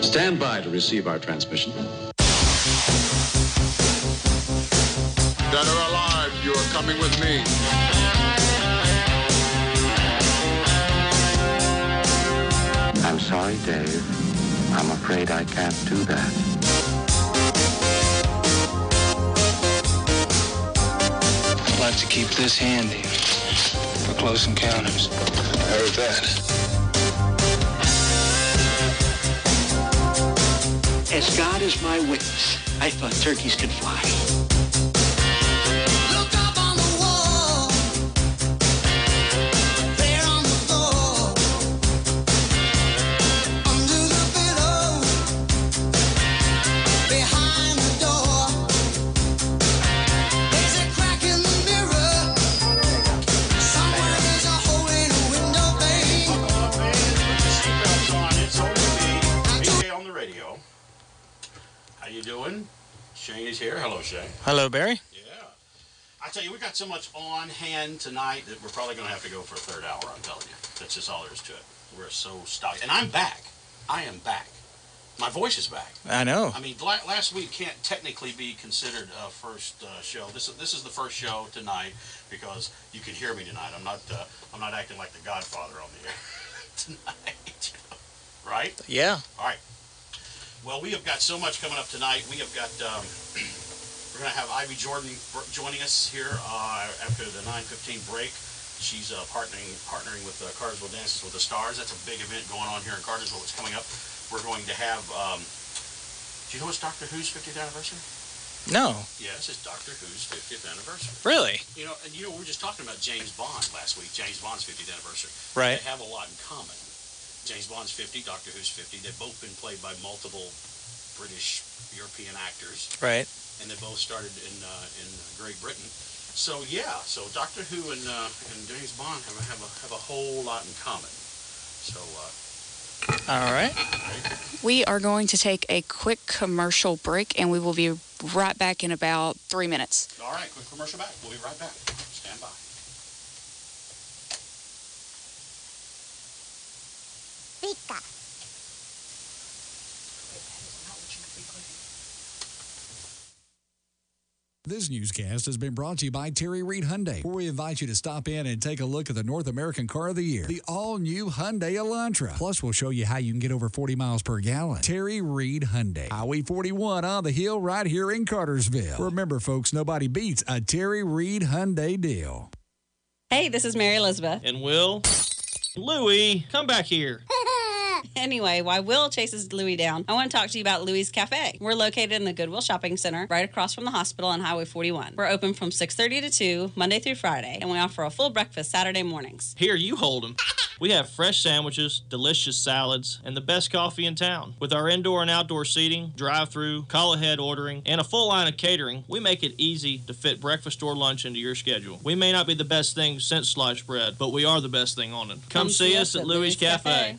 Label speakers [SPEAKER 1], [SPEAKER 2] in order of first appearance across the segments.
[SPEAKER 1] Stand by to receive our transmission.
[SPEAKER 2] Dead or alive, you are coming with me.
[SPEAKER 3] I'm sorry, Dave. I'm afraid I can't do that.
[SPEAKER 4] I'd like to keep this handy for close encounters.
[SPEAKER 2] I heard that.
[SPEAKER 5] As God is my witness, I thought turkeys could fly.
[SPEAKER 6] Hello,
[SPEAKER 7] Barry.
[SPEAKER 6] Yeah. I tell you, we got so much on hand tonight that we're probably going to have to go for a third hour. I'm telling you. That's just all there is to it. We're so stocked, and I'm back. I am back. My voice is back.
[SPEAKER 7] I know.
[SPEAKER 6] I mean, last week can't technically be considered a first uh, show. This is this is the first show tonight because you can hear me tonight. I'm not uh, I'm not acting like the Godfather on the air tonight, right?
[SPEAKER 7] Yeah.
[SPEAKER 6] All right. Well, we have got so much coming up tonight. We have got um, we're going to have Ivy Jordan joining us here uh, after the 9:15 break. She's uh, partnering partnering with uh, Cartersville Dances with the Stars. That's a big event going on here in Cartersville. It's coming up. We're going to have. Um, do you know it's Doctor Who's 50th anniversary?
[SPEAKER 7] No.
[SPEAKER 6] Yes, it's Doctor Who's 50th anniversary.
[SPEAKER 7] Really?
[SPEAKER 6] You know, and you know, we were just talking about James Bond last week. James Bond's 50th anniversary.
[SPEAKER 7] Right.
[SPEAKER 6] They have a lot in common. James Bond's 50, Doctor Who's 50. They've both been played by multiple British, European actors,
[SPEAKER 7] Right.
[SPEAKER 6] and they both started in uh, in Great Britain. So yeah, so Doctor Who and uh, and James Bond have a, have a have a whole lot in common. So uh,
[SPEAKER 7] All right.
[SPEAKER 8] We are going to take a quick commercial break and we will be right back in about three minutes.
[SPEAKER 6] all right, quick commercial back. We'll be right back. Stand by.
[SPEAKER 9] This newscast has been brought to you by Terry Reed Hyundai, where we invite you to stop in and take a look at the North American Car of the Year, the all-new Hyundai Elantra. Plus, we'll show you how you can get over 40 miles per gallon. Terry Reed Hyundai, Highway 41 on the hill right here in Cartersville. Remember, folks, nobody beats a Terry Reed Hyundai deal.
[SPEAKER 10] Hey, this is Mary Elizabeth.
[SPEAKER 11] And Will, Louie, come back here.
[SPEAKER 10] Anyway, while Will chases Louie down, I want to talk to you about Louie's Cafe. We're located in the Goodwill Shopping Center, right across from the hospital on Highway 41. We're open from 6:30 to 2, Monday through Friday, and we offer a full breakfast Saturday mornings.
[SPEAKER 11] Here, you hold 'em. We have fresh sandwiches, delicious salads, and the best coffee in town. With our indoor and outdoor seating, drive through, call ahead ordering, and a full line of catering, we make it easy to fit breakfast or lunch into your schedule. We may not be the best thing since sliced bread, but we are the best thing on it. Come, see us at Louie's Cafe.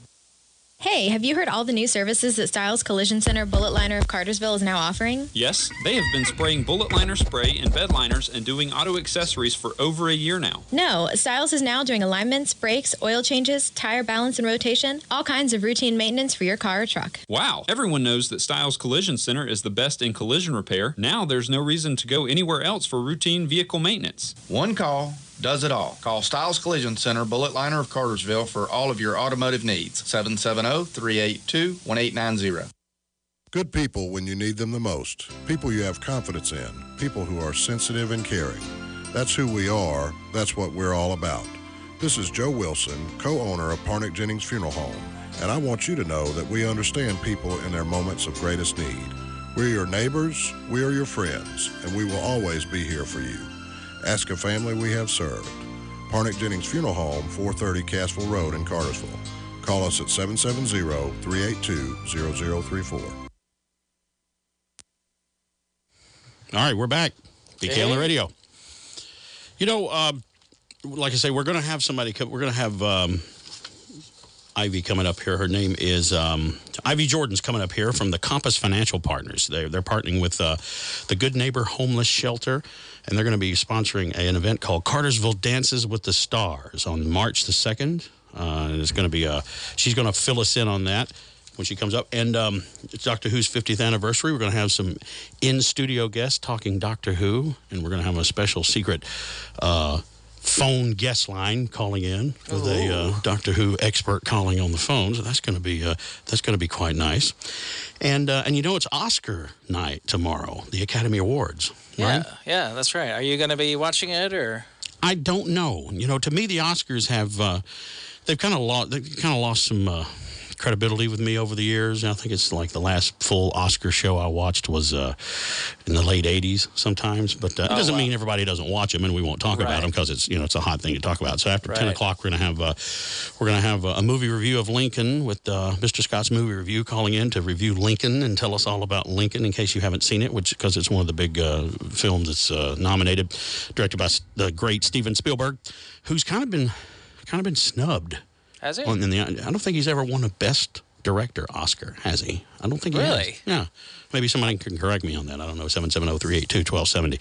[SPEAKER 12] Hey, have you heard all the new services that Styles Collision Center Bullet Liner of Cartersville is now offering?
[SPEAKER 13] Yes, they have been spraying bullet liner spray in bed liners and doing auto accessories for over a year now.
[SPEAKER 12] No, Styles is now doing alignments, brakes, oil changes, tire balance and rotation, all kinds of routine maintenance for your car or truck.
[SPEAKER 13] Wow, everyone knows that Styles Collision Center is the best in collision repair. Now there's no reason to go anywhere else for routine vehicle maintenance.
[SPEAKER 14] One call does it all. Call Styles Collision Center, Bullet Liner of Cartersville for all of your automotive needs. 770-382-1890.
[SPEAKER 2] Good people when you need them the most. People you have confidence in. People who are sensitive and caring. That's who we are. That's what we're all about. This is Joe Wilson, co-owner of Parnick Jennings Funeral Home, and I want you to know that we understand people in their moments of greatest need. We're your neighbors, we are your friends, and we will always be here for you. Ask a family we have served. Parnick Jennings Funeral Home, 430 Cassville Road in Cartersville. Call us at 770-382-0034.
[SPEAKER 6] All right, we're back. BK on the
[SPEAKER 15] Hey.
[SPEAKER 6] radio. You know, um, like I say, we're going to have somebody. Come, we're going to have um, Ivy coming up here. Her name is um, Ivy Jordan's coming up here from the Compass Financial Partners. They're, they're partnering with uh, the Good Neighbor Homeless Shelter, and they're going to be sponsoring an event called Cartersville Dances with the Stars on March the 2nd. Uh, and it's going to be a, she's going to fill us in on that. when she comes up. And um, it's Doctor Who's 50th anniversary. We're going to have some in studio guests talking Doctor Who, and we're going to have a special secret uh, phone guest line calling in with a uh, Doctor Who expert calling on the phone. So that's going to be uh, that's going to be quite nice. And uh, and you know it's Oscar night tomorrow, the Academy Awards, right?
[SPEAKER 7] Yeah, yeah, that's right. Are you going to be watching it or?
[SPEAKER 6] I don't know. You know, to me, the Oscars have uh, they've kind of lost they've kind of lost some uh, credibility with me over the years. I think it's like the last full Oscar show I watched was uh, in the late '80s, sometimes. But uh, it
[SPEAKER 7] Oh,
[SPEAKER 6] doesn't
[SPEAKER 7] wow.
[SPEAKER 6] mean everybody doesn't watch them, and we won't talk about them because it's you know it's a hot thing to talk about. So after 10 o'clock, we're gonna have uh, we're gonna have a movie review of Lincoln with uh, Mr. Scott's movie review calling in to review Lincoln and tell us all about Lincoln in case you haven't seen it, which because it's one of the big uh, films that's uh, nominated, directed by the great Steven Spielberg, who's kind of been kind of been snubbed.
[SPEAKER 7] Has he?
[SPEAKER 6] The, I don't think he's ever won a Best Director Oscar, has he? I don't think he
[SPEAKER 7] Really?
[SPEAKER 6] has. Yeah. Maybe somebody can correct me on that. I don't know. 770-382-1270.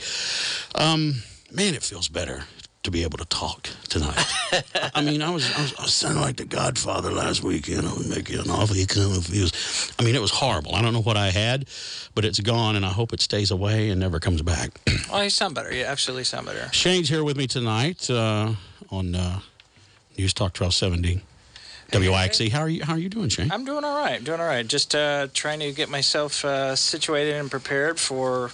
[SPEAKER 6] Um, man, it feels better to be able to talk tonight. I mean, I was, I was I was sounding like the Godfather last weekend. I was making an awfully kind of feels. I mean, it was horrible. I don't know what I had, but it's gone, and I hope it stays away and never comes back.
[SPEAKER 7] Oh, you sound better. You absolutely sound better.
[SPEAKER 6] Shane's here with me tonight uh, on uh, News Talk 1270 WYXC. How are you? How are you doing, Shane?
[SPEAKER 7] I'm doing all right. Doing all right. Just uh, trying to get myself uh, situated and prepared for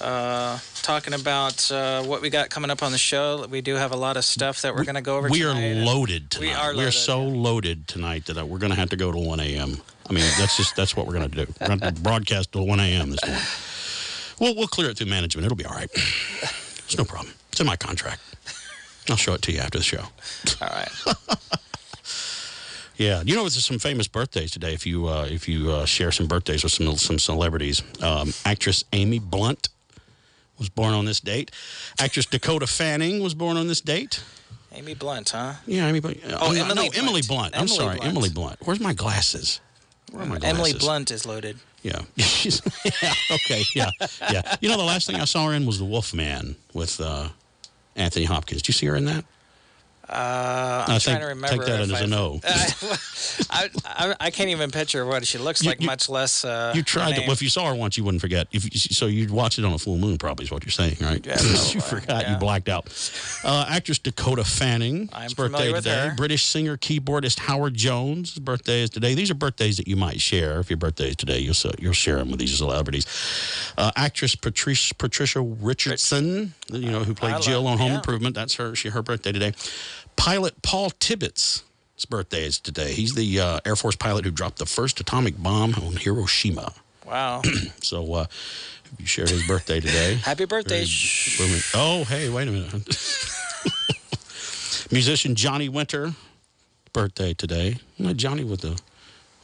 [SPEAKER 7] uh, talking about uh, what we got coming up on the show. We do have a lot of stuff that we're going to go over.
[SPEAKER 6] we are loaded tonight.
[SPEAKER 7] We are
[SPEAKER 6] We're
[SPEAKER 7] loaded,
[SPEAKER 6] so loaded tonight that we're going to have to go to 1 a.m. I mean, that's just that's what we're going to do. We're going to broadcast till 1 a.m. this morning. We'll we'll clear it through management. It'll be all right. It's no problem. It's in my contract. I'll show it to you after the show.
[SPEAKER 7] All right.
[SPEAKER 6] Yeah, you know, there's some famous birthdays today. If you uh, if you uh, share some birthdays with some some celebrities, um, actress Amy Blunt was born on this date. Actress Dakota Fanning was born on this date.
[SPEAKER 7] Amy Blunt, huh?
[SPEAKER 6] Yeah, Amy. Blunt.
[SPEAKER 7] Oh,
[SPEAKER 6] no,
[SPEAKER 7] Emily
[SPEAKER 6] no,
[SPEAKER 7] Blunt.
[SPEAKER 6] Emily Blunt. I'm
[SPEAKER 7] Emily
[SPEAKER 6] sorry,
[SPEAKER 7] Blunt.
[SPEAKER 6] Emily Blunt. Where's my glasses? Where are my glasses?
[SPEAKER 7] Emily Blunt is loaded.
[SPEAKER 6] Yeah. Yeah. Okay. Yeah. Yeah. You know, the last thing I saw her in was The Wolf Man with uh, Anthony Hopkins. Did you see her in that?
[SPEAKER 7] Uh,
[SPEAKER 6] I
[SPEAKER 7] I'm
[SPEAKER 6] think-
[SPEAKER 7] trying to remember.
[SPEAKER 6] take that as a
[SPEAKER 7] I've-
[SPEAKER 6] no.
[SPEAKER 7] I, I, I can't even picture what she looks
[SPEAKER 6] You-
[SPEAKER 7] like,
[SPEAKER 6] you-
[SPEAKER 7] much less. Uh,
[SPEAKER 6] you tried to. Well, if you saw her once, you wouldn't forget. If you, so, you'd watch it on a full moon, probably is what you're saying, right?
[SPEAKER 7] Yeah,
[SPEAKER 6] you forgot.
[SPEAKER 7] yeah.
[SPEAKER 6] You blacked out. Uh, actress Dakota Fanning.
[SPEAKER 7] I'm
[SPEAKER 6] birthday today.
[SPEAKER 7] her.
[SPEAKER 6] British singer keyboardist Howard Jones. Birthday is today. These are birthdays that you might share. If your birthday is today, you'll you'll share them with these celebrities. Uh, actress Patricia Patricia Richardson. You know who
[SPEAKER 7] I
[SPEAKER 6] played Jill on Home
[SPEAKER 7] yeah.
[SPEAKER 6] Improvement. That's her. She her birthday today. Pilot Paul Tibbets. His birthday is today. He's the uh, Air Force pilot who dropped the first atomic bomb on Hiroshima.
[SPEAKER 7] Wow.
[SPEAKER 6] So uh, you share his birthday today.
[SPEAKER 7] Happy birthday.
[SPEAKER 6] Very- Oh, hey, wait a minute. Musician Johnny Winter, birthday today. Johnny with the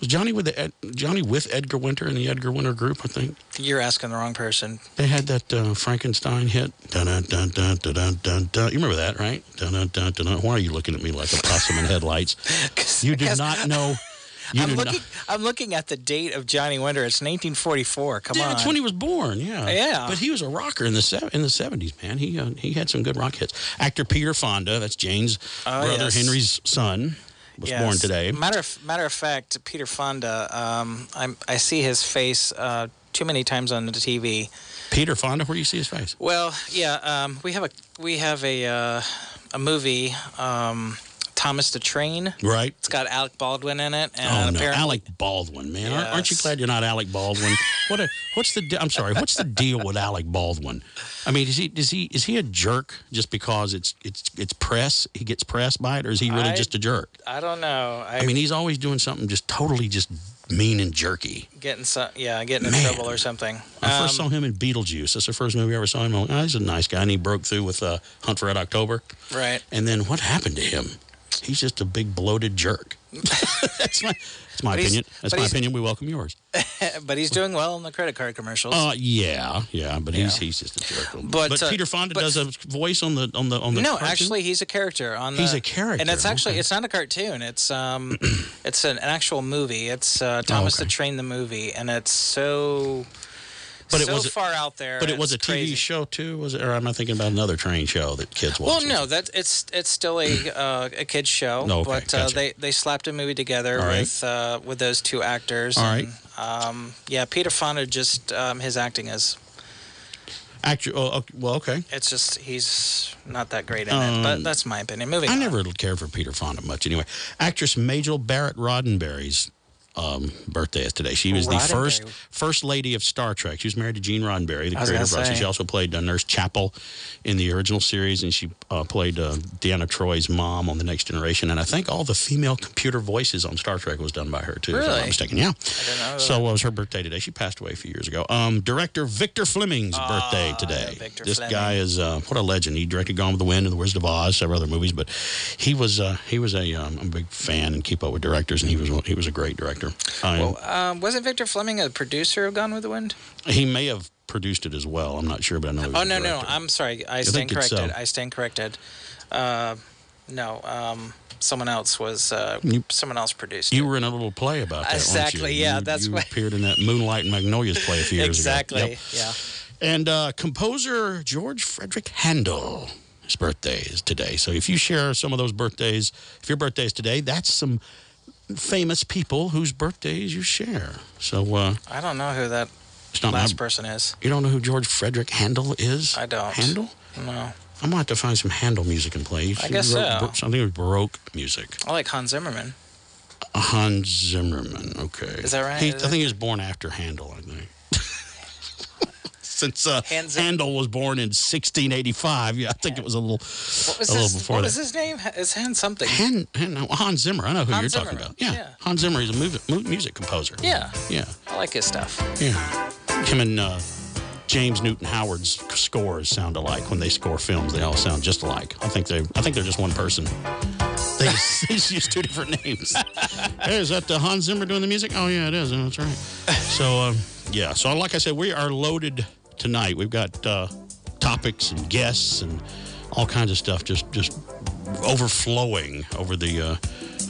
[SPEAKER 6] was Johnny with the Ed, Johnny with Edgar Winter in the Edgar Winter group. I think
[SPEAKER 7] You're asking the wrong person.
[SPEAKER 6] they had that uh, Frankenstein hit. Dun dun dun dun dun dun dun. You remember that, right? Dun dun dun dun. dun. Why are you looking at me like a possum in headlights? You
[SPEAKER 7] do
[SPEAKER 6] not know. You
[SPEAKER 7] I'm looking.
[SPEAKER 6] not.
[SPEAKER 7] I'm looking at the date of Johnny Winter. It's 1944. Come on.
[SPEAKER 6] that's when he was born. Yeah,
[SPEAKER 7] Yeah.
[SPEAKER 6] But he was a rocker in the in the seventies, man. He uh, he had some good rock hits. Actor Peter Fonda, that's Jane's
[SPEAKER 7] Oh,
[SPEAKER 6] brother
[SPEAKER 7] yes.
[SPEAKER 6] Henry's son, was
[SPEAKER 7] Yes.
[SPEAKER 6] born today.
[SPEAKER 7] Matter of, matter of fact, Peter Fonda. Um, I'm, I see his face uh, too many times on the TV.
[SPEAKER 6] Peter Fonda, where do you see his face?
[SPEAKER 7] Well, yeah, um, we have a we have a uh, a movie, um, Thomas the Train.
[SPEAKER 6] Right.
[SPEAKER 7] It's got Alec Baldwin in it, and
[SPEAKER 6] oh no, Alec Baldwin, man. Aren't- Aren't you glad you're not Alec Baldwin? What a what's the I'm sorry, what's the deal with Alec Baldwin? I mean, is he is he is he a jerk just because it's it's it's press? He gets pressed by it, or is he really
[SPEAKER 7] I-
[SPEAKER 6] just a jerk?
[SPEAKER 7] I don't know. I,
[SPEAKER 6] I mean, he's always doing something just totally just mean and jerky.
[SPEAKER 7] getting some, yeah, getting in
[SPEAKER 6] Man.
[SPEAKER 7] trouble or something.
[SPEAKER 6] I first
[SPEAKER 7] Um,
[SPEAKER 6] saw him in Beetlejuice. That's the first movie I ever saw him. I'm like, oh, he's a nice guy, and he broke through with uh, Hunt for Red October.
[SPEAKER 7] Right.
[SPEAKER 6] And then what happened to him? He's just a big bloated jerk. that's my that's my
[SPEAKER 7] But
[SPEAKER 6] opinion. That's my opinion. We welcome yours.
[SPEAKER 7] but he's doing well in the credit card commercials.
[SPEAKER 6] Uh, yeah, yeah, but he's
[SPEAKER 7] Yeah.
[SPEAKER 6] he's just a jerk.
[SPEAKER 7] But, uh,
[SPEAKER 6] Peter Fonda
[SPEAKER 7] but-
[SPEAKER 6] does a voice on the on the on the.
[SPEAKER 7] no,
[SPEAKER 6] cartoon?
[SPEAKER 7] actually, he's a character on the.
[SPEAKER 6] He's a character,
[SPEAKER 7] and it's actually
[SPEAKER 6] okay.
[SPEAKER 7] it's not a cartoon. It's um, it's an, an actual movie. It's uh, Thomas
[SPEAKER 6] Oh, okay.
[SPEAKER 7] the Train the movie, and it's so
[SPEAKER 6] But it
[SPEAKER 7] so
[SPEAKER 6] was a-
[SPEAKER 7] far out there.
[SPEAKER 6] But it was a TV
[SPEAKER 7] crazy.
[SPEAKER 6] show too, was it? Or am I thinking about another train show that kids watch?
[SPEAKER 7] Well, no, that it's it's still a uh, a kids show,
[SPEAKER 6] No, okay,
[SPEAKER 7] but uh, they they slapped a movie together
[SPEAKER 6] right.
[SPEAKER 7] with uh, with those two actors.
[SPEAKER 6] All right.
[SPEAKER 7] and, Um, yeah, Peter Fonda just um, his acting is
[SPEAKER 6] Actor. Oh, okay, well, okay.
[SPEAKER 7] it's just he's not that great in it. But
[SPEAKER 6] Um,
[SPEAKER 7] that's my opinion. Moving
[SPEAKER 6] I
[SPEAKER 7] on.
[SPEAKER 6] never cared for Peter Fonda much anyway. Actress Majel Barrett Roddenberry's um, birthday is today. She was the first first lady of Star Trek. She was married to Gene Roddenberry, the creator of Rusty. She also played Nurse Chapel in the original series, and she uh, played uh, Deanna Troi's mom on The Next Generation. And I think all the female computer voices on Star Trek was done by her, too, if I'm not mistaken. Yeah. So it was her birthday today. She passed away a few years ago. Um, director Victor Fleming's birthday today.
[SPEAKER 7] Ah, Victor
[SPEAKER 6] this
[SPEAKER 7] Fleming.
[SPEAKER 6] guy is uh, what a legend. He directed Gone with the Wind and The Wizard of Oz, several other movies, but he was uh, he was a, um, a big fan and keep up with directors, and he was he was a great director.
[SPEAKER 7] Well, um, wasn't Victor Fleming a producer of Gone with the Wind?
[SPEAKER 6] he may have produced it as well. I'm not sure, but I know. He was
[SPEAKER 7] Oh no, no. I'm sorry. I,
[SPEAKER 6] I
[SPEAKER 7] stand corrected.
[SPEAKER 6] uh,
[SPEAKER 7] I stand corrected. Uh, no, um, someone else was. Uh,
[SPEAKER 6] You-
[SPEAKER 7] someone else produced.
[SPEAKER 6] You were in a little play about that,
[SPEAKER 7] Exactly, yeah,
[SPEAKER 6] You-
[SPEAKER 7] that's
[SPEAKER 6] you
[SPEAKER 7] what-
[SPEAKER 6] appeared in that Moonlight and Magnolias play a few years
[SPEAKER 7] exactly.
[SPEAKER 6] ago. Yep.
[SPEAKER 7] Yeah.
[SPEAKER 6] And uh, composer George Frederick Handel, his birthday is today. So if you share some of those birthdays, if your birthday is today, that's some famous people whose birthdays you share. So uh,
[SPEAKER 7] I don't know who that last
[SPEAKER 6] my-
[SPEAKER 7] person is.
[SPEAKER 6] You don't know who George Frederick Handel is?
[SPEAKER 7] I don't.
[SPEAKER 6] Handel?
[SPEAKER 7] No.
[SPEAKER 6] I'm gonna have to find some Handel music and play.
[SPEAKER 7] I guess
[SPEAKER 6] wrote
[SPEAKER 7] so.
[SPEAKER 6] Bar- Something with Baroque music.
[SPEAKER 7] I like Hans Zimmerman.
[SPEAKER 6] Hans Zimmerman. Okay.
[SPEAKER 7] Is that right?
[SPEAKER 6] He,
[SPEAKER 7] Is
[SPEAKER 6] I think he was born after Handel. I think. Since uh, Handel was born in 1685, yeah, I think it was a little,
[SPEAKER 7] What was
[SPEAKER 6] a little
[SPEAKER 7] his,
[SPEAKER 6] before
[SPEAKER 7] what
[SPEAKER 6] that.
[SPEAKER 7] was his name? It's Hans something.
[SPEAKER 6] Han, Han, no, Hans Zimmer. I know who
[SPEAKER 7] Hans
[SPEAKER 6] you're talking
[SPEAKER 7] Zimmerman,
[SPEAKER 6] about. Yeah.
[SPEAKER 7] yeah.
[SPEAKER 6] Hans Zimmer. He's a music, music composer.
[SPEAKER 7] Yeah,
[SPEAKER 6] Yeah.
[SPEAKER 7] I like his stuff.
[SPEAKER 6] Yeah. Him and uh, James Newton Howard's scores sound alike when they score films. They all sound just alike. I think they. I think they're just one person. They just, they just use two different names. hey, is that uh, Hans Zimmer doing the music? Oh yeah, it is. That's right. So um, yeah. So like I said, we are loaded tonight. We've got uh, topics and guests and all kinds of stuff just just overflowing over the. Uh,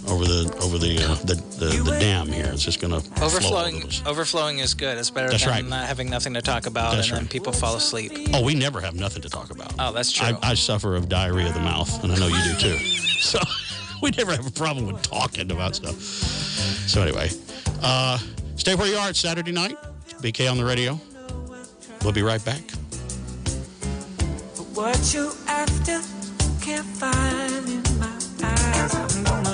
[SPEAKER 6] over the over the uh, the, the the dam here, it's just going to
[SPEAKER 7] Overflowing, overflowing is good. It's better
[SPEAKER 6] That's
[SPEAKER 7] than
[SPEAKER 6] right.
[SPEAKER 7] not having nothing to talk about
[SPEAKER 6] That's
[SPEAKER 7] and then people fall asleep.
[SPEAKER 6] Oh, we never have nothing to talk about.
[SPEAKER 7] Oh, that's true.
[SPEAKER 6] I, I suffer of diarrhea of the mouth, and I know you do too. So we never have a problem with talking about stuff. So anyway, uh, stay where you are. It's Saturday night. BK on the radio. We'll be right back.
[SPEAKER 16] What you after can't find in my eyes.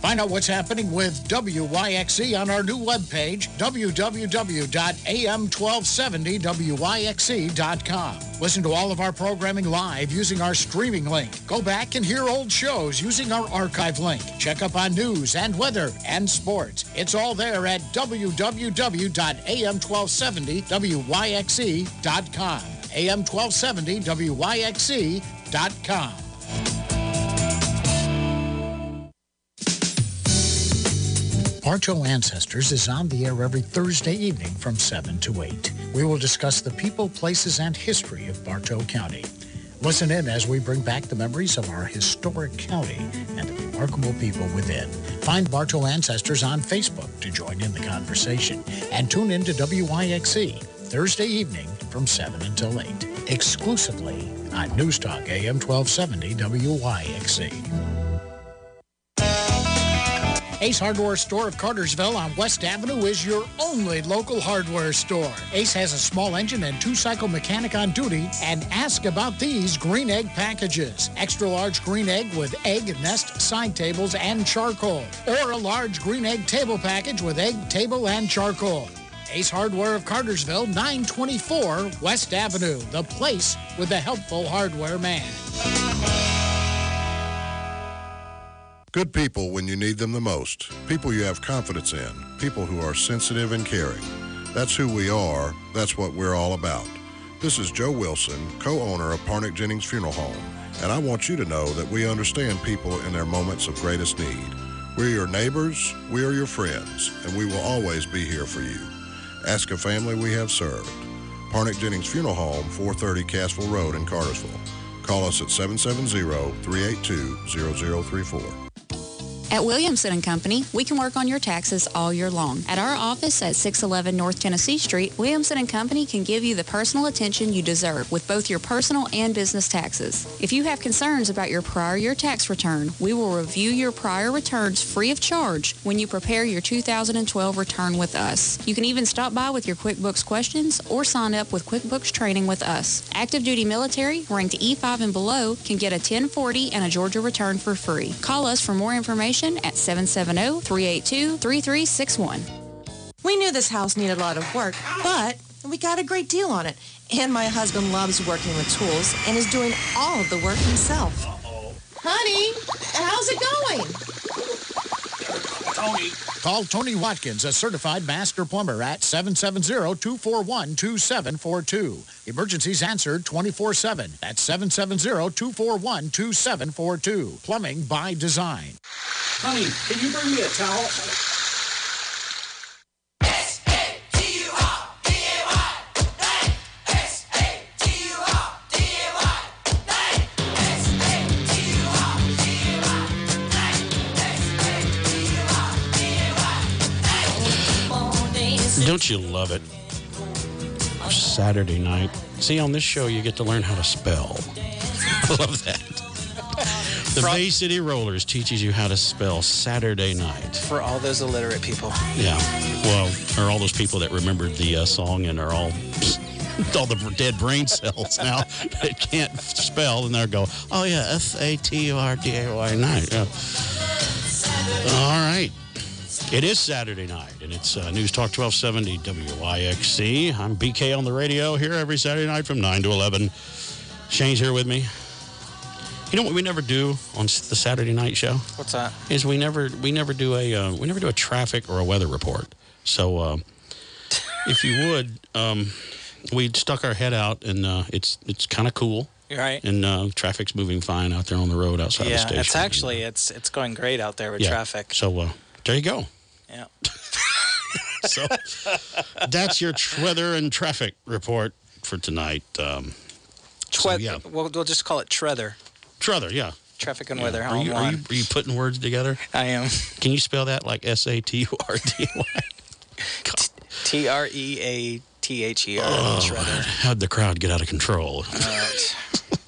[SPEAKER 17] Find out what's happening with WYXC on our new webpage, www.am1270wyxc.com. Listen to all of our programming live using our streaming link. Go back and hear old shows using our archive link. Check up on news and weather and sports. It's all there at www.am1270wyxc.com. AM1270wyxc.com. Bartow Ancestors is on the air every Thursday evening from 7 to 8. We will discuss the people, places, and history of Bartow County. Listen in as we bring back the memories of our historic county and the remarkable people within. Find Bartow Ancestors on Facebook to join in the conversation. And tune in to WYXC Thursday evening from 7 until 8, exclusively on News Talk AM 1270 WYXC. Ace Hardware Store of Cartersville on West Avenue is your only local hardware store. Ace has a small engine and two cycle mechanic on duty and ask about these green egg packages. Extra large green egg with egg, nest, side tables, and charcoal. Or a large green egg table package with egg, table, and charcoal. Ace Hardware of Cartersville, 924 West Avenue, the place with the helpful hardware man.
[SPEAKER 2] Good people when you need them the most. People you have confidence in. People who are sensitive and caring. That's who we are. That's what we're all about. This is Joe Wilson, co-owner of Parnick Jennings Funeral Home, and I want you to know that we understand people in their moments of greatest need. We're your neighbors, we are your friends, and we will always be here for you. Ask a family we have served. Parnick Jennings Funeral Home, 430 Cassville Road in Cartersville. Call us at 770-382-0034.
[SPEAKER 8] At Williamson and Company, we can work on your taxes all year long. At our office at 611 North Tennessee Street, Williamson and Company can give you the personal attention you deserve with both your personal and business taxes. If you have concerns about your prior year tax return, we will review your prior returns free of charge when you prepare your 2012 return with us. You can even stop by with your QuickBooks questions or sign up with QuickBooks training with us. Active duty military ranked E5 and below can get a 1040 and a Georgia return for free. Call us for more information at 770-382-3361.
[SPEAKER 18] We knew this house needed a lot of work, but we got a great deal on it. And my husband loves working with tools and is doing all of the work himself. Honey, how's it going?
[SPEAKER 17] Tony. Call Tony Watkins, a certified master plumber at 770-241-2742. Emergencies answered 24-7 at 770-241-2742. Plumbing by design.
[SPEAKER 19] Honey, can you bring me a towel?
[SPEAKER 6] Don't you love it? Saturday night. See, on this show, you get to learn how to spell. I love that. The Bay City Rollers teaches you how to spell Saturday night.
[SPEAKER 7] For all those illiterate people.
[SPEAKER 6] Yeah. Well, or all those people that remembered the uh, song and are all all the dead brain cells now that can't spell, and they'll go, oh yeah, S A T U R D A Y night. Yeah. All right. It is Saturday night, and it's uh, News Talk 1270 WYXC. I'm BK on the radio here every Saturday night from 9 to 11. Shane's here with me. You know what we never do on the Saturday night show?
[SPEAKER 7] What's that?
[SPEAKER 6] Is we never we never do a uh, we never do a traffic or a weather report. So uh, if you would, um, we stuck our head out, and uh, it's it's kind of cool.
[SPEAKER 7] Right.
[SPEAKER 6] And uh, traffic's moving fine out there on the road outside the station.
[SPEAKER 7] yeah, it's actually it's it's going great out there with
[SPEAKER 6] Yeah.
[SPEAKER 7] traffic.
[SPEAKER 6] So uh, there you go.
[SPEAKER 7] Yeah.
[SPEAKER 6] so that's your weather and traffic report for tonight. Um, so, yeah,
[SPEAKER 7] we'll, we'll just call it Truther.
[SPEAKER 6] Truther, yeah.
[SPEAKER 7] Traffic and
[SPEAKER 6] Yeah.
[SPEAKER 7] weather.
[SPEAKER 6] Are you, are, you, are you putting words together?
[SPEAKER 7] I am.
[SPEAKER 6] Can you spell that like S A T U R D Y?
[SPEAKER 7] T R E A T H E R.
[SPEAKER 6] Oh, how'd the crowd get out of control?
[SPEAKER 7] All right.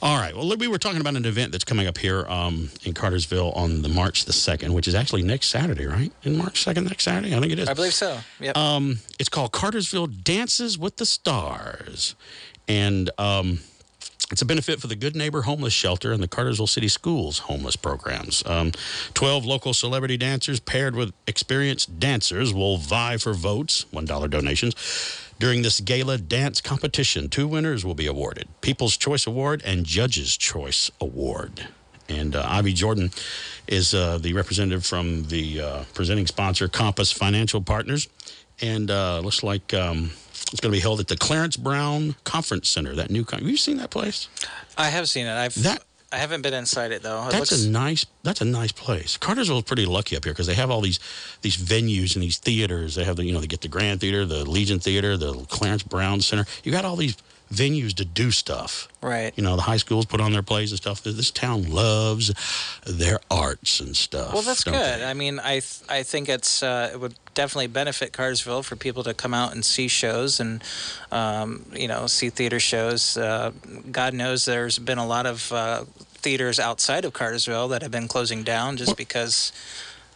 [SPEAKER 6] All right. Well, we were talking about an event that's coming up here um, in Cartersville on the March the 2nd, which is actually next Saturday, right? In March 2nd, next Saturday? I think it is.
[SPEAKER 7] I believe so. Yep.
[SPEAKER 6] Um, it's called Cartersville Dances with the Stars. And um, it's a benefit for the Good Neighbor Homeless Shelter and the Cartersville City Schools homeless programs. Um, 12 local celebrity dancers paired with experienced dancers will vie for votes, $1 donations. During this gala dance competition, two winners will be awarded People's Choice Award and Judge's Choice Award. And uh, Ivy Jordan is uh, the representative from the uh, presenting sponsor, Compass Financial Partners. And uh, looks like um, it's going to be held at the Clarence Brown Conference Center. That new, con- have you seen that place?
[SPEAKER 7] I have seen it. I've
[SPEAKER 6] That-
[SPEAKER 7] I haven't been inside it though. It
[SPEAKER 6] That's
[SPEAKER 7] looks,
[SPEAKER 6] a nice. That's a nice place. Cartersville's pretty lucky up here because they have all these these venues and these theaters. They have the you know they get the Grand Theater, the Legion Theater, the Clarence Brown Center. You got all these venues to do stuff.
[SPEAKER 7] right.
[SPEAKER 6] You know the high schools put on their plays and stuff. This town loves their arts and stuff.
[SPEAKER 7] Well, that's good.
[SPEAKER 6] they?
[SPEAKER 7] I mean, I th- I think it's uh, it would definitely benefit Cartersville for people to come out and see shows and um, you know see theater shows. Uh, God knows there's been a lot of uh, theaters outside of Cartersville that have been closing down just because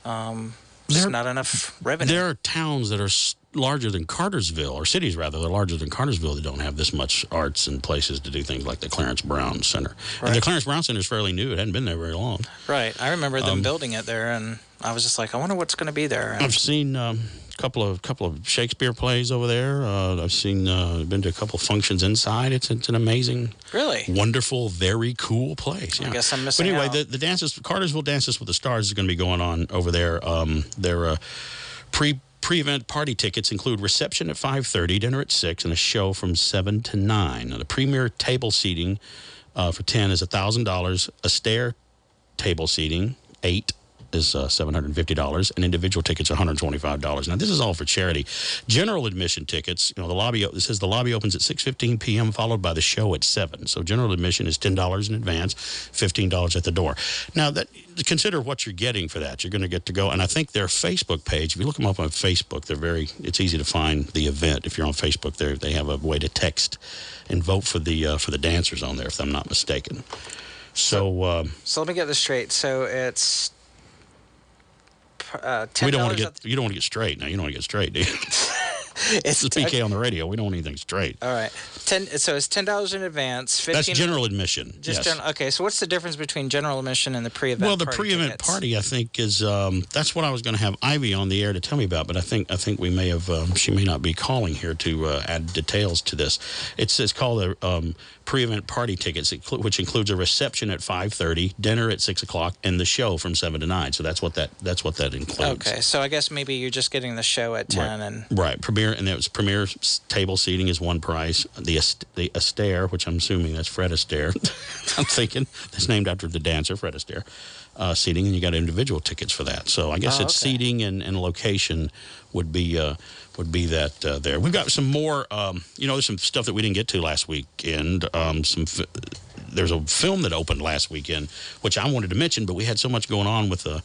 [SPEAKER 7] um, there's not enough revenue.
[SPEAKER 6] There are towns that are larger than Cartersville, or cities rather, that are larger than Cartersville that don't have this much arts and places to do things like the Clarence Brown Center. And the Clarence Brown Center is fairly new; it hadn't been there very long.
[SPEAKER 7] right. I remember them
[SPEAKER 6] Um,
[SPEAKER 7] building it there, and I was just like, I wonder what's going to be there. And
[SPEAKER 6] I've seen um, a couple of couple of Shakespeare plays over there. Uh, I've seen uh, been to a couple of functions inside. It's it's an amazing,
[SPEAKER 7] really,
[SPEAKER 6] wonderful, very cool place.
[SPEAKER 7] I guess I'm missing.
[SPEAKER 6] But anyway,
[SPEAKER 7] out.
[SPEAKER 6] the, the dances, Cartersville Dances with the Stars is going to be going on over there. Um, their uh, pre pre-event party tickets include reception at 5.30, dinner at 6, and a show from 7 to 9. Now, the premier table seating uh, for 10 is $1,000. Astaire table seating, 8 is uh, $750 and individual tickets are $125 now this is all for charity. General admission tickets you know the lobby it says the lobby opens at 6.15 p.m followed by the show at 7 so general admission is $10 in advance $15 at the door. Now that consider what you're getting for that. You're going to get to go and i think their facebook page if you look them up on facebook they're very it's easy to find the event if you're on facebook they they have a way to text and vote for the uh, for the dancers on there if i'm not mistaken. So um,
[SPEAKER 7] So let me get this straight. So it's uh, $10
[SPEAKER 6] we don't want to get you don't want to get straight now you don't want to get straight do you?
[SPEAKER 7] It's
[SPEAKER 6] BK on the radio. We don't want anything straight.
[SPEAKER 7] All right, ten. So it's ten dollars in advance. 15
[SPEAKER 6] That's general admission.
[SPEAKER 7] Just
[SPEAKER 6] yes.
[SPEAKER 7] general. Okay, so what's the difference between general admission and the pre-event?
[SPEAKER 6] Well, the pre-event party, I think, is um, that's what I was going to have Ivy on the air to tell me about. But I think I think we may have um, she may not be calling here to uh, add details to this. It's it's called the um, pre-event party tickets, which includes a reception at five thirty, dinner at six o'clock, and the show from seven to nine. So that's what that that's what that includes.
[SPEAKER 7] Okay, so I guess maybe you're just getting the show at ten, and
[SPEAKER 6] Right, premier, and that was premier table seating is one price. The the Astaire, which I'm assuming that's Fred Astaire, I'm thinking that's named after the dancer Fred Astaire. Uh, seating, and you got individual tickets for that. So I guess
[SPEAKER 7] Oh,
[SPEAKER 6] it's
[SPEAKER 7] okay.
[SPEAKER 6] seating and, and location would be uh, would be that uh, there. We've got some more. Um, you know, there's some stuff that we didn't get to last weekend. Um, some. There's a film that opened last weekend, which I wanted to mention, but we had so much going on with uh,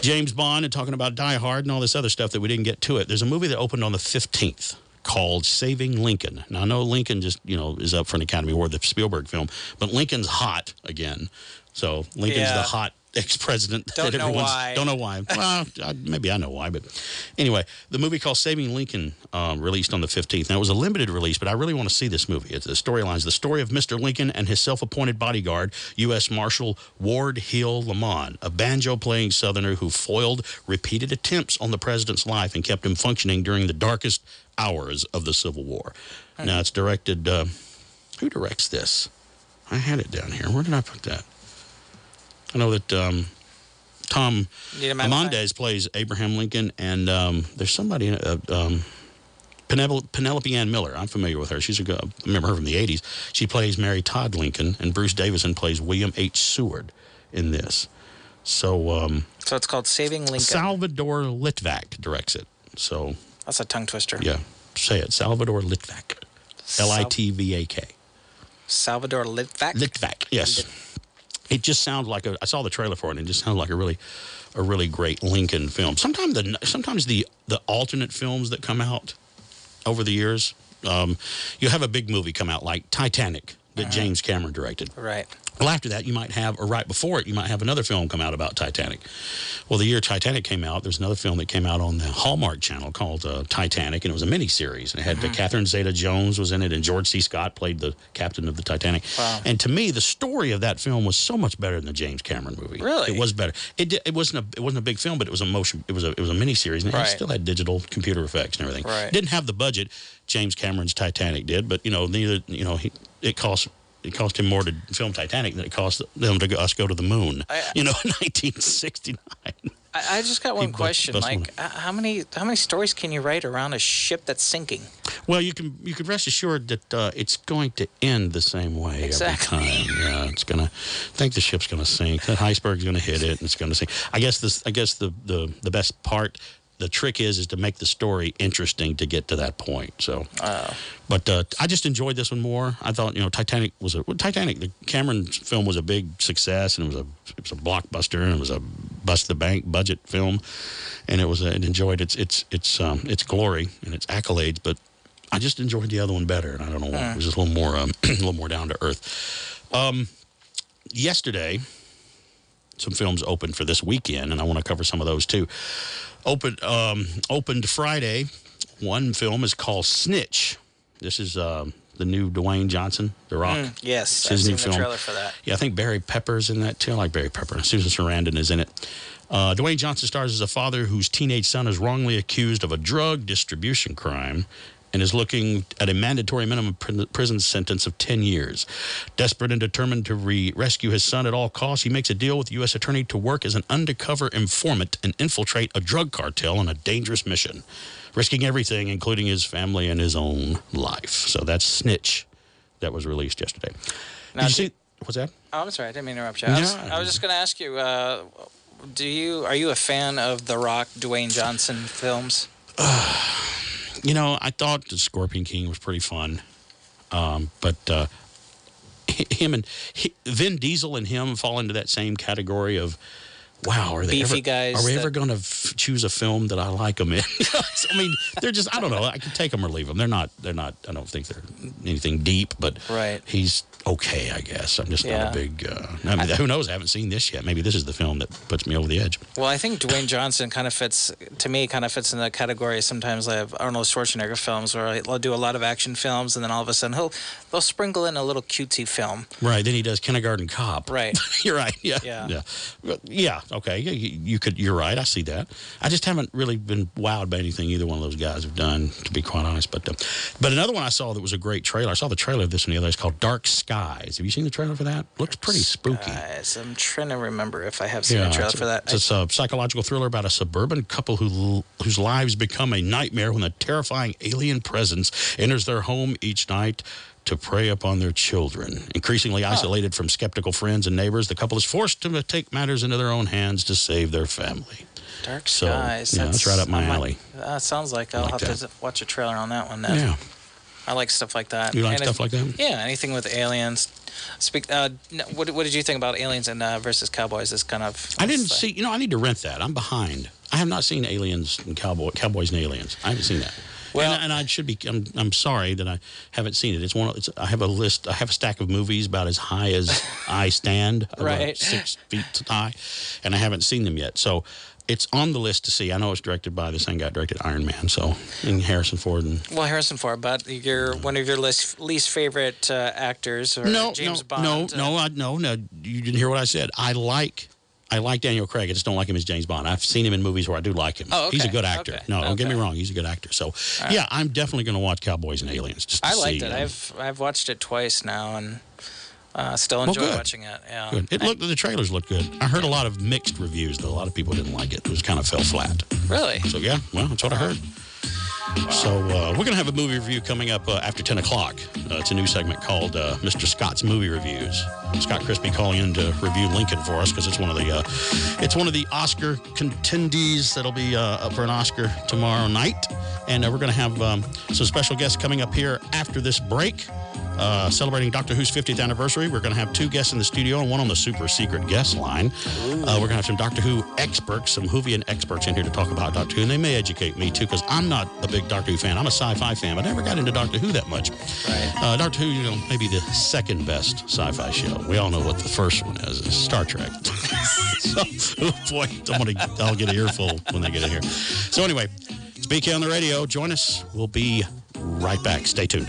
[SPEAKER 6] James Bond and talking about Die Hard and all this other stuff that we didn't get to it. There's a movie that opened on the 15th called Saving Lincoln. Now I know Lincoln just you know is up for an Academy Award, the Spielberg film, but Lincoln's hot again. So Lincoln's
[SPEAKER 7] Yeah.
[SPEAKER 6] the hot ex-president.
[SPEAKER 7] Don't
[SPEAKER 6] that
[SPEAKER 7] know why.
[SPEAKER 6] Don't know why. well, I, maybe I know why, but anyway, the movie called Saving Lincoln um, released on the 15th. Now it was a limited release, but I really want to see this movie. It's the storyline is the story of Mr. Lincoln and his self-appointed bodyguard, U.S. Marshal Ward Hill Lamont, a banjo-playing Southerner who foiled repeated attempts on the president's life and kept him functioning during the darkest hours of the Civil War. Now it's directed. Uh, who directs this? I had it down here. Where did I put that? I know that um, Tom
[SPEAKER 7] Need
[SPEAKER 6] Amandes plays Abraham Lincoln, and um, there's somebody, uh, um, Penelope, Penelope Ann Miller. I'm familiar with her. She's a good, I remember her from the 80s. She plays Mary Todd Lincoln, and Bruce Davison plays William H. Seward in this. So um,
[SPEAKER 7] so it's called Saving Lincoln.
[SPEAKER 6] Salvador Litvak directs it. So
[SPEAKER 7] That's a tongue twister.
[SPEAKER 6] yeah, say it. Salvador Litvak. L I T V A K.
[SPEAKER 7] Salvador Litvak.
[SPEAKER 6] Litvak, yes. It just sounds like a. I saw the trailer for it, and it just sounds like a really, a really great Lincoln film. Sometimes the sometimes the the alternate films that come out over the years, um, you have a big movie come out like Titanic that James Cameron directed.
[SPEAKER 7] Right.
[SPEAKER 6] Well, after that, you might have, or right before it, you might have another film come out about Titanic. Well, the year Titanic came out, there's another film that came out on the Hallmark Channel called uh, Titanic, and it was a mini series, And it had uh, Catherine Zeta-Jones was in it, and George C. Scott played the captain of the Titanic.
[SPEAKER 7] Wow.
[SPEAKER 6] And to me, the story of that film was so much better than the James Cameron movie.
[SPEAKER 7] Really?
[SPEAKER 6] it was better. It it wasn't a it wasn't a big film, but it was a motion. It was a it was a miniseries, and it
[SPEAKER 7] Right.
[SPEAKER 6] still had digital computer effects and everything.
[SPEAKER 7] Right.
[SPEAKER 6] Didn't have the budget James Cameron's Titanic did, but you know neither you know he, it cost. It cost him more to film Titanic than it cost them to go, us go to the moon. you know, in 1969.
[SPEAKER 7] I, I just got one question. like,
[SPEAKER 6] one.
[SPEAKER 7] how many how many stories can you write around a ship that's sinking?
[SPEAKER 6] Well, you can you can rest assured that uh, it's going to end the same way
[SPEAKER 7] Exactly.
[SPEAKER 6] every time. Yeah, it's gonna. I think the ship's gonna sink. That iceberg's gonna hit it, and it's gonna sink. I guess this. I guess the the the best part. The trick is is to make the story interesting to get to that point. So,
[SPEAKER 7] Oh.
[SPEAKER 6] but uh, I just enjoyed this one more. I thought you know Titanic was a well, Titanic. The Cameron film was a big success, and it was a it was a blockbuster, and it was a bust the bank budget film, and it was a, it enjoyed its its its um, its glory and its accolades. But I just enjoyed the other one better, and I don't know why. It was just a little more um, a little more down to earth. Um, yesterday, some films opened for this weekend, and I want to cover some of those too. Open um, opened Friday. One film is called Snitch. This is um, the new Dwayne Johnson, The Rock.
[SPEAKER 7] Mm, yes, I've seen
[SPEAKER 6] new
[SPEAKER 7] the
[SPEAKER 6] film.
[SPEAKER 7] trailer for that.
[SPEAKER 6] Yeah, I think Barry Pepper's in that too. I like Barry Pepper. Susan Sarandon is in it. Uh, Dwayne Johnson stars as a father whose teenage son is wrongly accused of a drug distribution crime and is looking at a mandatory minimum pr- prison sentence of 10 years. Desperate and determined to re- rescue his son at all costs, he makes a deal with the U.S. Attorney to work as an undercover informant and infiltrate a drug cartel on a dangerous mission, risking everything, including his family and his own life. So that's Snitch that was released yesterday.
[SPEAKER 7] Now,
[SPEAKER 6] Did you see? What's that?
[SPEAKER 7] Oh, I'm sorry, I didn't mean to interrupt you. I was, I was just going to ask you. Uh, do you are you a fan of The Rock, Dwayne Johnson films?
[SPEAKER 6] You know, I thought the Scorpion King was pretty fun, um, but uh, him and he, Vin Diesel and him fall into that same category of. Wow, are they
[SPEAKER 7] Beefy
[SPEAKER 6] ever,
[SPEAKER 7] guys
[SPEAKER 6] Are we ever going to f- choose a film that I like them in? I mean, they're just I don't know. I can take them or leave them. They're not. They're not. I don't think they're anything deep, but
[SPEAKER 7] Right.
[SPEAKER 6] he's okay. I guess I'm just not a big. Uh, I mean, who knows? I haven't seen this yet. Maybe this is the film that puts me over the edge.
[SPEAKER 7] Well, I think Dwayne Johnson kind of fits to me. Kind of fits in the category. Sometimes I have Arnold Schwarzenegger films where I'll do a lot of action films, and then all of a sudden he'll they'll sprinkle in a little cutesy film.
[SPEAKER 6] Right. Then he does Kindergarten Cop.
[SPEAKER 7] Right.
[SPEAKER 6] You're right. Yeah.
[SPEAKER 7] Yeah.
[SPEAKER 6] Yeah. Yeah. Okay. Yeah, you, you could. You're right. I see that. I just haven't really been wowed by anything either one of those guys have done, to be quite honest. But, uh, but another one I saw that was a great trailer. I saw the trailer of this one the other day. It's called Dark Skies. Have you seen the trailer for that? Looks pretty spooky.
[SPEAKER 7] I'm trying to remember if I have seen a trailer
[SPEAKER 6] it's,
[SPEAKER 7] for that.
[SPEAKER 6] It's a psychological thriller about a suburban couple who whose lives become a nightmare when a terrifying alien presence enters their home each night to prey upon their children. Increasingly isolated from skeptical friends and neighbors, the couple is forced to take matters into their own hands to save their family.
[SPEAKER 7] Dark
[SPEAKER 6] So,
[SPEAKER 7] Skies.
[SPEAKER 6] yeah, that's right up my alley.
[SPEAKER 7] That sounds like I'll
[SPEAKER 6] like
[SPEAKER 7] have to watch a trailer on that one. Then.
[SPEAKER 6] Yeah.
[SPEAKER 7] I like stuff like that.
[SPEAKER 6] You like
[SPEAKER 7] And
[SPEAKER 6] stuff
[SPEAKER 7] if-
[SPEAKER 6] like that?
[SPEAKER 7] Yeah, anything with aliens. Speak. Uh, what, what did you think about Aliens and uh, versus Cowboys? Is kind of.
[SPEAKER 6] I didn't see, you know, I need to rent that. I'm behind. I have not seen Aliens and Cowboy, Cowboys and Aliens. I haven't seen that. Well, and, and I should be. I'm, I'm sorry that I haven't seen it. It's one. of- It's, I have a list. I have a stack of movies about as high as I stand, about
[SPEAKER 7] Right.
[SPEAKER 6] six feet high, and I haven't seen them yet. So it's on the list to see. I know it's directed by the same guy directed Iron Man. So and Harrison Ford and
[SPEAKER 7] Well, Harrison Ford, but your one of your least least favorite uh, actors or
[SPEAKER 6] no,
[SPEAKER 7] James
[SPEAKER 6] no,
[SPEAKER 7] Bond.
[SPEAKER 6] no,
[SPEAKER 7] uh,
[SPEAKER 6] no, I, no, no. You didn't hear what I said. I like. I like Daniel Craig. I just don't like him as James Bond. I've seen him in movies where I do like him.
[SPEAKER 7] Oh, okay.
[SPEAKER 6] He's a good actor.
[SPEAKER 7] okay,
[SPEAKER 6] No, don't get me wrong. He's a good actor. So,
[SPEAKER 7] right.
[SPEAKER 6] yeah, I'm definitely going to watch Cowboys and Aliens. Just to
[SPEAKER 7] I liked
[SPEAKER 6] see,
[SPEAKER 7] it.
[SPEAKER 6] um,
[SPEAKER 7] I've I've watched it twice now and uh, still enjoy
[SPEAKER 6] good.
[SPEAKER 7] watching it. Yeah.
[SPEAKER 6] Good. It looked. The trailers looked good. I heard a lot of mixed reviews though. A lot of people didn't like it. It was kind of fell flat.
[SPEAKER 7] Really?
[SPEAKER 6] So yeah, well, that's what I heard. So uh, we're going to have a movie review coming up uh, after 10 o'clock. Uh, it's a new segment called uh, Mr. Scott's Movie Reviews. Scott Crispy calling in to review Lincoln for us because it's one of the uh, it's one of the Oscar contendees that'll be uh, up for an Oscar tomorrow night, and uh, we're going to have um, some special guests coming up here after this break. Uh, celebrating Doctor Who's 50th anniversary. We're going to have two guests in the studio and one on the super secret guest line. Uh, we're going to have some Doctor Who experts, some Whovian experts in here to talk about Doctor Who, and they may educate me too, because I'm not a big Doctor Who fan. I'm a sci-fi fan, but I never got into Doctor Who that much.
[SPEAKER 7] Right.
[SPEAKER 6] Uh, Doctor Who, you know, maybe the second best sci-fi show. We all know what the first one is, is Star Trek. so, oh boy, I'm gonna, I'll get an earful when they get in here. So anyway, it's BK on the radio. Join us. We'll be right back. Stay tuned.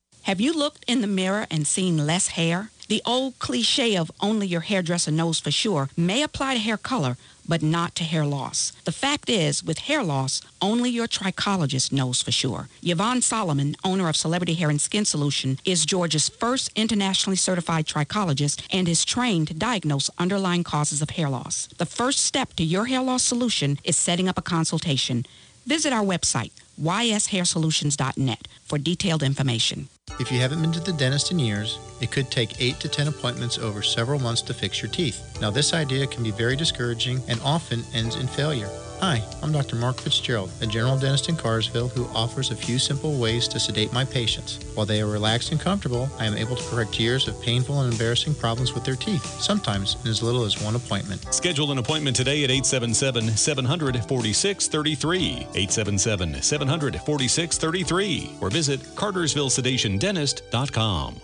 [SPEAKER 20] Have you looked in the mirror and seen less hair? The old cliche of only your hairdresser knows for sure may apply to hair color, but not to hair loss. The fact is, with hair loss, only your trichologist knows for sure. Yvonne Solomon, owner of Celebrity Hair and Skin Solution, is Georgia's first internationally certified trichologist and is trained to diagnose underlying causes of hair loss. The first step to your hair loss solution is setting up a consultation. Visit our website, ysHairSolutions.net, for detailed information.
[SPEAKER 21] If you haven't been to the dentist in years, it could take 8 to 10 appointments over several months to fix your teeth. Now, this idea can be very discouraging and often ends in failure. Hi, I'm Dr. Mark Fitzgerald, a general dentist in Carsville who offers a few simple ways to sedate my patients. While they are relaxed and comfortable, I am able to correct years of painful and embarrassing problems with their teeth, sometimes in as little as one appointment.
[SPEAKER 22] Schedule an appointment today at 877 700 4633. 877 700 4633. Or visit CartersvilleSedationDentist.com.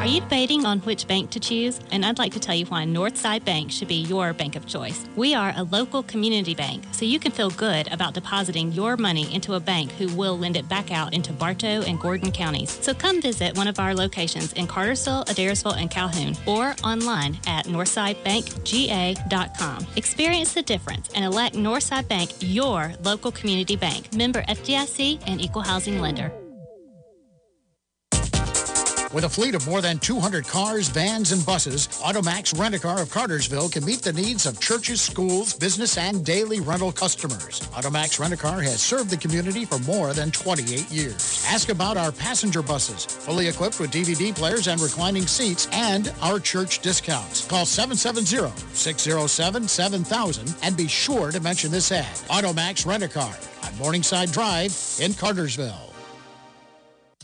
[SPEAKER 23] Are you debating on which bank to choose? And I'd like to tell you why Northside Bank should be your bank of choice. We are a local community bank, so you can feel good about depositing your money into a bank who will lend it back out into Bartow and Gordon counties. So come visit one of our locations in Cartersville, Adairsville, and Calhoun, or online at northsidebankga.com. Experience the difference and elect Northside Bank your local community bank. Member FDIC and equal housing lender.
[SPEAKER 17] With a fleet of more than 200 cars, vans, and buses, Automax Rent-A-Car of Cartersville can meet the needs of churches, schools, business, and daily rental customers. Automax Rent-A-Car has served the community for more than 28 years. Ask about our passenger buses, fully equipped with DVD players and reclining seats, and our church discounts. Call 770-607-7000 and be sure to mention this ad. Automax Rent-A-Car on Morningside Drive in Cartersville.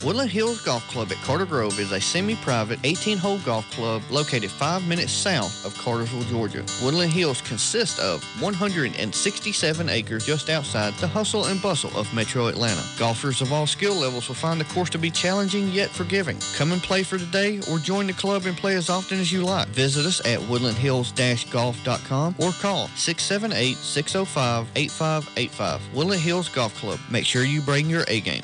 [SPEAKER 24] Woodland Hills Golf Club at Carter Grove is a semi-private 18-hole golf club located five minutes south of Cartersville, Georgia. Woodland Hills consists of 167 acres just outside the hustle and bustle of metro Atlanta. Golfers of all skill levels will find the course to be challenging yet forgiving. Come and play for the day or join the club and play as often as you like. Visit us at woodlandhills-golf.com or call 678-605-8585. Woodland Hills Golf Club. Make sure you bring your A game.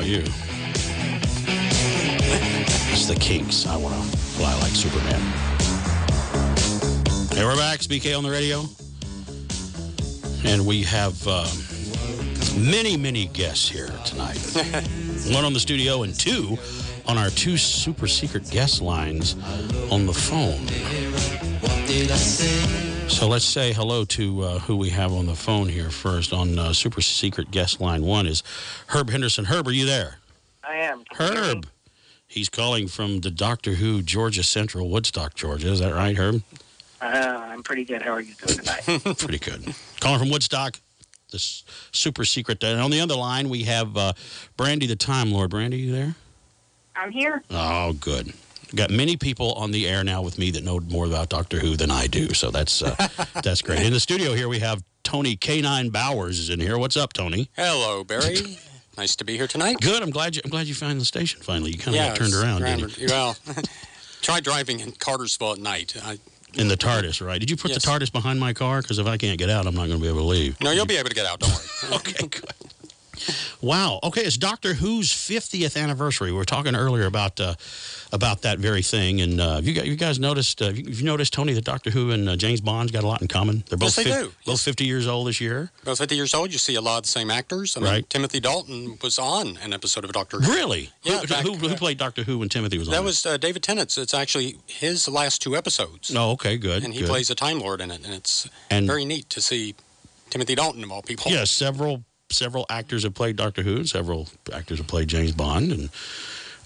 [SPEAKER 6] About you? It's the kinks. I want to fly like Superman. Hey, we're back. It's BK on the radio. And we have um, many, many guests here tonight. One on the studio and two on our two super secret guest lines on the phone. So let's say hello to uh, who we have on the phone here first. On uh, super secret guest line one is Herb Henderson. Herb, are you there?
[SPEAKER 25] I am.
[SPEAKER 6] Herb. He's calling from the Doctor Who Georgia Central, Woodstock, Georgia. Is that right, Herb?
[SPEAKER 25] Uh, I'm pretty good. How are you doing tonight?
[SPEAKER 6] Pretty good. Calling from Woodstock, this super secret. And on the other line, we have uh, Brandy the Time Lord. Brandy, you there?
[SPEAKER 26] I'm here.
[SPEAKER 6] Oh, good. Got many people on the air now with me that know more about Doctor Who than I do, so that's uh, that's great. In the studio here, we have Tony K9 Bowers is in here. What's up, Tony?
[SPEAKER 27] Hello, Barry. nice to be here tonight.
[SPEAKER 6] Good. I'm glad you. I'm glad you found the station finally. You kind of
[SPEAKER 27] yeah,
[SPEAKER 6] got turned around, didn't
[SPEAKER 27] you? Well, try driving in Cartersville at night. I.
[SPEAKER 6] In the TARDIS, right? Did you put
[SPEAKER 27] Yes.
[SPEAKER 6] the TARDIS behind my car? Because if I can't get out, I'm not going to be able to leave.
[SPEAKER 27] no, you'll be able to get out. Don't worry.
[SPEAKER 6] okay, good. Wow. Okay, it's Doctor Who's 50th anniversary. We were talking earlier about uh, about that very thing, and uh, have you, got, you guys noticed? Uh, have you, noticed, Tony, that Doctor Who and uh, James Bond's got a lot in common? They're both
[SPEAKER 27] Yes, they do.
[SPEAKER 6] both 50 years old this year.
[SPEAKER 27] Both 50 years old, you see a lot of the same actors. I mean,
[SPEAKER 6] Right.
[SPEAKER 27] Timothy Dalton was on an episode of Doctor Who.
[SPEAKER 6] Really?
[SPEAKER 27] Yeah.
[SPEAKER 6] Who,
[SPEAKER 27] back-
[SPEAKER 6] who, who played Doctor Who when Timothy was on?
[SPEAKER 27] that
[SPEAKER 6] it?
[SPEAKER 27] was uh, David Tennant. It's actually his last two episodes.
[SPEAKER 6] Oh, okay, good.
[SPEAKER 27] And he
[SPEAKER 6] good.
[SPEAKER 27] plays a Time Lord in it, and it's
[SPEAKER 6] And-
[SPEAKER 27] very neat to see Timothy Dalton of all people.
[SPEAKER 6] Yeah, several several actors have played Doctor Who, and several actors have played James Bond, and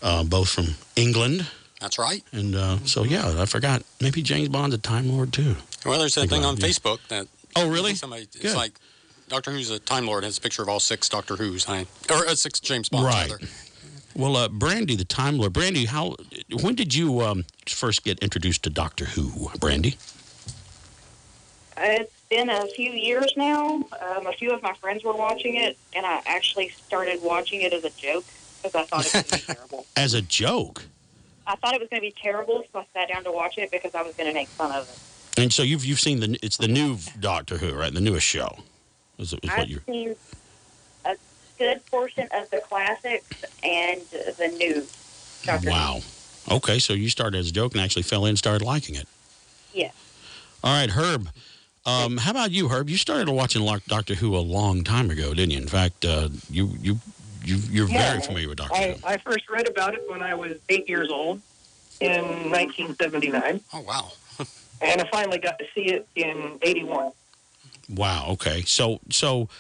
[SPEAKER 6] uh, both from England.
[SPEAKER 27] That's right.
[SPEAKER 6] And uh, so, yeah, I forgot. Maybe James Bond's a Time Lord too.
[SPEAKER 27] Well, there's that thing
[SPEAKER 6] about
[SPEAKER 27] on
[SPEAKER 6] yeah.
[SPEAKER 27] Facebook that.
[SPEAKER 6] Oh, really?
[SPEAKER 27] Somebody, it's
[SPEAKER 6] Good.
[SPEAKER 27] like Doctor Who's a Time Lord has a picture of all six Doctor Who's, I, or uh, six James Bonds.
[SPEAKER 6] Right.
[SPEAKER 27] rather.
[SPEAKER 6] Well, uh, Brandy, the Time Lord. Brandy, how? When did you um, first get introduced to Doctor Who, Brandy?
[SPEAKER 26] It's been a few years now. Um, a few of my friends were watching it, and I actually started watching it as a joke because I thought it was going to be terrible.
[SPEAKER 6] As a joke.
[SPEAKER 26] I thought it was going to be terrible, so I sat down to watch it because I was going to make fun of it.
[SPEAKER 6] And so you've you've seen the it's the new Doctor Who, right? The newest show. Is, is what
[SPEAKER 26] I've
[SPEAKER 6] you
[SPEAKER 26] seen a good portion of the classics and the new Doctor Who.
[SPEAKER 6] Wow. Okay, so you started as a joke and actually fell in and started liking it.
[SPEAKER 26] Yeah.
[SPEAKER 6] All right, Herb. Um, how about you, Herb? You started watching Doctor Who a long time ago, didn't you? In fact, uh, you you you you're
[SPEAKER 26] Yeah,
[SPEAKER 6] very familiar with Doctor
[SPEAKER 26] I,
[SPEAKER 6] Who.
[SPEAKER 26] I first read about it when I was eight years old in 1979.
[SPEAKER 27] Oh, wow.
[SPEAKER 26] and I finally got to see it in 81.
[SPEAKER 6] Wow. Okay. So so,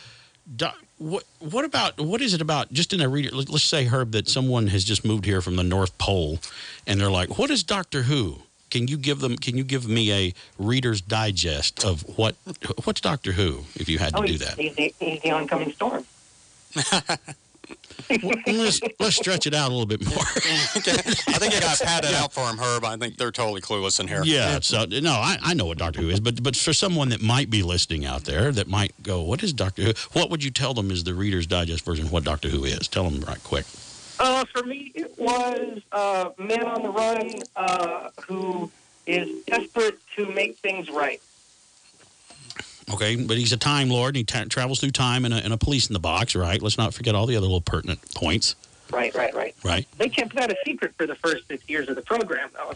[SPEAKER 6] do, what what about what is it about? Just in a reader, let's say Herb that someone has just moved here from the North Pole, and they're like, "What is Doctor Who?" Can you give them? Can you give me a Reader's Digest of what what's Doctor Who? If you had to
[SPEAKER 26] oh,
[SPEAKER 6] do that,
[SPEAKER 26] He's the, he's the oncoming storm.
[SPEAKER 6] let's let's stretch it out a little bit more.
[SPEAKER 27] I think you got padded out for him, Herb. I think they're totally clueless in here.
[SPEAKER 6] Yeah, so no, I, I know what Doctor Who is, but but for someone that might be listening out there that might go, what is Doctor Who? What would you tell them is the Reader's Digest version of what Doctor Who is? Tell them right quick.
[SPEAKER 26] Uh, for me, it was uh, man on the run uh, who is desperate to make things right.
[SPEAKER 6] Okay, but he's a Time Lord and he ta travels through time in a, in a police in the box, right? Let's not forget all the other little pertinent points,
[SPEAKER 26] Right, right, right.
[SPEAKER 6] right?
[SPEAKER 26] They kept that a secret for the first six years of the program, though.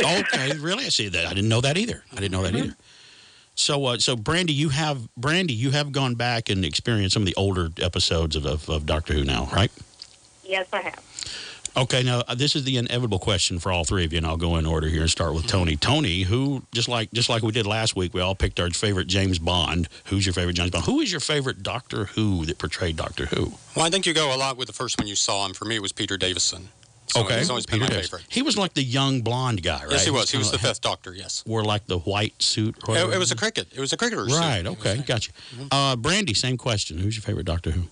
[SPEAKER 6] okay, really? I see that. I didn't know that either. I didn't know that either. So, uh, so Brandy, you have Brandy, you have gone back and experienced some of the older episodes of, of, of Doctor Who now, right?
[SPEAKER 28] Yes, I have.
[SPEAKER 6] Okay, now uh, this is the inevitable question for all three of you, and I'll go in order here and start with Tony. Tony, who just like just like we did last week, we all picked our favorite James Bond. Who's your favorite James Bond? Who is your favorite Doctor Who that portrayed Doctor Who?
[SPEAKER 27] Well, I think you go a lot with the first one you saw, and for me, it was Peter Davison. So
[SPEAKER 6] okay,
[SPEAKER 27] He's always been
[SPEAKER 6] Peter
[SPEAKER 27] my favorite.
[SPEAKER 6] He was like the young blonde guy, right?
[SPEAKER 27] Yes, he was. He was the fifth Doctor, yes.
[SPEAKER 6] Wore like the white suit. or
[SPEAKER 27] It, it was a cricket. It was a cricketer's suit.
[SPEAKER 6] Right. Okay. Gotcha. Uh, Brandy, same question. Who's your favorite Doctor Who?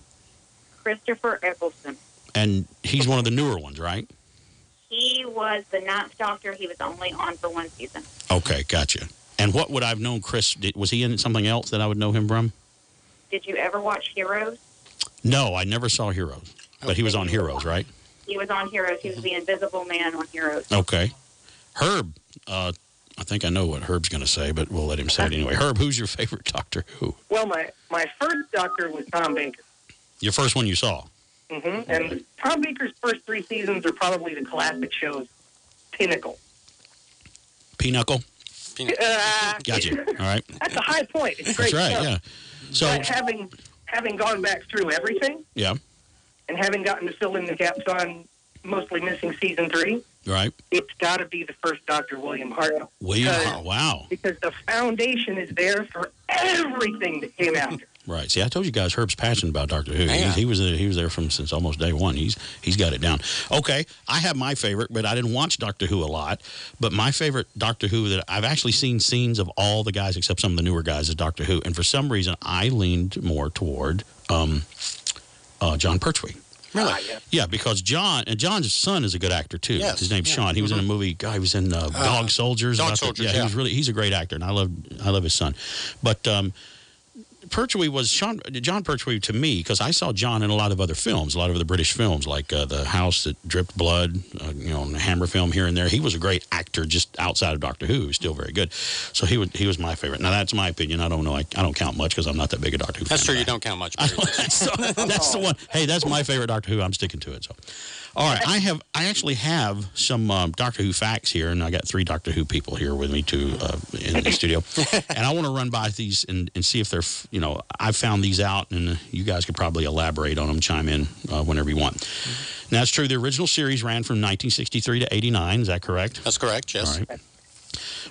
[SPEAKER 28] Christopher Eccleston.
[SPEAKER 6] And he's one of the newer ones, right?
[SPEAKER 28] He was the ninth Doctor. He was only on for one season.
[SPEAKER 6] Okay. Gotcha. And what would I've known Chris? Did, was he in something else that I would know him from?
[SPEAKER 28] Did you ever watch Heroes?
[SPEAKER 6] No, I never saw Heroes, but he was on Heroes, right?
[SPEAKER 28] He was on Heroes. He was the Invisible Man on Heroes.
[SPEAKER 6] Okay. Herb, uh, I think I know what Herb's going to say, but we'll let him say it anyway. Herb, who's your favorite Doctor Who?
[SPEAKER 26] Well, my, my first doctor was Tom Baker.
[SPEAKER 6] Your first one you saw?
[SPEAKER 26] Hmm And Tom Baker's first three seasons are probably the classic show's pinnacle.
[SPEAKER 6] Pinnacle.
[SPEAKER 26] Uh,
[SPEAKER 6] Gotcha. All right.
[SPEAKER 26] That's a high point. It's great
[SPEAKER 6] That's right,
[SPEAKER 26] stuff.
[SPEAKER 6] yeah. So,
[SPEAKER 26] but having having gone back through everything
[SPEAKER 6] yeah,
[SPEAKER 26] and having gotten to fill in the gaps on mostly missing season three,
[SPEAKER 6] right.
[SPEAKER 26] it's got to be the first Doctor William Hartnell.
[SPEAKER 6] William,
[SPEAKER 26] Because-
[SPEAKER 6] Hart- wow.
[SPEAKER 26] Because the foundation is there for everything that came after.
[SPEAKER 6] Right. See, I told you guys Herb's passionate about Doctor Who. He, he was there, he was there from since almost day one. He's he's got it down. Okay, I have my favorite, but I didn't watch Doctor Who a lot. But my favorite Doctor Who that I've actually seen scenes of all the guys except some of the newer guys is Doctor Who, and for some reason I leaned more toward um, uh, Jon Pertwee.
[SPEAKER 26] Really?
[SPEAKER 6] Yeah, because John and John's son is a good actor too.
[SPEAKER 27] Yes,
[SPEAKER 6] His name's
[SPEAKER 27] yeah.
[SPEAKER 6] Sean. He was in a
[SPEAKER 27] Mhm.
[SPEAKER 6] movie. God, he was in uh, Dog Soldiers.
[SPEAKER 27] Dog
[SPEAKER 6] about the-
[SPEAKER 27] Soldiers,
[SPEAKER 6] yeah, he was really. He's a great actor, and I love I love his son. But um, Pertwee was Sean Jon Pertwee to me because I saw John in a lot of other films, a lot of the British films like uh, The House That Dripped Blood, uh, you know, Hammer film here and there. He was a great actor just outside of Doctor Who. He was still very good. So he would he was my favorite. Now that's my opinion. I don't know. I, I don't count much because I'm not that big a Doctor Who.
[SPEAKER 27] That's
[SPEAKER 6] fan.
[SPEAKER 27] true. You don't count much.
[SPEAKER 6] So that's the one. Hey, that's my favorite Doctor Who. I'm sticking to it. So, all right, I have I actually have some um, Doctor Who facts here, and I got three Doctor Who people here with me too uh, in the studio, and I want to run by these and, and see if they're you know I found these out, and you guys could probably elaborate on them, chime in uh, whenever you want. Now it's true. The original series ran from 1963 to 89. Is that correct?
[SPEAKER 27] That's correct. Yes.
[SPEAKER 6] All right.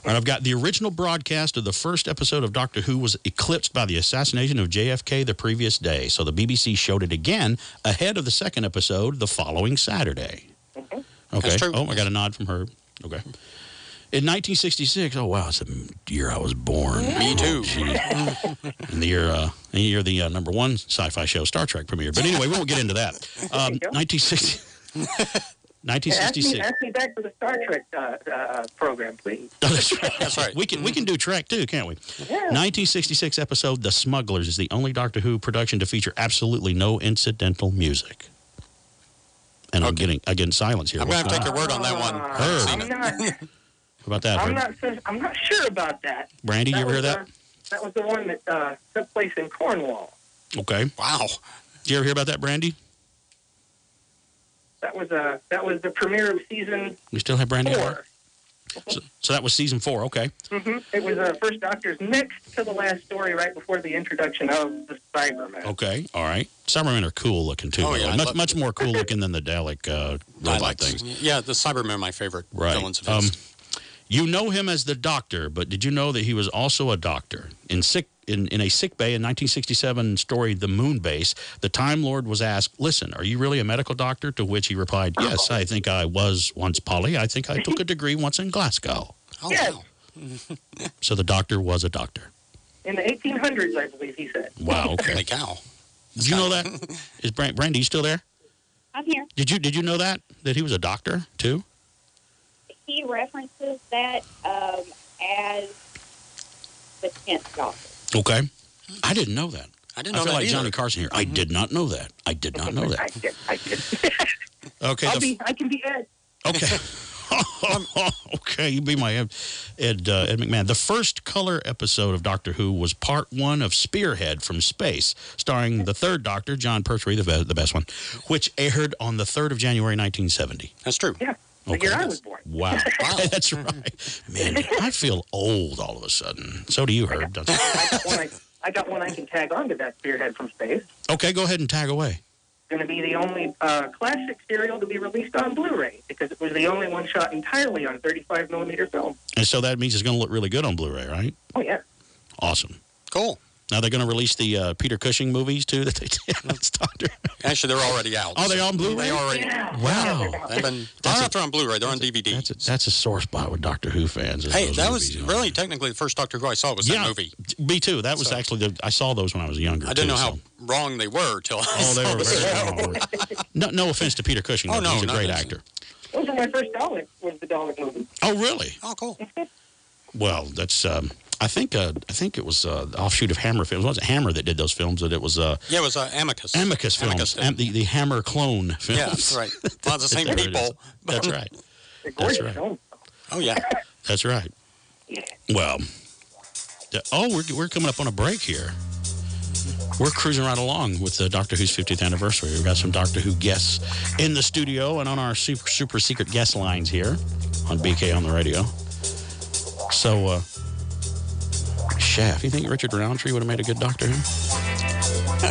[SPEAKER 6] All right, I've got the original broadcast of the first episode of Doctor Who was eclipsed by the assassination of JFK the previous day. So the BBC showed it again ahead of the second episode the following Saturday. Okay.
[SPEAKER 27] That's true.
[SPEAKER 6] Oh, I got a nod from her. Okay. In 1966, oh wow, it's the year I was born.
[SPEAKER 27] Me too.
[SPEAKER 6] In the year, uh, in the year the uh, number one sci-fi show Star Trek premiered. But anyway, we won't get into that. Um, 1960.
[SPEAKER 26] Ask me,
[SPEAKER 6] 1966.
[SPEAKER 26] ask me back to the Star Trek uh, uh, program, please.
[SPEAKER 6] Oh, that's right. That's right. We can we can do Trek too, can't we? Yeah. 1966 episode The Smugglers is the only Doctor Who production to feature absolutely no incidental music. And I'm getting again silence here.
[SPEAKER 27] I'm going to
[SPEAKER 6] What's
[SPEAKER 27] take your word on that one.
[SPEAKER 26] Uh,
[SPEAKER 6] Herb.
[SPEAKER 26] I'm not.
[SPEAKER 6] How about that?
[SPEAKER 26] I'm not. so- I'm not sure about that.
[SPEAKER 6] Brandy, you ever hear that?
[SPEAKER 26] uh, that was the one that uh, took place in Cornwall.
[SPEAKER 6] Okay.
[SPEAKER 27] Wow.
[SPEAKER 6] Did you ever hear about that, Brandy?
[SPEAKER 26] That was uh, that was the premiere of season
[SPEAKER 6] We still have Brandy.
[SPEAKER 26] four.
[SPEAKER 6] So, so that was season four. Okay.
[SPEAKER 26] Mm -hmm. It was uh, First Doctor's next to the last story right before the introduction of the Cybermen.
[SPEAKER 6] Okay. All right. Cybermen are cool looking too.
[SPEAKER 27] Oh, yeah,
[SPEAKER 6] much
[SPEAKER 27] love-
[SPEAKER 6] much more cool looking than the Dalek uh, robot
[SPEAKER 27] like-
[SPEAKER 6] things.
[SPEAKER 27] Yeah, the Cybermen are my favorite
[SPEAKER 6] Right.
[SPEAKER 27] villains of
[SPEAKER 6] Um,
[SPEAKER 27] his.
[SPEAKER 6] you know him as the Doctor, but did you know that he was also a doctor in sick? In, in a sick bay in 1967 story, The Moon Base, the Time Lord was asked, Listen, are you really a medical doctor? To which he replied, Yes, I think I was once, Polly. I think I took a degree once in Glasgow.
[SPEAKER 27] Oh,
[SPEAKER 26] yes,
[SPEAKER 6] So the doctor was a doctor.
[SPEAKER 26] in the 1800s, I believe he said.
[SPEAKER 6] Wow, okay.
[SPEAKER 27] Holy cow.
[SPEAKER 6] Did you know that? Is Brand, Brandy still there?
[SPEAKER 28] I'm here.
[SPEAKER 6] Did you did you know that that he was a doctor too?
[SPEAKER 28] He references that um, as the tenth doctor.
[SPEAKER 6] Okay, I didn't know that.
[SPEAKER 27] I didn't know I
[SPEAKER 6] feel
[SPEAKER 27] that
[SPEAKER 6] like
[SPEAKER 27] either.
[SPEAKER 6] Johnny Carson here. I did not know that. I did not know that.
[SPEAKER 26] I did. I did.
[SPEAKER 6] Okay,
[SPEAKER 26] I'll
[SPEAKER 6] the-
[SPEAKER 26] be. I can be Ed.
[SPEAKER 6] okay. okay, you be my Ed, Ed, uh, Ed McMahon. The first color episode of Doctor Who was part one of Spearhead from Space, starring the third Doctor, Jon Pertwee, the, be- the best one, which aired on the 3rd of January 1970.
[SPEAKER 27] That's true.
[SPEAKER 26] Yeah. The
[SPEAKER 6] Okay.
[SPEAKER 26] year I was born.
[SPEAKER 6] Wow. That's right. Man, I feel old all of a sudden. So do you, Herb. don't?
[SPEAKER 26] I got one. I, I got one I can tag onto that Spearhead from space.
[SPEAKER 6] Okay, go ahead and tag away.
[SPEAKER 26] It's going to be the only uh, classic serial to be released on Blu-ray because it was the only one shot entirely on 35 millimeter film.
[SPEAKER 6] And so that means it's going to look really good on Blu ray, right?
[SPEAKER 26] Oh yeah.
[SPEAKER 6] Awesome.
[SPEAKER 27] Cool.
[SPEAKER 6] Now they're going to release the uh, Peter Cushing movies too that they did. That's Doctor.
[SPEAKER 27] Actually, they're already out.
[SPEAKER 6] Oh, they on Blu-ray?
[SPEAKER 27] They already.
[SPEAKER 6] Wow.
[SPEAKER 27] They've been. They're not they're on Blu-ray. They're on DVD.
[SPEAKER 6] That's a, that's a sore spot with Doctor Who fans.
[SPEAKER 27] Hey, that
[SPEAKER 6] movies,
[SPEAKER 27] was
[SPEAKER 6] you know.
[SPEAKER 27] really technically the first Doctor Who I saw was
[SPEAKER 6] yeah,
[SPEAKER 27] that movie.
[SPEAKER 6] Me too. That was
[SPEAKER 27] So-
[SPEAKER 6] actually the. I saw those when I was younger.
[SPEAKER 27] I didn't
[SPEAKER 6] too,
[SPEAKER 27] know how
[SPEAKER 6] so-
[SPEAKER 27] wrong they were till. I
[SPEAKER 6] Oh, they
[SPEAKER 27] saw
[SPEAKER 6] were
[SPEAKER 27] the
[SPEAKER 6] very wrong. No, no offense to Peter Cushing.
[SPEAKER 27] Oh, no,
[SPEAKER 6] he's a great
[SPEAKER 27] offense.
[SPEAKER 6] actor.
[SPEAKER 26] Those were my first Dalek. Was the Dalek movie?
[SPEAKER 6] Oh, really?
[SPEAKER 27] Oh, cool.
[SPEAKER 6] Well, that's. Um, I think. Uh, I think it was uh, the offshoot of Hammer Films. Was it Hammer that did those films? That it was. Uh,
[SPEAKER 27] Yeah, it was uh, Amicus.
[SPEAKER 6] Amicus Films.
[SPEAKER 27] Amicus.
[SPEAKER 6] Am- the, the Hammer clone films.
[SPEAKER 27] Yeah, that's right. Well, it's the same
[SPEAKER 6] There it is.
[SPEAKER 27] people.
[SPEAKER 6] That's right. That's right.
[SPEAKER 27] Oh yeah.
[SPEAKER 6] That's right. Well, the- oh, we're, we're coming up on a break here. We're cruising right along with the Doctor Who's 50th anniversary. We've got some Doctor Who guests in the studio and on our super, super secret guest lines here on BK on the radio. So, uh, Shaft, you think Richard Roundtree would have made a good Doctor Who?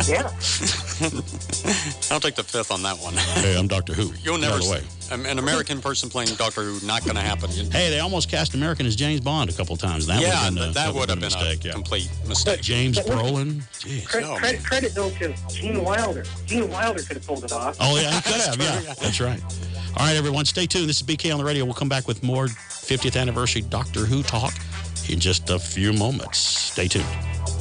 [SPEAKER 26] Yeah.
[SPEAKER 27] I'll take the fifth on that one.
[SPEAKER 6] Hey, I'm Doctor Who.
[SPEAKER 27] You'll never
[SPEAKER 6] the way.
[SPEAKER 27] see an American person playing Doctor Who. Not going to happen.
[SPEAKER 6] Hey, they almost cast American as James Bond a couple times. That
[SPEAKER 27] yeah, uh,
[SPEAKER 6] would have been, a-
[SPEAKER 27] that, would have
[SPEAKER 6] a
[SPEAKER 27] been
[SPEAKER 6] mistake.
[SPEAKER 27] a
[SPEAKER 6] yeah.
[SPEAKER 27] complete mistake.
[SPEAKER 6] James Brolin. Jeez.
[SPEAKER 26] Credit, oh, credit, credit though to Gene Wilder. Gene Wilder could have pulled it off.
[SPEAKER 6] Oh, yeah, he could have. Yeah, that's right. All right, everyone, stay tuned. This is BK on the radio. We'll come back with more 50th anniversary Doctor Who talk in just a few moments. Stay tuned.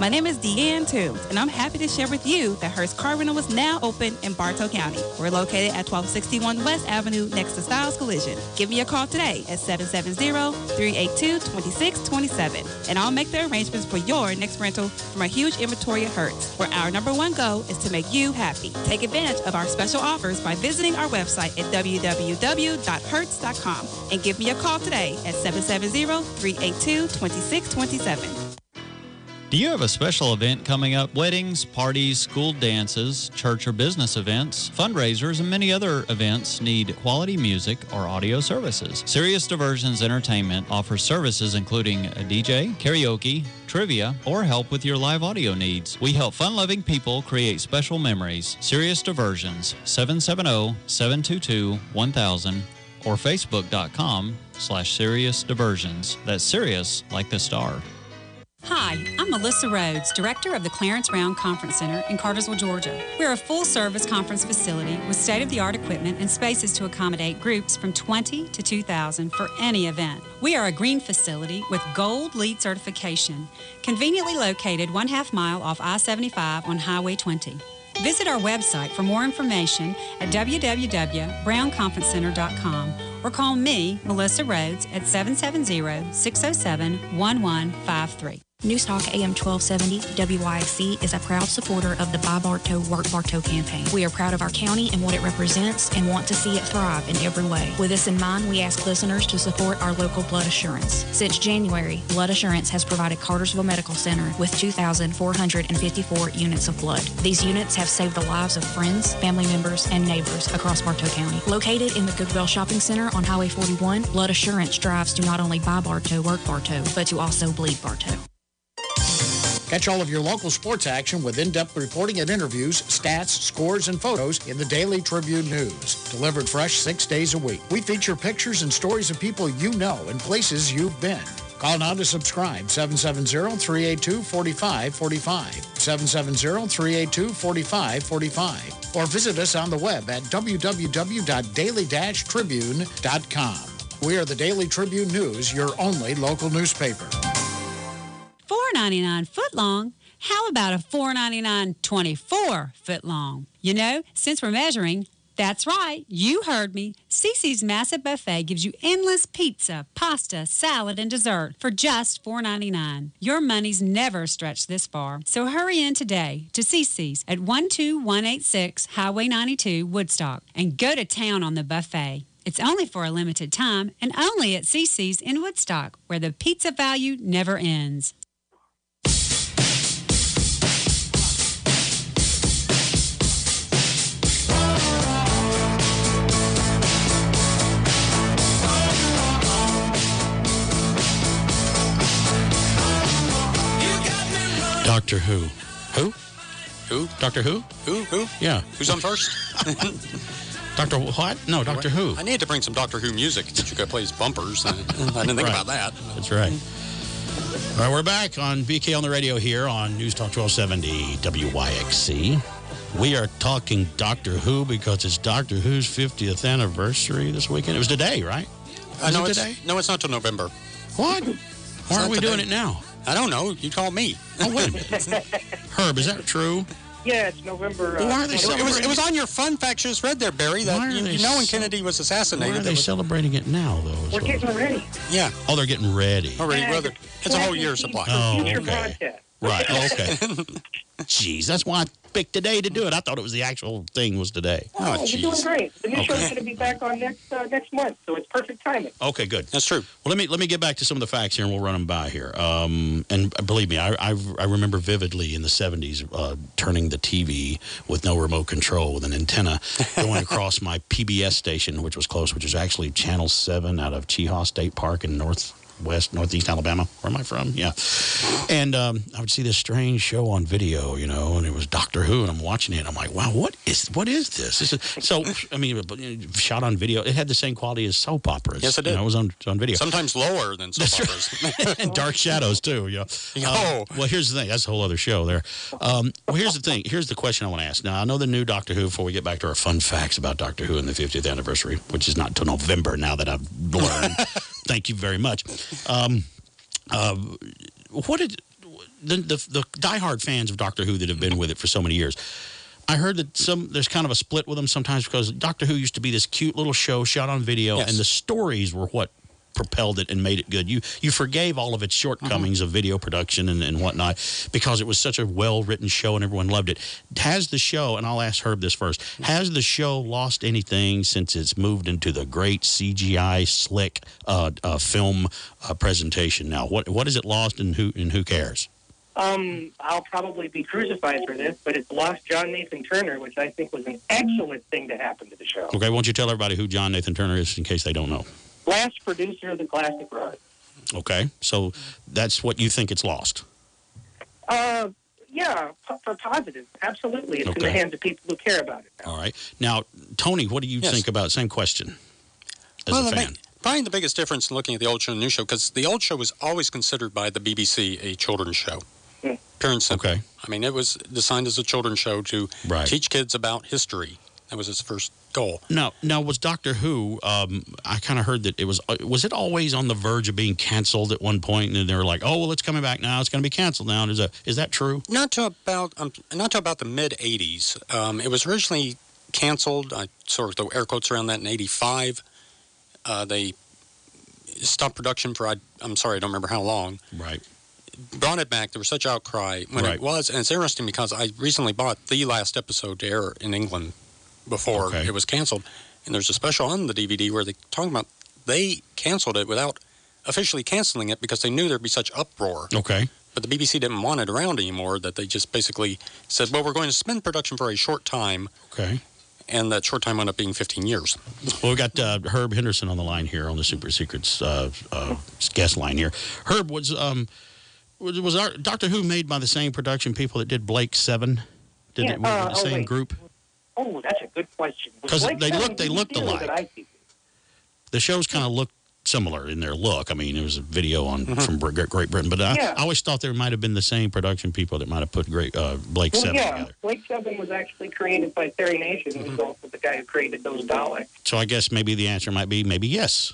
[SPEAKER 29] My name is Deanne Toombs, and I'm happy to share with you that Hertz Car Rental is now open in Bartow County. We're located at 1261 West Avenue next to Styles Collision. Give me a call today at 770-382-2627, and I'll make the arrangements for your next rental from our huge inventory at Hertz, where our number one goal is to make you happy. Take advantage of our special offers by visiting our website at www.hertz.com and give me a call today at 770-382-2627.
[SPEAKER 30] Do you have a special event coming up? Weddings, parties, school dances, church or business events, fundraisers, and many other events need quality music or audio services. Sirius Diversions Entertainment offers services including a DJ, karaoke, trivia, or help with your live audio needs. We help fun loving people create special memories. Sirius Diversions, oh, 770 722 1000 or facebook.com slash Sirius Diversions. That's Sirius like the star.
[SPEAKER 31] Hi, I'm Melissa Rhodes, Director of the Clarence Brown Conference Center in Cartersville, Georgia. We're a full service conference facility with state of the art equipment and spaces to accommodate groups from 20 to 2,000 for any event. We are a green facility with gold LEED certification, conveniently located one half mile off I 75 on Highway 20. Visit our website for more information at www.brownconferencecenter.com or call me, Melissa Rhodes, at 770 607 1153.
[SPEAKER 8] Newstalk AM 1270 WYXC is a proud supporter of the Buy Bartow Work Bartow campaign. We are proud of our county and what it represents and want to see it thrive in every way. With this in mind, we ask listeners to support our local blood assurance. Since January, Blood Assurance has provided Cartersville Medical Center with 2,454 units of blood. These units have saved the lives of friends, family members, and neighbors across Bartow County. Located in the Goodwill Shopping Center on Highway 41, Blood Assurance drives to not only buy Bartow, work Bartow, but to also bleed Bartow.
[SPEAKER 17] Catch all of your local sports action with in-depth reporting and interviews, stats, scores, and photos in the Daily Tribune News. Delivered fresh six days a week. We feature pictures and stories of people you know and places you've been. Call now to subscribe, 770-382-4545, 770-382-4545, or visit us on the web at www.daily-tribune.com. We are the Daily Tribune News, your only local newspaper.
[SPEAKER 31] $4.99 foot long. How about a $4.99 24 foot long? You know, since we're measuring, that's right, you heard me. Cici's Massive Buffet gives you endless pizza, pasta, salad, and dessert for just $4.99. Your money's never stretched this far. So hurry in today to Cici's at 12186 Highway 92, Woodstock, and go to town on the buffet. It's only for a limited time and only at Cici's in Woodstock, where the pizza value never ends.
[SPEAKER 6] Doctor Who. Who?
[SPEAKER 27] Who?
[SPEAKER 6] Doctor Who?
[SPEAKER 27] Who? Who?
[SPEAKER 6] Yeah.
[SPEAKER 27] Who's on first?
[SPEAKER 6] Doctor what? No, Doctor Who.
[SPEAKER 27] I need to bring some Doctor Who music that you could play as bumpers. I, didn't think
[SPEAKER 6] Right.
[SPEAKER 27] about that.
[SPEAKER 6] That's right. All right, we're back on BK on the radio here on News Talk 1270 WYXC. We are talking Doctor Who because it's Doctor Who's 50th anniversary this weekend. It was today, right?
[SPEAKER 27] Uh,
[SPEAKER 6] Is
[SPEAKER 27] know
[SPEAKER 6] it
[SPEAKER 27] it's,
[SPEAKER 6] today?
[SPEAKER 27] No, it's not till November.
[SPEAKER 6] What? Why aren't we doing it now?
[SPEAKER 27] I don't know. You call me.
[SPEAKER 6] Oh, wait a minute. Herb, is that true?
[SPEAKER 25] Yeah, it's November. Uh,
[SPEAKER 6] Why are they
[SPEAKER 27] It, it was, it was on your fun fact you just read there, Barry. That
[SPEAKER 6] Why are
[SPEAKER 27] you,
[SPEAKER 6] they
[SPEAKER 27] you know when Kennedy was
[SPEAKER 6] Why
[SPEAKER 27] assassinated.
[SPEAKER 6] are they
[SPEAKER 27] was-
[SPEAKER 6] celebrating it now, though? is
[SPEAKER 25] We're
[SPEAKER 6] what-
[SPEAKER 25] getting ready.
[SPEAKER 27] yeah,
[SPEAKER 6] Oh, they're getting ready.
[SPEAKER 27] already.
[SPEAKER 25] Yeah,
[SPEAKER 27] well, they're- it's a whole year supply.
[SPEAKER 6] Oh, okay. Right. Oh, okay. Jeez, that's why I picked today to do it. I thought it was the actual thing was today.
[SPEAKER 25] Oh, you're doing great. The new
[SPEAKER 6] Okay.
[SPEAKER 25] show's going to be back on next uh, next month, so it's perfect timing.
[SPEAKER 6] Okay, good.
[SPEAKER 27] That's true.
[SPEAKER 6] Well, let me let me get back to some of the facts here, and we'll run them by here. Um, and believe me, I, I I remember vividly in the '70s uh, turning the TV with no remote control with an antenna going across my PBS station, which was close, which is actually Channel Seven out of Cheaha State Park in Northwest Northeast Alabama. Where am I from? Yeah. And um, I would see this strange show on video, you know, and it was Doctor Who, and I'm watching it. And I'm like, wow, what is what is this? this is, so, I mean, shot on video. It had the same quality as soap operas.
[SPEAKER 27] Yes, it
[SPEAKER 6] You
[SPEAKER 27] did.
[SPEAKER 6] know, it was on on video.
[SPEAKER 27] Sometimes lower than soap operas.
[SPEAKER 6] and dark shadows too. Yeah.
[SPEAKER 27] Oh.
[SPEAKER 6] Um, well, here's the thing. That's a whole other show there. Um, well, here's the thing. Here's the question I want to ask. Now, I know the new Doctor Who. Before we get back to our fun facts about Doctor Who and the 50th anniversary, which is not until November. Now that I've learned. Thank you very much. Um, uh, what did the, the the diehard fans of Doctor Who that have been with it for so many years? I heard that some there's kind of a split with them sometimes because Doctor Who used to be this cute little show shot on video,
[SPEAKER 27] Yes.
[SPEAKER 6] and the stories were what propelled it and made it good. You you forgave all of its shortcomings of video production and, and whatnot because it was such a well written show and everyone loved it. Has the show, and I'll ask Herb this first, has the show lost anything since it's moved into the great CGI slick uh, uh, film uh, presentation now? What what has it lost and who and who cares?
[SPEAKER 25] Um, I'll probably be crucified for this, but it's lost John Nathan Turner, which I think was an excellent thing to happen to the show.
[SPEAKER 6] Okay, why don't you tell everybody who John Nathan Turner is in case they don't know?
[SPEAKER 25] Last producer of the classic run.
[SPEAKER 6] Okay, so that's what you think it's lost.
[SPEAKER 25] Uh, yeah, for positive, absolutely. It's in the hands of people who care about it.
[SPEAKER 6] All right. Now, Tony, what do you
[SPEAKER 27] Yes.
[SPEAKER 6] think about same question as
[SPEAKER 27] well,
[SPEAKER 6] a fan?
[SPEAKER 27] ma- probably the biggest difference in looking at the old show and the new show, because the old show was always considered by the BBC a children's show. Pure and simple.
[SPEAKER 6] Okay.
[SPEAKER 27] I mean, it was designed as a children's show to
[SPEAKER 6] Right.
[SPEAKER 27] teach kids about history. That was his first goal.
[SPEAKER 6] Now, now was Doctor Who? Um, I kind of heard that it was. uh, Was it always on the verge of being canceled at one point, and then they were like, "Oh, well, it's coming back now. It's going to be canceled now." Is that is that true?
[SPEAKER 27] Not to about um, not to about the mid '80s. Um, it was originally canceled. I sort of throw air quotes around that in '85. Uh, they stopped production for I, I'm sorry, I don't remember how long.
[SPEAKER 6] Right.
[SPEAKER 27] brought it back. There was such outcry when
[SPEAKER 6] Right.
[SPEAKER 27] it was, and it's interesting because I recently bought the last episode to air in England before it was canceled, and there's a special on the DVD where they talking about they canceled it without officially canceling it because they knew there'd be such uproar.
[SPEAKER 6] Okay.
[SPEAKER 27] But the BBC didn't want it around anymore. That they just basically said, "Well, we're going to suspend production for a short time."
[SPEAKER 6] Okay.
[SPEAKER 27] And that short time wound up being 15 years.
[SPEAKER 6] Well, we got uh, Herb Henderson on the line here on the Super Secrets uh, uh, guest line here. Herb was um was, was our Doctor Who made by the same production people that did Blake Seven? Did
[SPEAKER 25] Yeah,
[SPEAKER 6] it was it
[SPEAKER 25] uh,
[SPEAKER 6] the
[SPEAKER 25] oh,
[SPEAKER 6] same
[SPEAKER 25] wait.
[SPEAKER 6] group?
[SPEAKER 25] Oh, that's a good question. Because
[SPEAKER 6] they
[SPEAKER 25] Seven
[SPEAKER 6] look- they looked
[SPEAKER 25] or was
[SPEAKER 6] alike. The shows kind of looked similar in their look. I mean, it was a video on
[SPEAKER 25] Mhm.
[SPEAKER 6] from Br- Great Britain, but I,
[SPEAKER 25] Yeah.
[SPEAKER 6] I always thought there might have been the same production people that might have put Great uh, Blake
[SPEAKER 25] Well,
[SPEAKER 6] Seven
[SPEAKER 25] yeah,
[SPEAKER 6] together.
[SPEAKER 25] Blake Seven was actually created by Terry Nation,
[SPEAKER 6] Mm-hmm.
[SPEAKER 25] who's also the guy who created those Daleks.
[SPEAKER 6] So I guess maybe the answer might be maybe yes.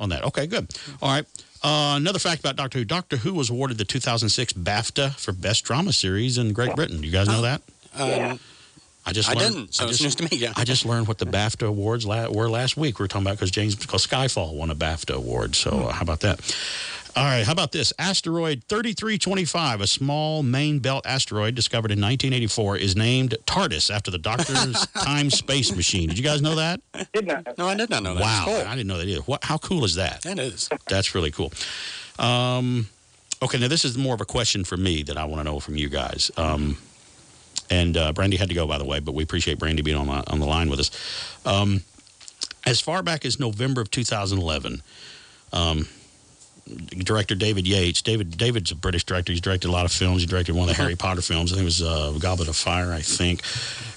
[SPEAKER 6] On that. Okay, good. All right. Uh, another fact about Doctor Who: Doctor Who was awarded the 2006 BAFTA for Best Drama Series in Great Britain. You guys know that?
[SPEAKER 27] Um,
[SPEAKER 6] I just
[SPEAKER 27] I
[SPEAKER 6] learned,
[SPEAKER 27] didn't, so
[SPEAKER 6] I
[SPEAKER 27] it's
[SPEAKER 6] just,
[SPEAKER 27] news to me, yeah.
[SPEAKER 6] I just learned what the BAFTA awards la- were last week. We were talking about because James because Skyfall won a BAFTA award. So uh, how about that? All right, how about this? Asteroid 3325, a small main belt asteroid discovered in 1984, is named TARDIS after the Doctor's time space machine. Did you guys know that?
[SPEAKER 25] Did not.
[SPEAKER 27] No, I did not know that.
[SPEAKER 6] Wow,
[SPEAKER 27] cool.
[SPEAKER 6] I didn't know that either. What, how cool is that?
[SPEAKER 27] That is.
[SPEAKER 6] That's really cool. Um, okay, now this is more of a question for me that I want to know from you guys. Um, and uh, Brandy had to go, by the way, but we appreciate Brandy being on on the line with us. Um, as far back as November of 2011, um, director David Yates. David David's a British director. He's directed a lot of films. He directed one of the Harry Potter films. I think it was uh, Goblet of Fire. I think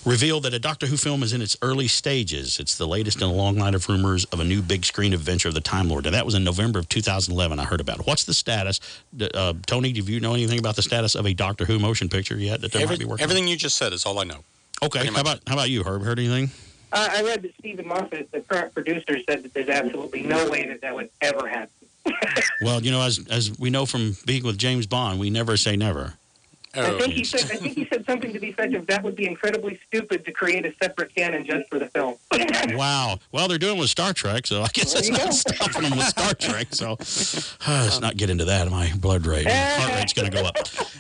[SPEAKER 6] revealed that a Doctor Who film is in its early stages. It's the latest in a long line of rumors of a new big screen adventure of the Time Lord, and that was in November of 2011. I heard about it. What's the status? Uh, Tony, do you know anything about the status of a Doctor Who motion picture yet that they
[SPEAKER 27] Every-
[SPEAKER 6] might be working?
[SPEAKER 27] everything you just said is all I know.
[SPEAKER 6] on? Okay. How about how about you, Herb? Heard anything?
[SPEAKER 25] Uh, I read that Steven Moffat, the current producer, said that there's absolutely no way that that would ever happen.
[SPEAKER 6] Well, you know, as as we know from being with James Bond, we never say never.
[SPEAKER 25] I think he said. I think he said something to the effect of that would be incredibly stupid to create a separate canon just for the film.
[SPEAKER 6] wow. Well, they're doing it with Star Trek, so I guess
[SPEAKER 25] There
[SPEAKER 6] that's not
[SPEAKER 25] go.
[SPEAKER 6] stopping them with Star Trek. So let's not get into that. My blood rate, my heart rate's going to go up.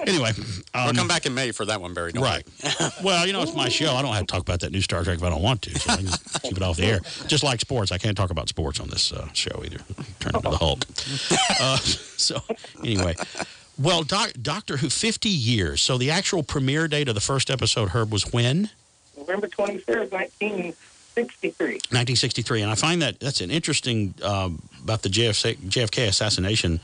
[SPEAKER 6] Anyway, um,
[SPEAKER 27] we'll come back in May for that one, Barry. Don't
[SPEAKER 6] right. well, you know, it's my show. I don't have to talk about that new Star Trek if I don't want to. So I can just keep it off the air. Just like sports, I can't talk about sports on this uh, show either. Turn into the Hulk. Uh, so anyway. Well, doc, Doctor Who, 50 years. So the actual premiere date of the first episode, Herb, was when?
[SPEAKER 25] November 23rd, 1963.
[SPEAKER 6] 1963, and I find that that's an interesting um, about the JFK, JFK assassination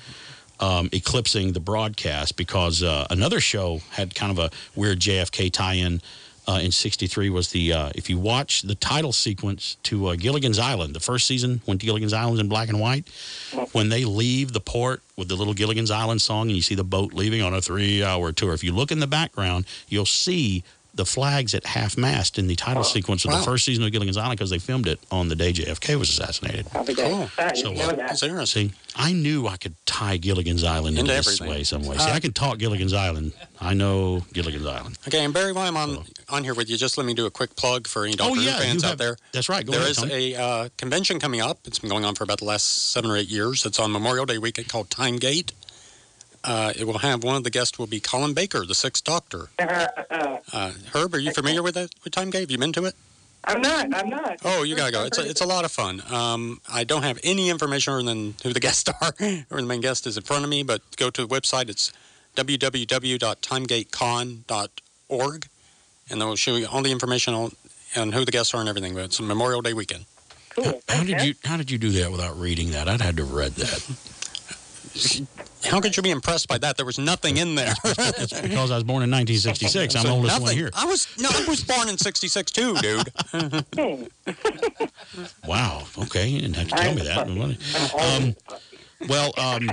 [SPEAKER 6] um, eclipsing the broadcast because uh, another show had kind of a weird JFK tie-in. Uh, in '63 was the uh, if you watch the title sequence to uh, Gilligan's Island, the first season when Gilligan's Island's in black and white, when they leave the port with the little Gilligan's Island song, and you see the boat leaving on a three-hour tour. If you look in the background, you'll see the flags at half mast in the title sequence of
[SPEAKER 27] wow.
[SPEAKER 6] the first season of Gilligan's Island because they filmed it on the day JFK was assassinated.
[SPEAKER 25] Cool. I
[SPEAKER 6] So,
[SPEAKER 25] didn't know
[SPEAKER 6] uh,
[SPEAKER 25] that.
[SPEAKER 6] see, I knew I could tie Gilligan's Island into,
[SPEAKER 27] Into
[SPEAKER 6] this
[SPEAKER 27] everything.
[SPEAKER 6] way, some way. See,
[SPEAKER 27] Uh,
[SPEAKER 6] I can talk Gilligan's Island. I know Gilligan's Island.
[SPEAKER 27] Okay, and Barry, while I'm on on here with you, just let me do a quick plug for any Doctor
[SPEAKER 6] Oh,
[SPEAKER 27] Who fans
[SPEAKER 6] you
[SPEAKER 27] out there.
[SPEAKER 6] that's right, go
[SPEAKER 27] There
[SPEAKER 6] ahead,
[SPEAKER 27] is
[SPEAKER 6] Tony.
[SPEAKER 27] a uh, convention coming up. It's been going on for about the last seven or eight years. It's on Memorial Day weekend called Time Gate. Uh, it will have one of the guests will be Colin Baker, the Sixth Doctor. Uh, Herb, are you familiar with that with Time Gate? Have you been to it?
[SPEAKER 25] I'm not. I'm not.
[SPEAKER 27] Oh, you gotta go. It's a, it's a lot of fun. Um, I don't have any information other than who the guests are or the main guest is in front of me, but go to the website. It's www.timegatecon.org, and they'll show you all the information on, on who the guests are and everything. But it's Memorial Day weekend. Cool.
[SPEAKER 6] How did you How did you do that without reading that? I'd had to have read that.
[SPEAKER 27] How could you be impressed by that? There was nothing in there.
[SPEAKER 6] It's because I was born in 1966. I'm the
[SPEAKER 27] So
[SPEAKER 6] oldest one
[SPEAKER 27] nothing.
[SPEAKER 6] here.
[SPEAKER 27] I was no, I was born in '66 too, dude.
[SPEAKER 6] Wow. Okay, you didn't have to tell me that. Um, well, um,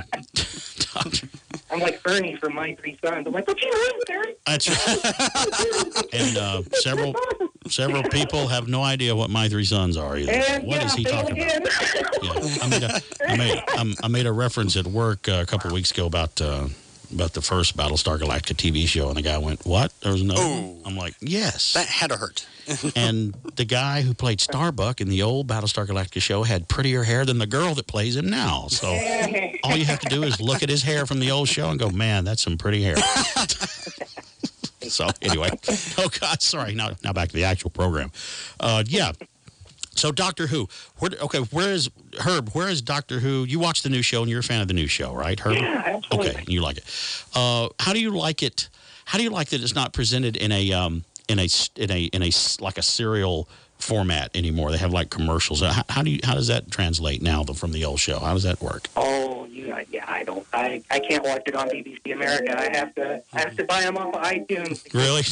[SPEAKER 25] I'm like Bernie from My Three Sons. I'm like, what you doing, Barry?
[SPEAKER 6] That's right. and uh, several several people have no idea what my three sons are either.
[SPEAKER 25] And
[SPEAKER 6] What
[SPEAKER 25] yeah,
[SPEAKER 6] is he
[SPEAKER 25] fail
[SPEAKER 6] talking about? Yeah, I made a, I made, um, I made a reference at work uh, a couple of weeks ago about uh, about the first Battlestar Galactica TV show, and the guy went, "What? There was no."
[SPEAKER 27] Oh.
[SPEAKER 6] I'm like, "Yes."
[SPEAKER 27] That had to hurt.
[SPEAKER 6] and the guy who played Starbuck in the old Battlestar Galactica show had prettier hair than the girl that plays him now. So all you have to do is look at his hair from the old show and go, "Man, that's some pretty hair." so anyway, oh God, sorry. Now, now back to the actual program. Uh, yeah. So Doctor Who, where, okay, where is Herb? Where is Doctor Who? You watch the new show and you're a fan of the new show, right, Herb?
[SPEAKER 26] Yeah, absolutely.
[SPEAKER 6] Okay, you like it. Uh, how do you like it? How do you like that it's not presented in a um, in a in a in a like a serial format anymore? They have like commercials. How, how do you how does that translate now from the old show? How does that work?
[SPEAKER 26] Oh, yeah, yeah. I don't. I I can't watch it on BBC America. I have to. I have to buy them off of iTunes.
[SPEAKER 6] Really?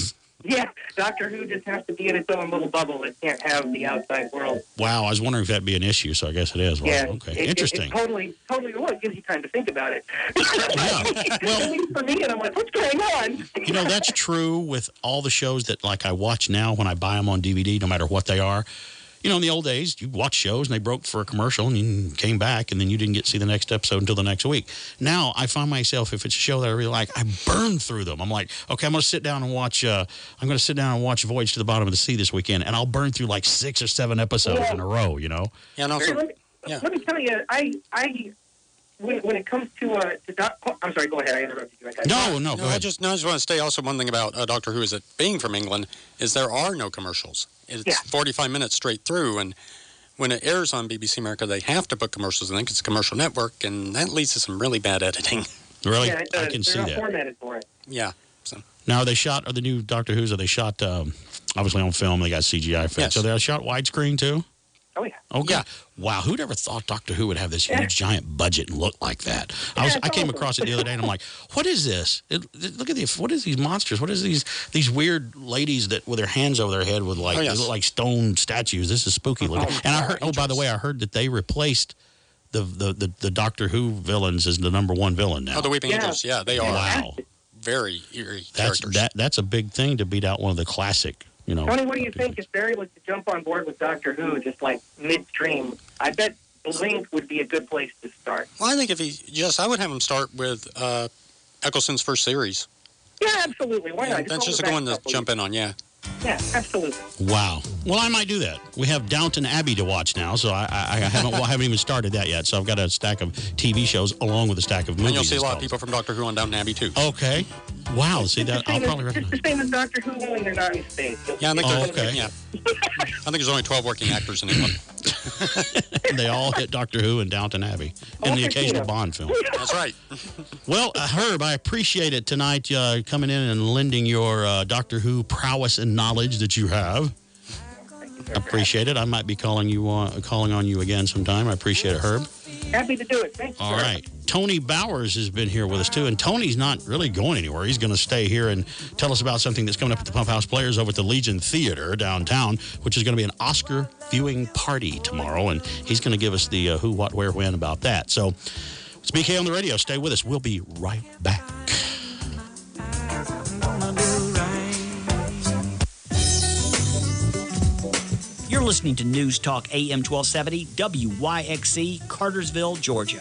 [SPEAKER 26] Yeah, Doctor Who just has to be in its own little bubble. It can't have the outside world.
[SPEAKER 6] Wow, I was wondering if that'd be an issue. So I guess it is. Wow,
[SPEAKER 26] yeah.
[SPEAKER 6] okay,
[SPEAKER 26] it- it-
[SPEAKER 6] interesting.
[SPEAKER 26] It, totally, totally. Well, it gives you time to think about it. yeah, well, for me, and I'm like, what's going on?
[SPEAKER 6] you know that's true with all the shows that like I watch now when I buy them on DVD, no matter what they are. You know, in the old days, you'd watch shows and they broke for a commercial and you came back and then you didn't get to see the next episode until the next week. Now I find myself if it's a show that I really like, I burn through them. I'm like, okay, I'm going to sit down and watch. Uh, I'm going to sit down and watch Voyage to the Bottom of the Sea this weekend, and I'll burn through like six or seven episodes
[SPEAKER 26] Yeah.
[SPEAKER 6] in a row. You know.
[SPEAKER 27] Yeah, and
[SPEAKER 26] Barry, let, me, let me tell you, I, I, when, when it comes to, uh, to doc, oh, I'm sorry, go ahead. I interrupted you. I got
[SPEAKER 6] No, no,
[SPEAKER 27] I just, no, I just want to say also one thing about uh, Doctor Who is that being from England is there are no commercials. It's 45 minutes straight through, and when it airs on BBC America, they have to put commercials. I think it's a commercial network, and that leads to some really bad editing.
[SPEAKER 6] Really,
[SPEAKER 26] Yeah, it
[SPEAKER 6] I
[SPEAKER 26] does.
[SPEAKER 6] can
[SPEAKER 26] They're
[SPEAKER 6] see
[SPEAKER 26] not
[SPEAKER 6] that.
[SPEAKER 26] formatted for it.
[SPEAKER 27] Yeah. So.
[SPEAKER 6] Now, are they shot, are the new Doctor Who's, are they shot, um, obviously on film, they got CGI effects.
[SPEAKER 26] Yes.
[SPEAKER 6] So they're shot widescreen too?
[SPEAKER 26] Oh, yeah.
[SPEAKER 6] Oh Okay. Wow, who'd ever thought Doctor Who would have this huge, giant budget and look like that? I was, I
[SPEAKER 26] it's
[SPEAKER 6] came
[SPEAKER 26] awesome.
[SPEAKER 6] across it the other day and I'm like, what is this? It, it- look at the, what is these monsters? What is these, these weird ladies that with their hands over their head with like,
[SPEAKER 27] Oh, yes.
[SPEAKER 6] look like stone statues? This is spooky looking. and I heard, oh, by the way, I heard that they replaced the, the, the, the Doctor Who villains as the number one villain now.
[SPEAKER 27] Oh, the Weeping Angels. Yeah, they are.
[SPEAKER 6] Wow.
[SPEAKER 27] Very eerie
[SPEAKER 6] That's,
[SPEAKER 27] characters.
[SPEAKER 6] that, that's a big thing to beat out one of the classic, you know.
[SPEAKER 26] Tony, what do you think if Barry was to jump on board with Doctor Who just like midstream? I bet Blink would be a good place to start.
[SPEAKER 27] Well, I think if he just, I would have him start with uh, Eccleston's first series.
[SPEAKER 26] Yeah, absolutely. Why not?
[SPEAKER 27] That's just
[SPEAKER 26] it
[SPEAKER 27] a good one to jump in on, yeah.
[SPEAKER 26] Years. Yeah, absolutely.
[SPEAKER 6] Wow. Well, I might do that. We have Downton Abbey to watch now, so I, I, I haven't well, I haven't even started that yet. So I've got a stack of TV shows along with a stack of movies.
[SPEAKER 27] And you'll see a lot of people from Doctor Who on Downton Abbey, too.
[SPEAKER 6] Okay. Wow. See that? I'll
[SPEAKER 26] Same as-
[SPEAKER 6] probably recognize.
[SPEAKER 26] It's the same as Doctor Who when they're not in space.
[SPEAKER 27] Yeah, I think
[SPEAKER 6] Oh,
[SPEAKER 27] there's,
[SPEAKER 6] okay.
[SPEAKER 27] yeah. I think there's only 12 working actors in England.
[SPEAKER 6] they all hit Doctor Who and Downton Abbey, and the occasional Bond film.
[SPEAKER 27] That's right.
[SPEAKER 6] Well, uh, Herb, I appreciate it tonight uh, coming in and lending your uh, Doctor Who prowess and knowledge that you have. I appreciate it. I might be calling you uh, calling on you again sometime. I appreciate it, Herb.
[SPEAKER 26] Happy to do it. Thank you.
[SPEAKER 6] All
[SPEAKER 26] sir.
[SPEAKER 6] right. Tony Bowers has been here with us too, and Tony's not really going anywhere. He's going to stay here and tell us about something that's coming up at the Pump House Players over at the Legion Theater downtown, which is going to be an Oscar viewing party tomorrow, and he's going to give us the uh, who, what, where, when about that. So it's BK on the radio. Stay with us. We'll be right back.
[SPEAKER 4] You're listening to News Talk AM 1270 WYXC, Cartersville, Georgia.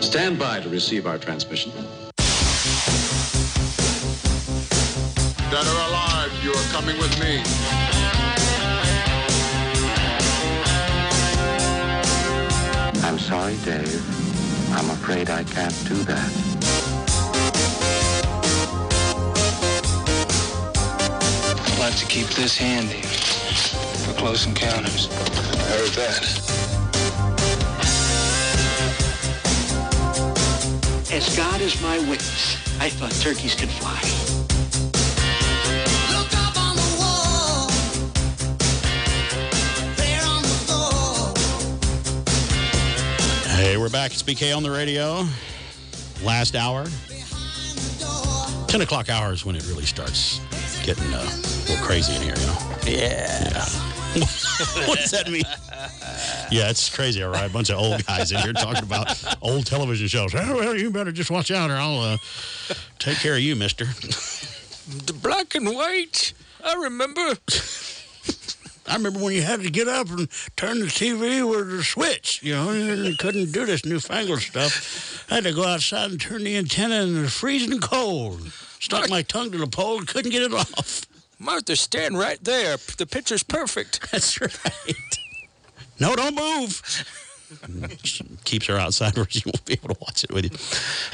[SPEAKER 32] Stand by to receive our transmission.
[SPEAKER 2] Dead or alive, you are coming with me.
[SPEAKER 33] I'm sorry, Dave. I'm afraid I can't do that.
[SPEAKER 34] Like to keep this handy for close encounters. I heard that.
[SPEAKER 35] As God is my witness, I thought turkeys could fly.
[SPEAKER 6] Hey, we're back. It's BK on the radio. Last hour. 10 o'clock hour is when it really starts getting uh, crazy in here, you know?
[SPEAKER 7] Yeah.
[SPEAKER 6] what does that mean? Yeah, it's crazy, all right? A bunch of old guys in here talking about old television shows. Oh, well, you better just watch out or I'll uh, take care of you, mister.
[SPEAKER 7] The black and white. I remember.
[SPEAKER 6] I remember when you had to get up and turn the TV with the switch. You know, you couldn't do this newfangled stuff. I had to go outside and turn the antenna and it was freezing cold. Stuck my tongue to the pole and couldn't get it off.
[SPEAKER 7] Martha, stand right there. The picture's perfect.
[SPEAKER 6] That's right. No, don't move. Keeps her outside where she won't be able to watch it with you.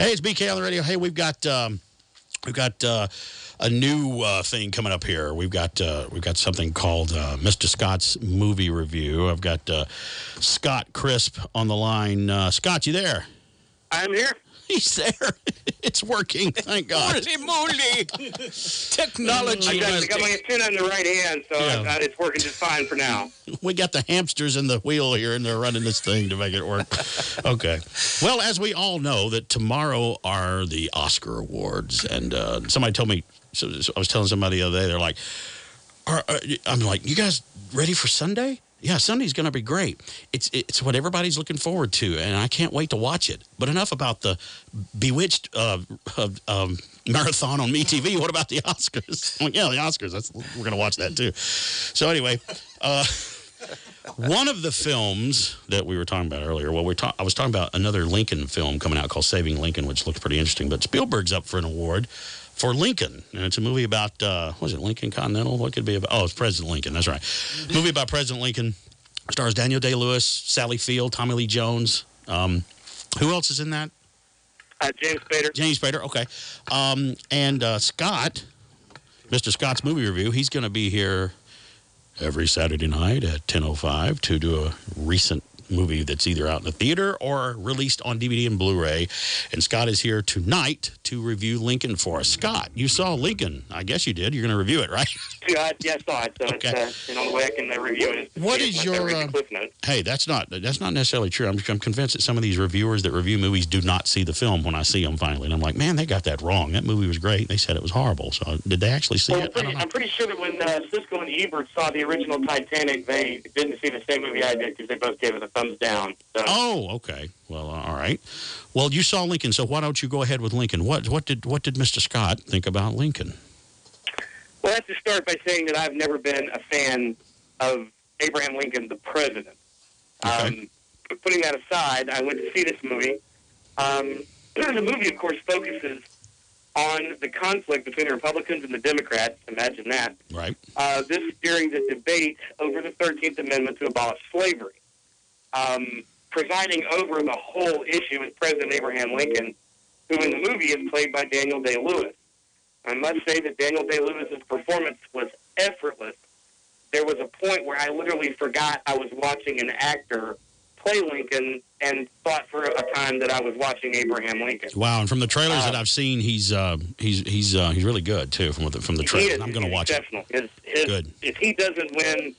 [SPEAKER 6] Hey, it's BK on the radio. Hey, we've got um, we've got uh, a new uh, thing coming up here. We've got uh, we've got something called uh, Mr. Scott's movie review. I've got uh, Scott Crisp on the line. Uh, Scott, you there?
[SPEAKER 25] I'm here.
[SPEAKER 6] He's there. it's working. Thank God.
[SPEAKER 7] Holy moly! Technology.
[SPEAKER 25] I got, I got my antenna in the right hand, so
[SPEAKER 6] Yeah.
[SPEAKER 25] I've got, it's working just fine for now.
[SPEAKER 6] We got the hamsters in the wheel here, and they're running this thing to make it work. okay. Well, as we all know, that tomorrow are the Oscar Awards, and uh, somebody told me. So, so I was telling somebody the other day. They're like, are, are- I'm like, you guys ready for Sunday? Yeah, Sunday's going to be great. It's it's what everybody's looking forward to, and I can't wait to watch it. But enough about the Bewitched uh, uh, um, marathon on MeTV. What about the Oscars? I'm yeah, the Oscars. That's, we're going to watch that too. So anyway, uh, one of the films that we were talking about earlier, well, we're ta- I was talking about another Lincoln film coming out called Saving Lincoln, which looks pretty interesting. But Spielberg's up for an award for Lincoln, and it's a movie about uh, what was it Lincoln Continental? What could it be about? Oh, it's President Lincoln. That's right. movie about President Lincoln. Stars Daniel Day Lewis, Sally Field, Tommy Lee Jones. Um, who else is in that?
[SPEAKER 25] Uh, James Spader.
[SPEAKER 6] James Spader. Okay. Um, and uh, Scott, Mr. Scott's movie review. He's going to be here every Saturday night at 10:05 to do a recent movie that's either out in the theater or released on DVD and Blu-ray. And Scott is here tonight to review Lincoln for us. Scott, you saw Lincoln. I guess you did. You're going to review it, right?
[SPEAKER 25] Yeah, yeah, I saw it. So it's, uh, the way I can uh, review it is
[SPEAKER 6] What
[SPEAKER 25] is
[SPEAKER 6] is your, uh. Hey, that's not that's not necessarily true. I'm, I'm convinced that some of these reviewers that review movies do not see the film when I see them finally, and I'm like, man, they got that wrong. That movie was great. They said it was horrible. So did they actually see
[SPEAKER 25] Well,
[SPEAKER 6] it?
[SPEAKER 25] I'm pretty, I'm pretty sure that when uh, Siskel and Ebert saw the original Titanic, they didn't see the same movie I did because they both gave it a thumbs down. So.
[SPEAKER 6] Oh, okay. Well, uh, all right. Well, you saw Lincoln, so why don't you go ahead with Lincoln? What what did what did Mr. Scott think about Lincoln?
[SPEAKER 25] Well, I have to start by saying that I've never been a fan of Abraham Lincoln, the president. Um, putting that aside, I went to see this movie. Um, the movie, of course, focuses on the conflict between the Republicans and the Democrats. Imagine that.
[SPEAKER 6] Right.
[SPEAKER 25] Uh, this during the debate over the 13th Amendment to abolish slavery. Um, presiding over the whole issue is President Abraham Lincoln, who in the movie is played by Daniel Day Lewis. I must say that Daniel Day Lewis's performance was effortless. There was a point where I literally forgot I was watching an actor play Lincoln and thought for a time that I was watching Abraham Lincoln.
[SPEAKER 6] Wow, and from the trailers that
[SPEAKER 25] Uh,
[SPEAKER 6] I've seen, he's uh, he's he's uh, he's really good too. From the from the trailers,
[SPEAKER 25] is
[SPEAKER 6] I'm going to watch it.
[SPEAKER 25] His, his,
[SPEAKER 6] Good.
[SPEAKER 25] If he doesn't win,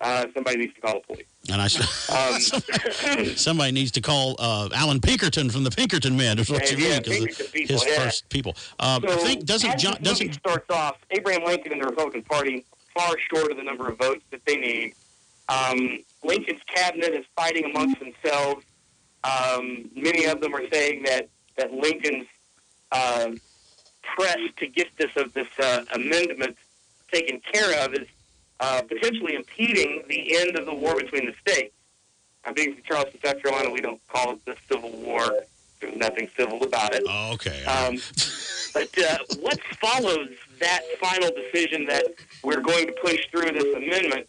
[SPEAKER 25] uh, somebody needs to call the police.
[SPEAKER 6] And I
[SPEAKER 25] Um,
[SPEAKER 6] somebody needs to call uh, Allan Pinkerton from the Pinkerton Men. Is what you
[SPEAKER 25] yeah,
[SPEAKER 6] mean? 'cause
[SPEAKER 25] Pinkerton people,
[SPEAKER 6] his
[SPEAKER 25] yeah.
[SPEAKER 6] first people. Um, I think doesn't John doesn't
[SPEAKER 25] starts off, Abraham Lincoln and the Republican Party far short of the number of votes that they need. Um, Lincoln's cabinet is fighting amongst themselves. Um, many of them are saying that that Lincoln's uh, press to get this of this uh, amendment taken care of is uh, potentially impeding the end of the war between the states. I'm being from Charleston, South Carolina. We don't call it the Civil War. There's nothing civil about it.
[SPEAKER 6] Oh, okay.
[SPEAKER 25] Um, but uh, what follows that final decision that we're going to push through this amendment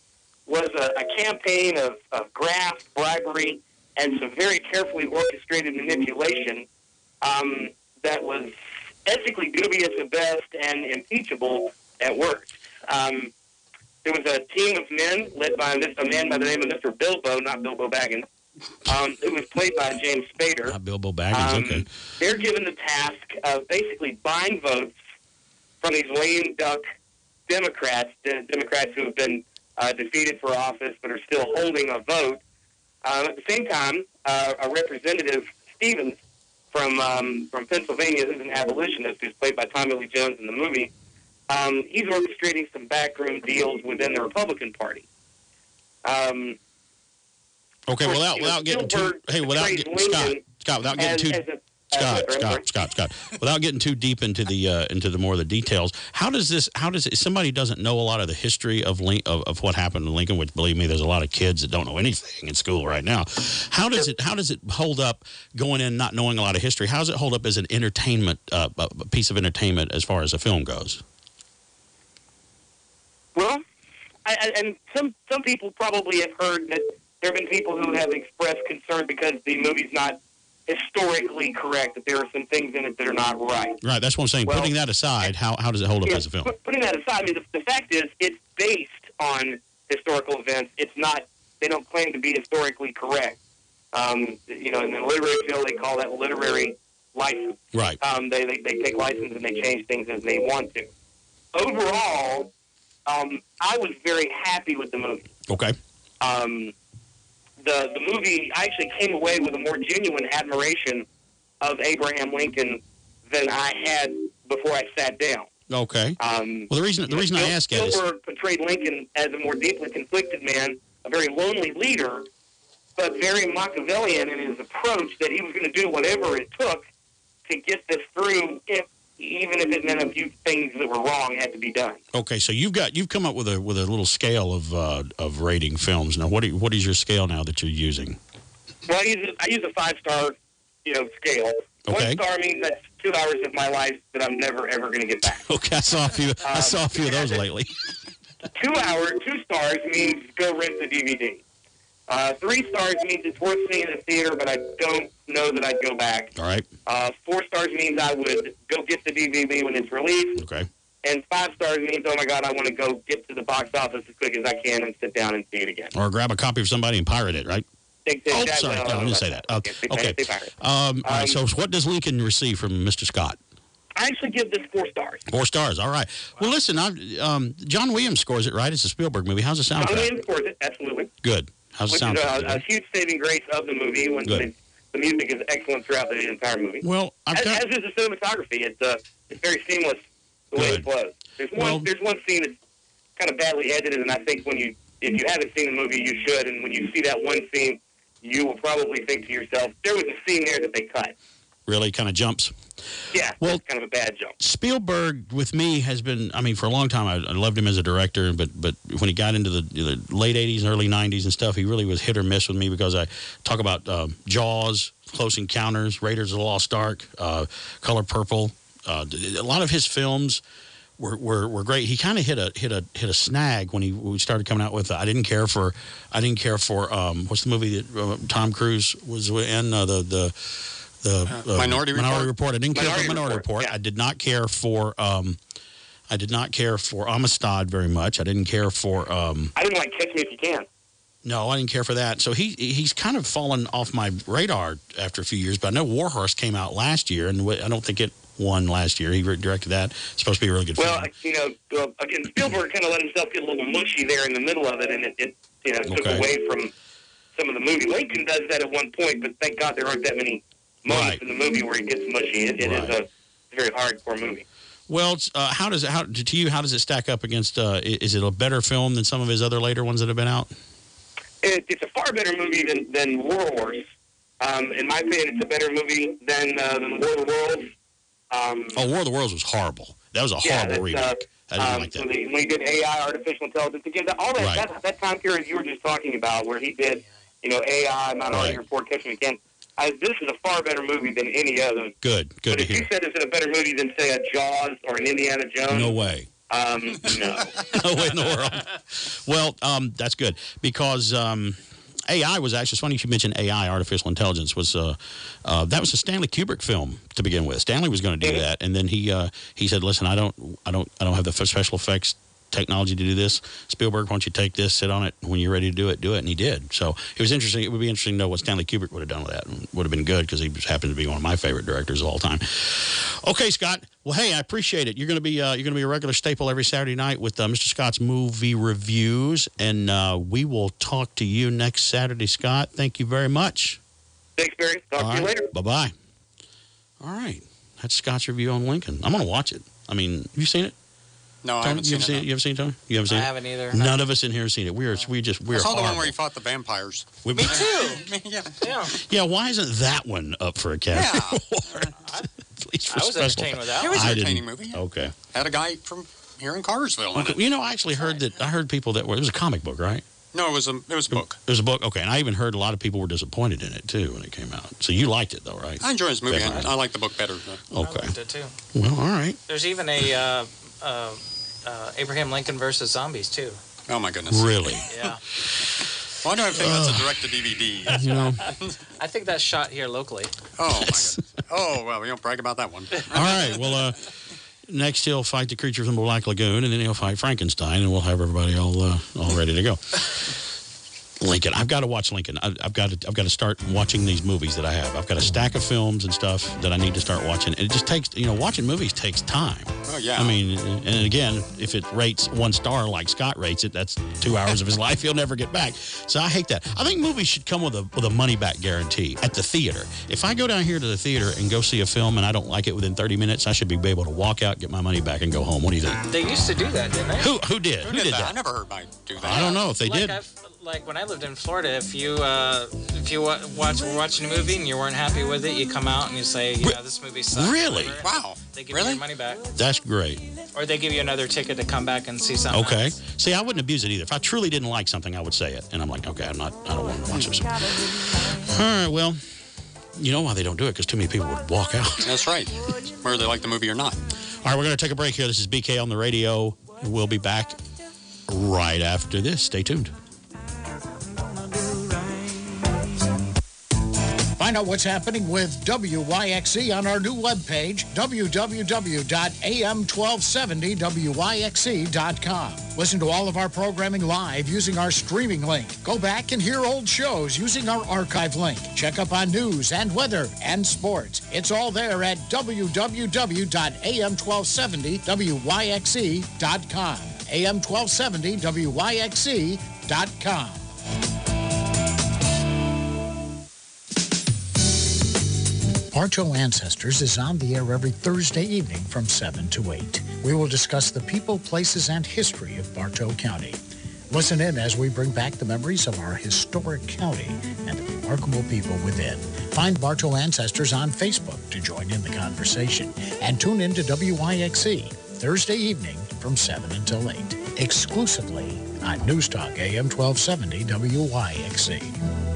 [SPEAKER 25] was a, a campaign of, of graft, bribery, and some very carefully orchestrated manipulation um, that was ethically dubious at best and impeachable at worst. Um, there was a team of men led by a man by the name of Mr. Bilbo, not Bilbo Baggins, um, who was played by James Spader.
[SPEAKER 6] Not Bilbo Baggins.
[SPEAKER 25] Um,
[SPEAKER 6] okay.
[SPEAKER 25] They're given the task of basically buying votes from these lame duck Democrats, the Democrats who have been uh, defeated for office but are still holding a vote. Um, at the same time, uh, a representative Stevens from um, from Pennsylvania, who's an abolitionist, who's played by Tommy Lee Jones in the movie, um, he's orchestrating some backroom deals within the Republican Party. Um,
[SPEAKER 6] Okay.
[SPEAKER 25] course,
[SPEAKER 6] Without
[SPEAKER 25] you know,
[SPEAKER 6] without getting too hey without getting Scott Scott without getting
[SPEAKER 25] as,
[SPEAKER 6] too
[SPEAKER 25] as a
[SPEAKER 6] Scott, Scott, Scott, Scott. Without getting too deep into the uh, into the more of the details, how does this? How does it, somebody doesn't know a lot of the history of, Link, of of what happened in Lincoln? Which believe me, there's a lot of kids that don't know anything in school right now. How does it? How does it hold up going in not knowing a lot of history? How does it hold up as an entertainment uh, a piece of entertainment as far as a film goes?
[SPEAKER 25] Well, I, I, and some some people probably have heard that there have been people who have expressed concern because the movie's not historically correct, that there are some things in it that are not right.
[SPEAKER 6] Right, that's what I'm saying.
[SPEAKER 25] Well,
[SPEAKER 6] Putting that aside, how, how does it hold up
[SPEAKER 25] Yeah,
[SPEAKER 6] as a film?
[SPEAKER 25] Putting that aside, I mean, the, the fact is, it's based on historical events. It's not. They don't claim to be historically correct. Um, you know, in the literary field, they call that literary license.
[SPEAKER 6] Right.
[SPEAKER 25] Um, they, they they take license and they change things as they want to. Overall, um, I was very happy with the movie.
[SPEAKER 6] Okay.
[SPEAKER 25] Um, the the movie, I actually came away with a more genuine admiration of Abraham Lincoln than I had before I sat down.
[SPEAKER 6] Okay.
[SPEAKER 25] Um,
[SPEAKER 6] Well, the reason the reason I ask that is
[SPEAKER 25] Spielberg portrayed Lincoln as a more deeply conflicted man, a very lonely leader, but very Machiavellian in his approach that he was going to do whatever it took to get this through, if even if it meant a few things that were wrong had to be done.
[SPEAKER 6] okay. So you've got you've come up with a with a little scale of uh, of rating films. Now, what do you- what is your scale now that you're using?
[SPEAKER 25] Well, I use a, I use a five star, you know, scale.
[SPEAKER 6] Okay.
[SPEAKER 25] One star means that's two hours of my life that I'm never ever going to get back.
[SPEAKER 6] Okay, I saw a few. I
[SPEAKER 25] Um,
[SPEAKER 6] saw a few of those lately.
[SPEAKER 25] Two hour, two stars means go rent the DVD. Uh, three stars means it's worth seeing in the theater, but I don't know that I'd go back.
[SPEAKER 6] All right.
[SPEAKER 25] Uh, four stars means I would go get the DVD when it's released.
[SPEAKER 6] Okay.
[SPEAKER 25] And five stars means, oh my God, I want to go get to the box office as quick as I can and sit down and see it again.
[SPEAKER 6] Or grab a copy of somebody and pirate it. Right.
[SPEAKER 25] Think
[SPEAKER 6] Oh, sorry.
[SPEAKER 25] no,
[SPEAKER 6] I didn't say that. Okay. Okay. Um, all right.
[SPEAKER 25] Um,
[SPEAKER 6] So, what does Lincoln receive from Mr. Scott?
[SPEAKER 25] I actually give this four stars.
[SPEAKER 6] Four stars. All right. Well, listen. I, um, John Williams scores it. Right. It's a Spielberg movie. How's the
[SPEAKER 25] John
[SPEAKER 6] soundtrack?
[SPEAKER 25] Williams scores it, absolutely.
[SPEAKER 6] Good. How's
[SPEAKER 25] which is a, a huge saving grace of the movie. When
[SPEAKER 6] Good.
[SPEAKER 25] the, the music is excellent throughout the entire movie.
[SPEAKER 6] Well, I've
[SPEAKER 25] as,
[SPEAKER 6] got-
[SPEAKER 25] as is the cinematography. It's uh, it's very seamless the way it flows. There's one
[SPEAKER 6] Well-
[SPEAKER 25] there's one scene that's kind of badly edited, and I think when you if you haven't seen the movie, you should. And when you see that one scene, you will probably think to yourself, there was a scene there that they cut.
[SPEAKER 6] Really kind of jumps.
[SPEAKER 25] Yeah,
[SPEAKER 6] Well-
[SPEAKER 25] kind of a bad jump.
[SPEAKER 6] Spielberg with me has been. I mean, for a long time, I, I loved him as a director, but but when he got into the, the late '80s and early '90s and stuff, he really was hit or miss with me because I talk about um, Jaws, Close Encounters, Raiders of the Lost Ark, uh, Color Purple. Uh, a lot of his films were, were, were great. He kind of hit a hit a hit a snag when he when we started coming out with. Uh, I didn't care for. I didn't care for. Um, what's the movie that uh, Tom Cruise was in? Uh, the the the uh,
[SPEAKER 27] Minority
[SPEAKER 6] Minority
[SPEAKER 27] Report?
[SPEAKER 6] Report. I didn't care
[SPEAKER 27] Minority
[SPEAKER 6] for Minority Report. I did not care for. Um, I did not care for Amistad very much. I didn't care for. Um,
[SPEAKER 25] I didn't like Catch Me If You Can.
[SPEAKER 6] no, I didn't care for that. So he he's kind of fallen off my radar after a few years. But I know Warhorse came out last year, and I don't think it won last year. He directed that. It's supposed to be a really good
[SPEAKER 25] Well,
[SPEAKER 6] film.
[SPEAKER 25] you know, again, Spielberg kind of let himself get a little mushy there in the middle of it, and it, it you know took
[SPEAKER 6] Okay.
[SPEAKER 25] away from some of the movie. Lincoln does that at one point, but thank God there aren't that many moments in the movie where he gets mushy. It, it is a very hardcore movie.
[SPEAKER 6] Well, uh, how does it, how to you? How does it stack up against? Uh, is it a better film than some of his other later ones that have been out?
[SPEAKER 25] It, it's a far better movie than than Warhorse. Um, in my opinion, it's a better movie than uh, than War of the Worlds. Um,
[SPEAKER 6] Oh, War of the Worlds was horrible. That was a
[SPEAKER 25] yeah,
[SPEAKER 6] horrible
[SPEAKER 25] that's,
[SPEAKER 6] remake.
[SPEAKER 25] uh,
[SPEAKER 6] I didn't
[SPEAKER 25] um,
[SPEAKER 6] like
[SPEAKER 25] so
[SPEAKER 6] that.
[SPEAKER 25] the, when he did AI, artificial intelligence, again, that, all that,
[SPEAKER 6] Right.
[SPEAKER 25] that that time period you were just talking about, where he did, you know, AI, Minority
[SPEAKER 6] Right.
[SPEAKER 25] Report, Catch Me If You Can. I, this is a far better movie than any other.
[SPEAKER 6] Good, good
[SPEAKER 25] But
[SPEAKER 6] to
[SPEAKER 25] if you said it's a better movie than, say, a Jaws or an Indiana Jones,
[SPEAKER 6] No way.
[SPEAKER 25] um, no.
[SPEAKER 6] no way in the world. Well, um, that's good because um, AI was actually. It's funny you mentioned AI, artificial intelligence was uh, uh, that was a Stanley Kubrick film to begin with. Stanley was going to do that, and then he uh, he said, "Listen, I don't, I don't, I don't have the special effects." Technology to do this, Spielberg. Why don't you take this, sit on it when you're ready to do it, do it, and he did. So it was interesting. It would be interesting to know what Stanley Kubrick would have done with that. and Would have been good because he just happened to be one of my favorite directors of all time. Okay, Scott. Well, hey, I appreciate it. You're going to be uh, you're going to be a regular staple every Saturday night with uh, Mr. Scott's movie reviews, and uh, we will talk to you next Saturday, Scott. Thank you very much.
[SPEAKER 25] Thanks, Barry. Talk to you later.
[SPEAKER 6] Bye bye. All right, that's Scott's review on Lincoln. I'm going to watch it. I mean, have you seen it?
[SPEAKER 27] No, I haven't
[SPEAKER 6] you ever
[SPEAKER 27] seen
[SPEAKER 6] seen
[SPEAKER 27] it,
[SPEAKER 6] You ever seen it, Tony? You haven't seen
[SPEAKER 7] I
[SPEAKER 6] it?
[SPEAKER 7] I haven't either.
[SPEAKER 6] None of us in here have seen it. We are, we just, we're
[SPEAKER 27] I saw the one where he fought the vampires.
[SPEAKER 6] We-
[SPEAKER 27] Me too. yeah.
[SPEAKER 7] Yeah.
[SPEAKER 6] Yeah, why isn't that one up for a Academy
[SPEAKER 27] Yeah.
[SPEAKER 6] Award? At least for
[SPEAKER 27] I was
[SPEAKER 6] special
[SPEAKER 27] entertained with that It was
[SPEAKER 6] I
[SPEAKER 27] an entertaining movie, yeah.
[SPEAKER 6] Okay.
[SPEAKER 27] Had a guy from here in Cartersville in
[SPEAKER 6] Okay,
[SPEAKER 27] it.
[SPEAKER 6] You know, I actually heard that. I heard people that were. It was a comic book, right?
[SPEAKER 27] No, it was a it was a book.
[SPEAKER 6] It was a book. Okay, and I even heard a lot of people were disappointed in it too when it came out. So you liked it though, right?
[SPEAKER 27] I enjoyed this movie. I, I like the book better. though.
[SPEAKER 6] Okay.
[SPEAKER 7] I liked it too.
[SPEAKER 6] Well, all right.
[SPEAKER 7] There's even a uh, uh, uh, Abraham Lincoln versus zombies too.
[SPEAKER 27] Oh my goodness.
[SPEAKER 6] Really?
[SPEAKER 7] Yeah.
[SPEAKER 27] Why do I think that's a direct to DVD?
[SPEAKER 6] You know.
[SPEAKER 7] I think that's shot here locally.
[SPEAKER 27] Oh my goodness. Oh well, we don't brag about that one.
[SPEAKER 6] All right. Well, uh, next he'll fight the creature from the Black Lagoon, and then he'll fight Frankenstein, and we'll have everybody all uh, all ready to go. Lincoln, I've got to watch Lincoln. I, I've got to I've got to start watching these movies that I have. I've got a stack of films and stuff that I need to start watching. And it just takes you know watching movies takes time.
[SPEAKER 27] Oh yeah.
[SPEAKER 6] I mean, and again, if it rates one star like Scott rates it, that's two hours of his life he'll never get back. So I hate that. I think movies should come with a with a money back guarantee at the theater. If I go down here to the theater and go see a film and I don't like it within 30 minutes, I should be able to walk out, get my money back, and go home. What do you think?
[SPEAKER 7] They used to do that, didn't they?
[SPEAKER 6] Who who did?
[SPEAKER 27] Who did that? I never heard Mike do that.
[SPEAKER 6] I don't know if they
[SPEAKER 7] like
[SPEAKER 6] did.
[SPEAKER 7] I've, like when I lived in Florida, if you uh, if you watch were watching a movie and you weren't happy with it, you come out and you say, you know, this movie sucks.
[SPEAKER 6] Really?
[SPEAKER 7] whatever.
[SPEAKER 27] Wow.
[SPEAKER 7] They give you your money back,
[SPEAKER 6] That's great.
[SPEAKER 7] or they give you another ticket to come back and see something.
[SPEAKER 6] Okay.
[SPEAKER 7] else.
[SPEAKER 6] See, I wouldn't abuse it either. If I truly didn't like something, I would say it. And I'm like, okay, I'm not, I don't want to watch this. All right, well, you know why they don't do it? Because too many people would walk out.
[SPEAKER 27] That's right. Whether they like the movie or not.
[SPEAKER 6] All right, we're going to take a break here. This is BK on the radio. We'll be back right after this. Stay tuned.
[SPEAKER 17] Find out what's happening with WYXC on our new webpage, www.am1270wyxc.com. Listen to all of our programming live using our streaming link. Go back and hear old shows using our archive link. Check up on news and weather and sports. It's all there at www.am1270wyxc.com. AM1270wyxc.com. Bartow Ancestors is on the air every Thursday evening from 7 to 8. We will discuss the people, places, and history of Bartow County. Listen in as we bring back the memories of our historic county and the remarkable people within. Find Bartow Ancestors on Facebook to join in the conversation and tune in to WYXC Thursday evening from 7 until 8, exclusively on News Talk AM 1270 WYXC.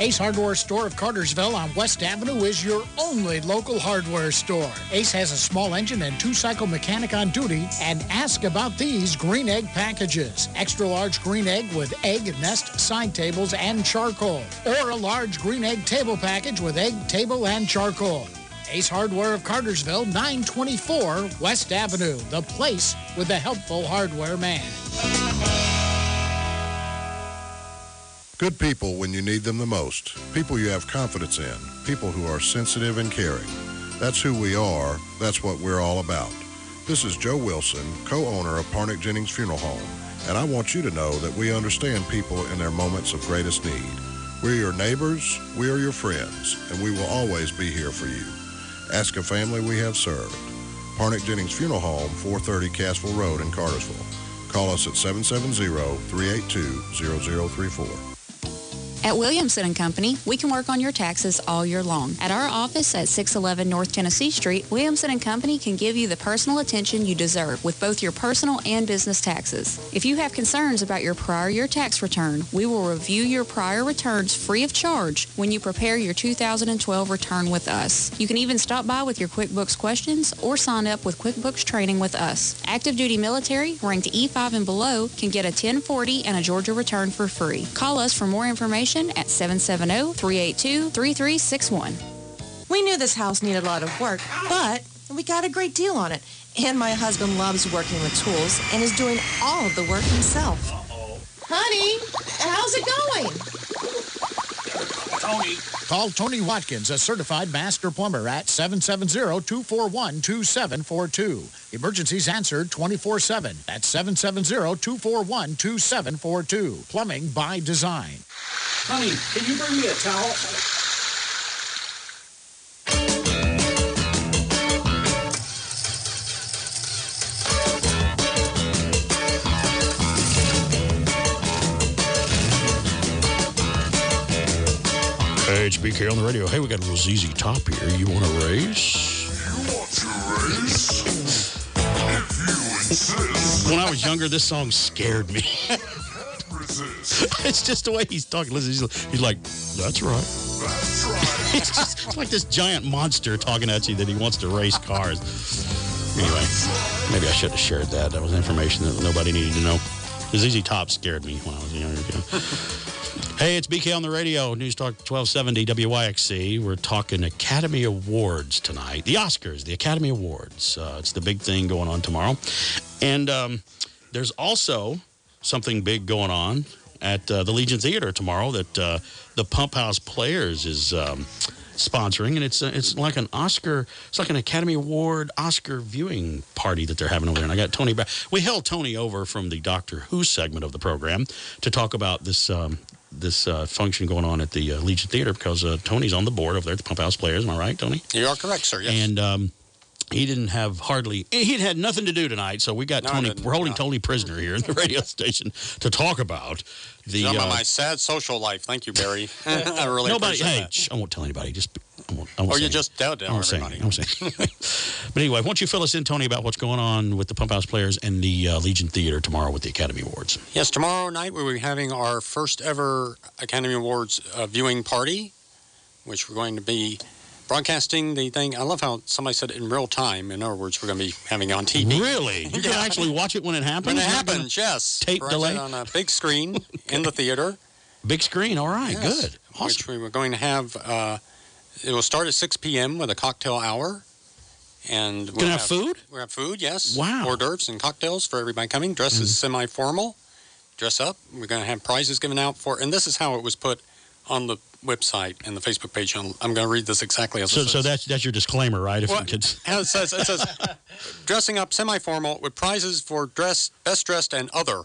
[SPEAKER 17] Ace Hardware Store of Cartersville on West Avenue is your only local hardware store. Ace has a small engine and two-cycle mechanic on duty and ask about these green egg packages. Extra large green egg with egg, nest, side tables, and charcoal. Or a large green egg table package with egg, table, and charcoal. Ace Hardware of Cartersville, 924 West Avenue, the place with the helpful hardware man.
[SPEAKER 2] Good people when you need them the most. People you have confidence in. People who are sensitive and caring. That's who we are. That's what we're all about. This is Joe Wilson, co-owner of Parnick Jennings Funeral Home, and I want you to know that we understand people in their moments of greatest need. We're your neighbors, we are your friends, and we will always be here for you. Ask a family we have served. Parnick Jennings Funeral Home, 430 Cassville Road in Cartersville. Call us at 770-382-0034.
[SPEAKER 8] At Williamson and Company, we can work on your taxes all year long. At our office at 611 North Tennessee Street, Williamson and Company can give you the personal attention you deserve with both your personal and business taxes. If you have concerns about your prior year tax return, we will review your prior returns free of charge when you prepare your 2012 return with us. You can even stop by with your QuickBooks questions or sign up with QuickBooks training with us. Active duty military, ranked E5 and below, can get a 1040 and a Georgia return for free. Call us for more information at 770-382-3361.
[SPEAKER 36] We knew this house needed a lot of work, but we got a great deal on it. And my husband loves working with tools and is doing all of the work himself. Honey, how's it going?
[SPEAKER 17] Tony. Call Tony Watkins, a certified master plumber at 770-241-2742. Emergencies answered 24-7 at 770-241-2742. Plumbing by design.
[SPEAKER 37] Honey, can you bring me a towel?
[SPEAKER 6] BK on the radio. Hey, we got a little ZZ Top here. You want to race?
[SPEAKER 38] You want to race? if you insist.
[SPEAKER 6] When I was younger, this song scared me. It's just the way he's talking. Listen, he's, like, that's right.
[SPEAKER 38] That's right.
[SPEAKER 6] It's just it's like this giant monster talking at you that he wants to race cars. Anyway, maybe I should have shared that. That was information that nobody needed to know. ZZ Top scared me when I was a younger kid. Hey, it's BK on the radio, News Talk 1270 WYXC. We're talking Academy Awards tonight. The Oscars, the Academy Awards. Uh, it's the big thing going on tomorrow. And um, there's also something big going on at uh, the Legion Theater tomorrow that uh, the Pump House Players is um, sponsoring, and it's it's like an Oscar, it's like an Academy Award Oscar viewing party that they're having over there. And I got Tony back. We held Tony over from the Doctor Who segment of the program to talk about this. Um, this uh, function going on at the uh, Legion Theater because uh, Tony's on the board over there at the Pump House Players. Am I right, Tony?
[SPEAKER 27] You are correct, sir. Yes.
[SPEAKER 6] And um, he didn't have hardly, he'd had nothing to do tonight. So we got
[SPEAKER 27] No,
[SPEAKER 6] Tony, we're holding
[SPEAKER 27] No.
[SPEAKER 6] Tony prisoner here in the radio station to talk about the.
[SPEAKER 27] Know, about
[SPEAKER 6] uh,
[SPEAKER 27] my sad social life. Thank you, Barry. I really
[SPEAKER 6] Nobody, hey, shh, I won't tell anybody. Just, I won't, I won't
[SPEAKER 27] Or you just doubt
[SPEAKER 6] I won't say
[SPEAKER 27] everybody.
[SPEAKER 6] I'm saying. but anyway, why don't you fill us in, Tony, about what's going on with the Pump House Players and the uh, Legion Theater tomorrow with the Academy Awards?
[SPEAKER 27] Yes, tomorrow night we'll be having our first ever Academy Awards uh, viewing party, which we're going to be broadcasting the thing. I love how somebody said it in real time. In other words, we're going to be having it on TV.
[SPEAKER 6] Really? You can actually watch it when it happens?
[SPEAKER 27] When it
[SPEAKER 6] You're not gonna-
[SPEAKER 27] happens, yes.
[SPEAKER 6] Tape delay?
[SPEAKER 27] on a big screen in the theater.
[SPEAKER 6] Big screen, all right,
[SPEAKER 27] Yes,
[SPEAKER 6] good.
[SPEAKER 27] Which we were going to have. Uh, it will start at 6 p.m. with a cocktail hour. And we'll
[SPEAKER 6] Gonna have food?
[SPEAKER 27] We'll have food, yes.
[SPEAKER 6] Wow.
[SPEAKER 27] Hors d'oeuvres and cocktails for everybody coming. Dress is
[SPEAKER 6] Mm-hmm.
[SPEAKER 27] semi formal. Dress up. We're going to have prizes given out for, and this is how it was put on the website and the Facebook page. I'm, I'm going to read this exactly as
[SPEAKER 6] So,
[SPEAKER 27] it
[SPEAKER 6] so that's, that's your disclaimer, right? If
[SPEAKER 27] Well,
[SPEAKER 6] you could,
[SPEAKER 27] And it says, it says dressing up semi formal with prizes for dress, best dressed and other.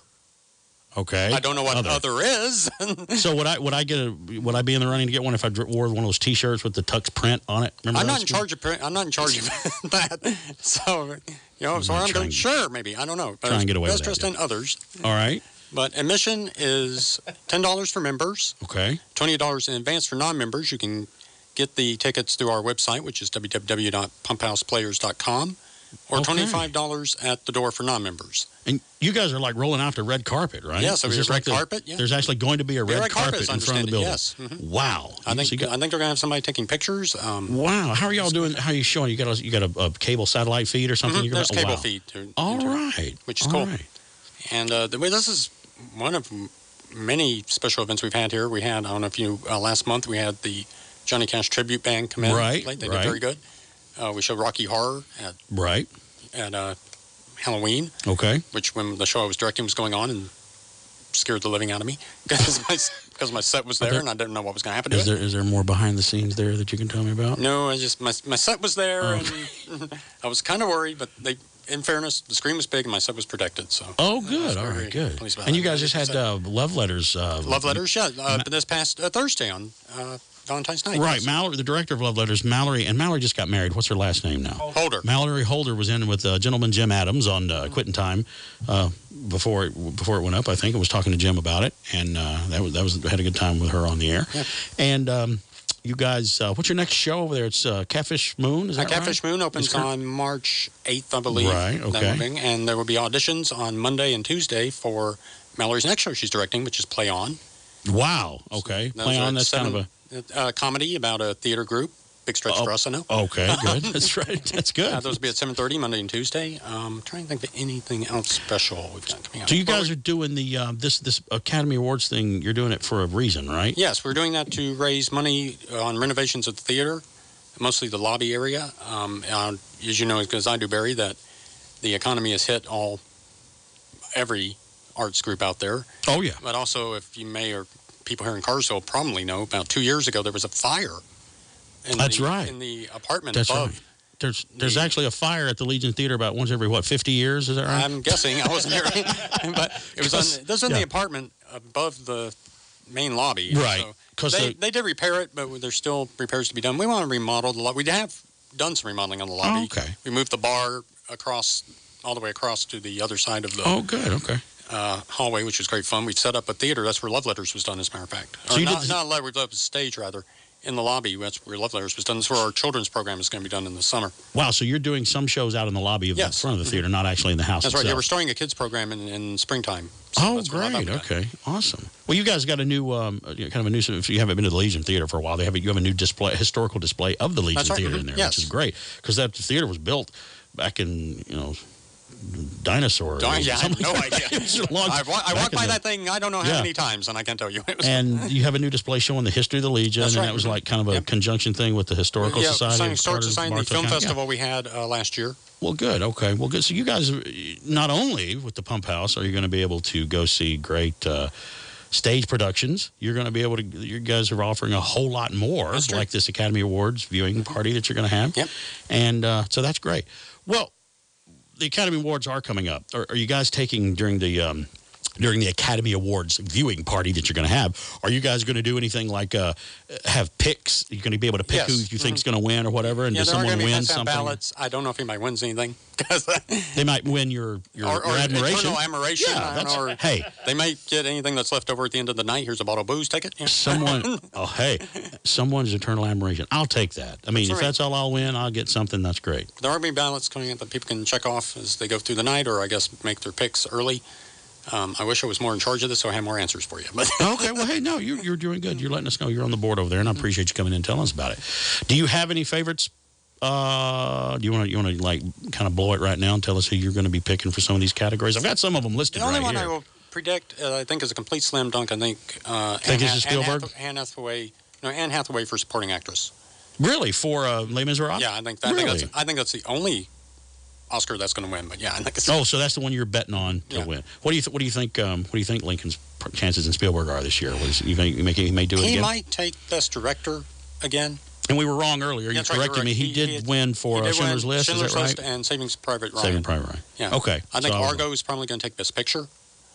[SPEAKER 6] Okay.
[SPEAKER 27] I don't know what other, is.
[SPEAKER 6] So would I would I get a would I be in the running to get one if I wore one of those T-shirts with the Tux print on it? Remember
[SPEAKER 27] I'm not in charge of print. I'm not in charge of that. So, you know, so
[SPEAKER 6] might
[SPEAKER 27] I'm going. Sure, maybe I don't know.
[SPEAKER 6] try and get away with
[SPEAKER 27] Best dressed
[SPEAKER 6] yeah.
[SPEAKER 27] and others.
[SPEAKER 6] All right.
[SPEAKER 27] But admission is ten dollars for members,
[SPEAKER 6] Okay.
[SPEAKER 27] twenty dollars in advance for non-members. You can get the tickets through our website, which is www.pumphouseplayers.com, or
[SPEAKER 6] Okay.
[SPEAKER 27] twenty-five dollars at the door for non-members.
[SPEAKER 6] And you guys are like rolling out the red carpet, right?
[SPEAKER 27] Yes, so
[SPEAKER 6] Is
[SPEAKER 27] we red
[SPEAKER 6] like the-
[SPEAKER 27] carpet, yeah.
[SPEAKER 6] There's actually going to be a red,
[SPEAKER 27] red carpet, I
[SPEAKER 6] in front of the building.
[SPEAKER 27] yes. Mhm.
[SPEAKER 6] Wow.
[SPEAKER 27] I think
[SPEAKER 6] So got-
[SPEAKER 27] I think they're going to have somebody taking pictures. Um,
[SPEAKER 6] wow. How are y'all doing? How are you showing? You got a, you got a, a cable satellite feed or something?
[SPEAKER 27] mhm,
[SPEAKER 6] You're
[SPEAKER 27] there's
[SPEAKER 6] gonna-
[SPEAKER 27] cable
[SPEAKER 6] wow.
[SPEAKER 27] feed. To,
[SPEAKER 6] All
[SPEAKER 27] to-
[SPEAKER 6] right.
[SPEAKER 27] which is
[SPEAKER 6] All
[SPEAKER 27] cool.
[SPEAKER 6] right.
[SPEAKER 27] And uh, the way this is one of many special events we've had here. We had I don't know if you uh, last month we had the Johnny Cash tribute band come in.
[SPEAKER 6] Right.
[SPEAKER 27] They
[SPEAKER 6] right.
[SPEAKER 27] did very good. Uh, we showed Rocky Horror at
[SPEAKER 6] Right.
[SPEAKER 27] at uh, Halloween,
[SPEAKER 6] Okay.
[SPEAKER 27] which when the show I was directing was going on and scared the living out of me because my because my set was there
[SPEAKER 6] there-
[SPEAKER 27] and I didn't know what was going to happen to
[SPEAKER 6] Is
[SPEAKER 27] it.
[SPEAKER 6] there is there more behind the scenes there that you can tell me about?
[SPEAKER 27] No, I just my my set was there
[SPEAKER 6] Oh.
[SPEAKER 27] and I was kind of worried, but they. In fairness, the screen was big and my set was protected. So
[SPEAKER 6] Oh, good. All right, good. And
[SPEAKER 27] that.
[SPEAKER 6] you guys just had uh, love letters. Uh,
[SPEAKER 27] Love letters, yeah. Uh, this past uh, Thursday on uh, Valentine's night.
[SPEAKER 6] Right,
[SPEAKER 27] yes.
[SPEAKER 6] Mallory, the director of Love Letters, Mallory, and Mallory just got married. What's her last name now?
[SPEAKER 27] Holder.
[SPEAKER 6] Mallory Holder was in with uh, gentleman Jim Adams on uh, Quitting Time uh, before it, before it went up, I think, and was talking to Jim about it, and uh, that was that was had a good time with her on the air. And um, you guys, uh, what's your next show over there? It's uh, Catfish Moon. Is
[SPEAKER 27] Uh,
[SPEAKER 6] that
[SPEAKER 27] Catfish
[SPEAKER 6] right?
[SPEAKER 27] Moon opens on March 8th, I believe.
[SPEAKER 6] Right, okay.
[SPEAKER 27] and there will be auditions on Monday and Tuesday for Mallory's next show she's directing, which is Play On.
[SPEAKER 6] Wow. Okay.
[SPEAKER 27] Those
[SPEAKER 6] Play on. That's kind of a.
[SPEAKER 27] a uh, comedy about a theater group. Big stretch for us, I know.
[SPEAKER 6] Okay. Good. That's right. That's good.
[SPEAKER 27] Uh, those will be at 7.30 Monday and Tuesday. Um, trying to think of anything else special we've got coming up.
[SPEAKER 6] So you guys are doing the uh, this this Academy Awards thing. You're doing it for a reason, right?
[SPEAKER 27] Yes, we're doing that to raise money on renovations of the theater, mostly the lobby area. Um, uh, as you know, because I do, Barry, that the economy has hit all every arts group out there.
[SPEAKER 6] Oh yeah.
[SPEAKER 27] But also, if you may, or people here in Carsville probably know, about two years ago there was a fire. In
[SPEAKER 6] That's
[SPEAKER 27] the,
[SPEAKER 6] right.
[SPEAKER 27] In the apartment
[SPEAKER 6] That's
[SPEAKER 27] above.
[SPEAKER 6] right. There's there's actually a fire at the Legion Theater about once every what 50 years. Is that right?
[SPEAKER 27] I'm guessing I wasn't there, but it was
[SPEAKER 6] Because-
[SPEAKER 27] on. This was in
[SPEAKER 6] yeah.
[SPEAKER 27] the apartment above the main lobby.
[SPEAKER 6] Right,
[SPEAKER 27] So
[SPEAKER 6] 'cause
[SPEAKER 27] they,
[SPEAKER 6] the-
[SPEAKER 27] they did repair it, but there's still repairs to be done. We want to remodel the lobby. We have done some remodeling on the lobby.
[SPEAKER 6] Oh, okay.
[SPEAKER 27] We moved the bar across, all the way across to the other side of the
[SPEAKER 6] Oh, good. Okay.
[SPEAKER 27] Uh, hallway, which was great fun. We set up a theater. That's where Love Letters was done, as a matter of fact.
[SPEAKER 6] So
[SPEAKER 27] Or
[SPEAKER 6] you did
[SPEAKER 27] not, not Love Letters, a stage rather, in the lobby. That's where Love Letters was done. That's where our children's program is going to be done in the summer.
[SPEAKER 6] Wow, so you're doing some shows out in the lobby of
[SPEAKER 27] Yes.
[SPEAKER 6] the front of the theater, not actually in the house
[SPEAKER 27] That's right. Yeah, we're starting a kids program in, in springtime.
[SPEAKER 6] Oh,
[SPEAKER 27] that's
[SPEAKER 6] great. Okay, awesome. Well, you guys got a new, um, kind of a new. If you haven't been to the Legion Theater for a while, they have a, you have a new display, historical display of the Legion
[SPEAKER 27] right,
[SPEAKER 6] Theater
[SPEAKER 27] mhm,
[SPEAKER 6] in there,
[SPEAKER 27] yes.
[SPEAKER 6] which is great because that theater was built back in you know dinosaur.
[SPEAKER 27] Yeah, I have no
[SPEAKER 6] like
[SPEAKER 27] idea.
[SPEAKER 6] It was a long-
[SPEAKER 27] I've, wa- I walked by that thing, I don't know how
[SPEAKER 6] Yeah.
[SPEAKER 27] many times, and I can't tell you. It was
[SPEAKER 6] And you have a new display showing the history of the Legion,
[SPEAKER 27] That's
[SPEAKER 6] and
[SPEAKER 27] right,
[SPEAKER 6] that was like kind of a conjunction thing with the Historical
[SPEAKER 27] yeah,
[SPEAKER 6] Society.
[SPEAKER 27] Signing
[SPEAKER 6] of
[SPEAKER 27] Storage
[SPEAKER 6] Carter,
[SPEAKER 27] Society, the film
[SPEAKER 6] County. Yeah.
[SPEAKER 27] festival we had uh, last year.
[SPEAKER 6] Well, good. Okay. Well, good. So you guys, not only with the Pump House, are you going to be able to go see great uh, stage productions? You're going to be able to. You guys are offering a whole lot more, like this Academy Awards viewing party that you're going to have.
[SPEAKER 27] Yep.
[SPEAKER 6] And uh, so that's great. Well, the Academy Awards are coming up. Are, are you guys taking during the um, during the Academy Awards viewing party that you're going to have? Are you guys going to do anything like uh, have picks? You're going to be able to pick
[SPEAKER 27] Yes.
[SPEAKER 6] who you think is going to win or whatever, and
[SPEAKER 27] yeah,
[SPEAKER 6] does someone
[SPEAKER 27] going to be
[SPEAKER 6] win something?
[SPEAKER 27] ballots. I don't know if anybody wins anything.
[SPEAKER 6] They might win your your,
[SPEAKER 27] or, or
[SPEAKER 6] your admiration.
[SPEAKER 27] eternal admiration.
[SPEAKER 6] Yeah, that's-
[SPEAKER 27] or
[SPEAKER 6] hey.
[SPEAKER 27] they might get anything that's left over at the end of the night. Here's a bottle of booze. Take it. Yeah.
[SPEAKER 6] Someone, oh hey, someone's eternal admiration. I'll take that. I mean,
[SPEAKER 27] That's
[SPEAKER 6] if
[SPEAKER 27] right.
[SPEAKER 6] that's all I'll win, I'll get something. That's great.
[SPEAKER 27] There are be ballots coming in that people can check off as they go through the night, or I guess make their picks early. Um, I wish I was more in charge of this, so I had more answers for you. But
[SPEAKER 6] okay, well, hey, no, you're you're doing good. You're letting us know you're on the board over there, and I appreciate you coming in and telling us about it. Do you have any favorites? Uh, do you want to you want to like kind of blow it right now and tell us who you're going to be picking for some of these categories? I've got some of them listed
[SPEAKER 27] the only
[SPEAKER 6] right
[SPEAKER 27] one
[SPEAKER 6] here.
[SPEAKER 27] I will predict, uh, I think, is a complete slam dunk. I think. Uh,
[SPEAKER 6] Think
[SPEAKER 27] Anne
[SPEAKER 6] it's
[SPEAKER 27] Ha- Anne
[SPEAKER 6] Spielberg?
[SPEAKER 27] Hath- Anne Hathaway. No, Anne Hathaway for supporting actress.
[SPEAKER 6] Really, for uh, Les Miserables?
[SPEAKER 27] Yeah, I think that, I, think
[SPEAKER 6] Really?
[SPEAKER 27] that's, I think that's the only Oscar that's going to win. But yeah, I think it's.
[SPEAKER 6] Oh, so that's the one you're betting on to
[SPEAKER 27] Yeah.
[SPEAKER 6] win. What do you th- What do you think? Um, what do you think Lincoln's chances in Spielberg are this year? What is, you think you make he may do it
[SPEAKER 27] he
[SPEAKER 6] again?
[SPEAKER 27] might take Best Director again.
[SPEAKER 6] And we were wrong earlier. You
[SPEAKER 27] That's right,
[SPEAKER 6] corrected me. He,
[SPEAKER 27] He-
[SPEAKER 6] did
[SPEAKER 27] he-
[SPEAKER 6] win for uh, Schindler's
[SPEAKER 27] win
[SPEAKER 6] List.
[SPEAKER 27] Schindler's
[SPEAKER 6] is that right?
[SPEAKER 27] List and Savings Private Ryan.
[SPEAKER 6] Saving Private Ryan.
[SPEAKER 27] Yeah.
[SPEAKER 6] Okay.
[SPEAKER 27] I think
[SPEAKER 6] so
[SPEAKER 27] Argo is probably going to take Best Picture.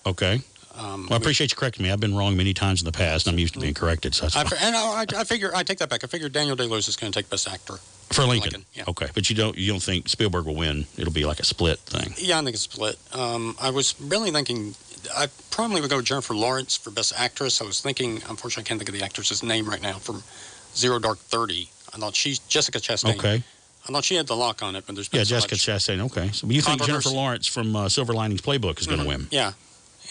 [SPEAKER 6] Okay.
[SPEAKER 27] Um,
[SPEAKER 6] Well, I appreciate you correcting me. I've been wrong many times in the past, and I'm used to being corrected. So that's
[SPEAKER 27] I, and I, I figure I take that back. I figure Daniel Day Lewis is going to take Best Actor.
[SPEAKER 6] For Lincoln.
[SPEAKER 27] Lincoln, yeah.
[SPEAKER 6] Okay, but you don't you don't think Spielberg will win? It'll be like a split thing.
[SPEAKER 27] Yeah, I think it's split. Um, I was really thinking I probably would go Jennifer Lawrence for Best Actress. I was thinking, unfortunately, I can't think of the actress's name right now from Zero Dark Thirty. I thought she's Jessica Chastain.
[SPEAKER 6] Okay.
[SPEAKER 27] I thought she had the lock on it, but there's been
[SPEAKER 6] Yeah,
[SPEAKER 27] so
[SPEAKER 6] Jessica Chastain. Okay, so you think Jennifer Lawrence from uh, Silver Linings Playbook is going to win?
[SPEAKER 27] Yeah.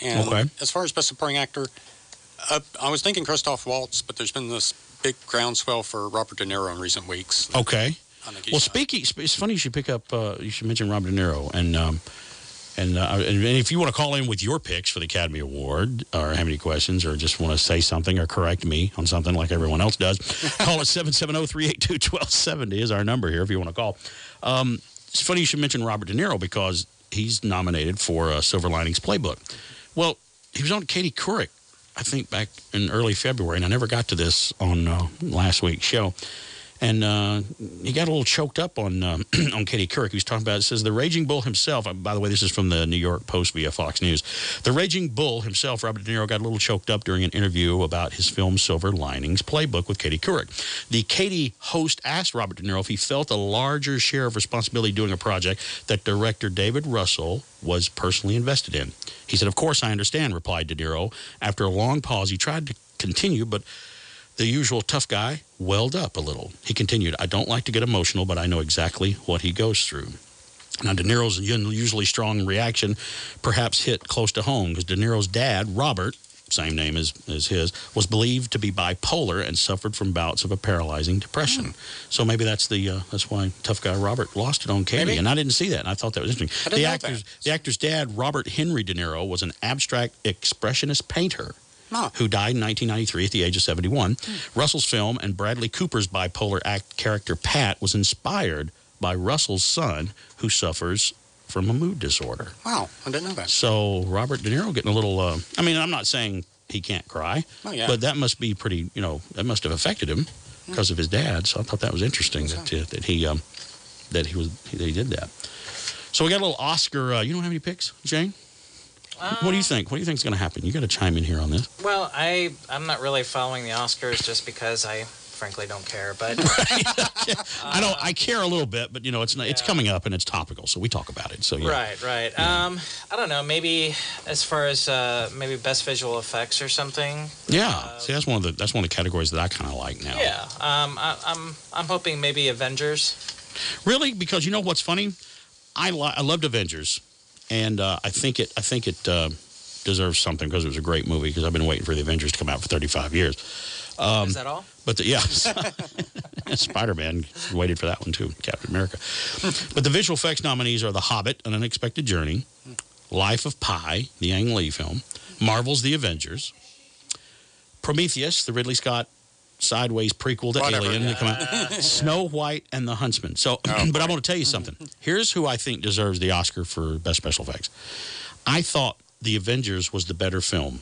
[SPEAKER 27] And
[SPEAKER 6] Okay.
[SPEAKER 27] as far as Best Supporting Actor, uh, I was thinking Christoph Waltz, but there's been this big groundswell for Robert De Niro in recent weeks.
[SPEAKER 6] Okay.
[SPEAKER 27] I think he's,
[SPEAKER 6] Well, speaking, it's funny you should pick up. Uh, you should mention Robert De Niro, and um, and, uh, and if you want to call in with your picks for the Academy Award, or have any questions, or just want to say something or correct me on something like everyone else does, call us 770-382-1270 is our number here if you want to call. Um, it's funny you should mention Robert De Niro because he's nominated for uh, Silver Linings Playbook. Well, he was on Katie Couric, I think, back in early February, and I never got to this on uh, last week's show. And uh, he got a little choked up on um, on Katie Couric. He was talking about it. Says the Raging Bull himself. uh, By the way, this is from the New York Post via Fox News. The Raging Bull himself, Robert De Niro, got a little choked up during an interview about his film Silver Linings Playbook with Katie Couric. The Katie host asked Robert De Niro if he felt a larger share of responsibility doing a project that director David Russell was personally invested in. He said, "Of course, I understand," replied De Niro. After a long pause, he tried to continue, but the usual tough guy welled up a little. He continued, I don't like to get emotional, but I know exactly what he goes through. Now, De Niro's unusually strong reaction perhaps hit close to home because De Niro's dad, Robert, same name as, as his, was believed to be bipolar and suffered from bouts of a paralyzing depression. So maybe that's the uh, that's why tough guy Robert lost it on.
[SPEAKER 27] Maybe.
[SPEAKER 6] And I didn't see that. And I thought that was interesting. The actor's the actor's dad, Robert Henry De Niro, was an abstract expressionist painter Who died in 1993 at the age of 71. Russell's film and Bradley Cooper's bipolar act character Pat was inspired by Russell's son, who suffers from a mood disorder.
[SPEAKER 27] Wow, I didn't know that.
[SPEAKER 6] So Robert De Niro getting a little. Uh, I mean, I'm not saying he can't cry,
[SPEAKER 27] Oh, yeah.
[SPEAKER 6] but that must be pretty. You know, that must have affected him because of his dad. So I thought that was interesting that uh, that he um, that he was that he did that. So we got a little Oscar. Uh, you don't have any picks, Jane? What do you think? What do you think is going to happen? You got to chime in here on this.
[SPEAKER 7] Well, I I'm not really following the Oscars just because I frankly don't care. But
[SPEAKER 6] I don't. I care a little bit, but you know, it's not, it's coming up and it's topical, so we talk about it. So yeah.
[SPEAKER 7] Right, right. Um, I don't know. Maybe as far as uh, maybe best visual effects or something.
[SPEAKER 6] Yeah. See, that's one of the that's one of the categories that I kind of like now.
[SPEAKER 7] Yeah. Um, I, I'm I'm hoping maybe Avengers.
[SPEAKER 6] Really, because you know what's funny, I I loved Avengers, and uh, I think it I think it uh, deserves something because it was a great movie. Because I've been waiting for the Avengers to come out for 35 years. Um,
[SPEAKER 7] Is that all?
[SPEAKER 6] But the, yeah, Spider Man waited for that one too, Captain America. But the visual effects nominees are The Hobbit, An Unexpected Journey, Life of Pi, the Ang Lee film, Marvel's The Avengers, Prometheus, the Ridley Scott sideways prequel to
[SPEAKER 27] Whatever.
[SPEAKER 6] Alien, that come out, Snow White and the Huntsman. So, oh, but I want to tell you something. Here's who I think deserves the Oscar for best special effects. I thought The Avengers was the better film.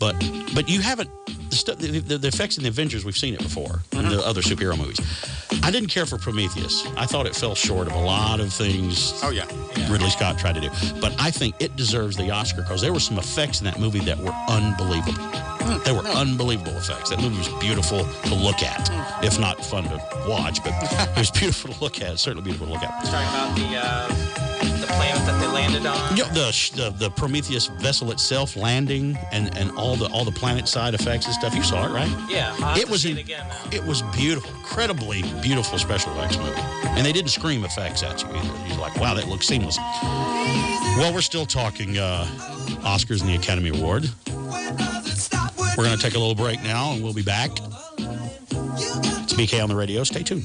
[SPEAKER 6] But but you haven't the, stu- the, the, the effects in the Avengers we've seen it before in the mm-hmm. other superhero movies. I didn't care for Prometheus. I thought it fell short of a lot of things.
[SPEAKER 27] Oh yeah.
[SPEAKER 6] Ridley Scott tried to do, but I think it deserves the Oscar because there were some effects in that movie that were unbelievable. They were unbelievable effects. That movie was beautiful to look at, if not fun to watch. But it was beautiful to look at. Certainly beautiful to look at.
[SPEAKER 7] Talking about the uh, the planet that they landed on.
[SPEAKER 6] Yeah, the, the the Prometheus vessel itself landing and, and all the all the planet side effects and stuff. You saw it, right?
[SPEAKER 7] Yeah.
[SPEAKER 6] It was
[SPEAKER 7] it again now.
[SPEAKER 6] It was beautiful, incredibly beautiful special effects movie, and they didn't scream effects at you either. You're like, wow, that looks seamless. Well, we're still talking uh, Oscars and the Academy Award. We're going to take a little break now, and we'll be back. It's BK on the radio. Stay tuned.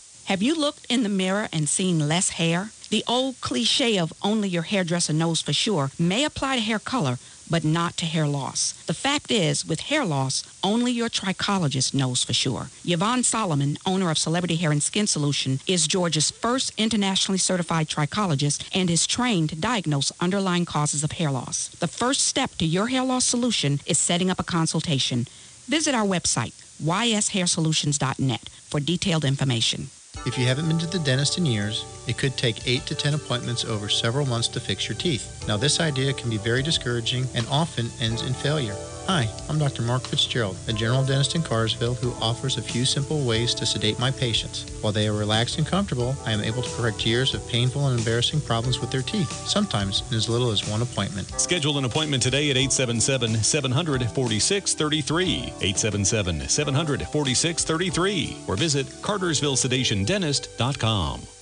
[SPEAKER 20] Have you looked in the mirror and seen less hair? The old cliche of only your hairdresser knows for sure may apply to hair color, but not to hair loss. The fact is, with hair loss, only your trichologist knows for sure. Yvonne Solomon, owner of Celebrity Hair and Skin Solution, is Georgia's first internationally certified trichologist and is trained to diagnose underlying causes of hair loss. The first step to your hair loss solution is setting up a consultation. Visit our website, ysHairSolutions.net, for detailed information.
[SPEAKER 21] If you haven't been to the dentist in years, it could take 8 to 10 appointments over several months to fix your teeth. Now, this idea can be very discouraging and often ends in failure. Hi, I'm Dr. Mark Fitzgerald, a general dentist in Carsville who offers a few simple ways to sedate my patients. While they are relaxed and comfortable, I am able to correct years of painful and embarrassing problems with their teeth, sometimes in as little as one appointment.
[SPEAKER 22] Schedule an appointment today at 877 700 4633. 877 700 4633. Or visit CartersvilleSedationDentist.com.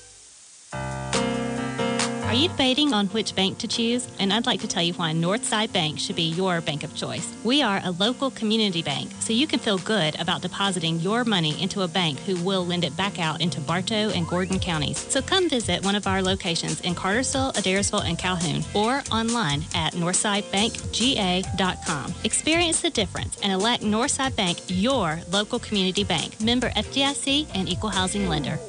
[SPEAKER 23] Are you debating on which bank to choose? And I'd like to tell you why Northside Bank should be your bank of choice. We are a local community bank, so you can feel good about depositing your money into a bank who will lend it back out into Bartow and Gordon counties. So come visit one of our locations in Cartersville, Adairsville, and Calhoun, or online at northsidebankga.com. Experience the difference and elect Northside Bank your local community bank. Member FDIC and equal housing lender.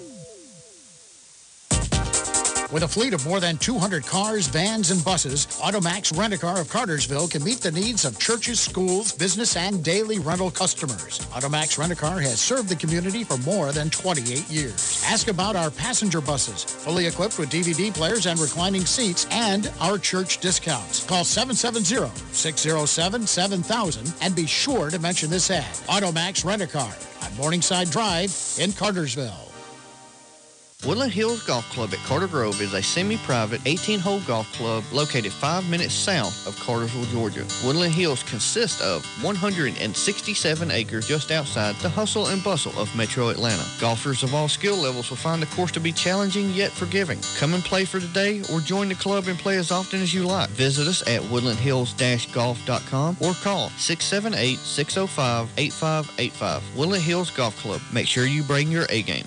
[SPEAKER 17] With a fleet of more than 200 cars, vans, and buses, Automax Rent-A-Car of Cartersville can meet the needs of churches, schools, business, and daily rental customers. Automax Rent-A-Car has served the community for more than 28 years. Ask about our passenger buses, fully equipped with DVD players and reclining seats, and our church discounts. Call 770-607-7000 and be sure to mention this ad. Automax Rent-A-Car on Morningside Drive in Cartersville.
[SPEAKER 24] Woodland Hills Golf Club at Carter Grove is a semi-private 18-hole golf club located five minutes south of Cartersville, Georgia. Woodland Hills consists of 167 acres just outside the hustle and bustle of metro Atlanta. Golfers of all skill levels will find the course to be challenging yet forgiving. Come and play for today or join the club and play as often as you like. Visit us at woodlandhills-golf.com or call 678-605-8585. Woodland Hills Golf Club. Make sure you bring your A game.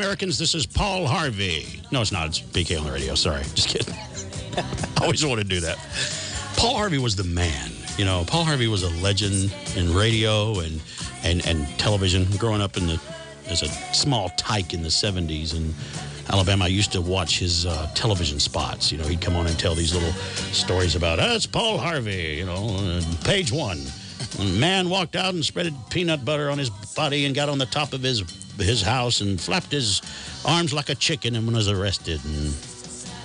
[SPEAKER 6] Americans. This is Paul Harvey. No, it's not. It's BK on the radio. Sorry. Just kidding. I always want to do that. Paul Harvey was the man. You know, Paul Harvey was a legend in radio and, and, and television. Growing up in the as a small tyke in the 70s in Alabama, I used to watch his uh, television spots. You know, he'd come on and tell these little stories about, it's Paul Harvey, you know, page one. A man walked out and spread peanut butter on his body and got on the top of his his house and flapped his arms like a chicken and was arrested. And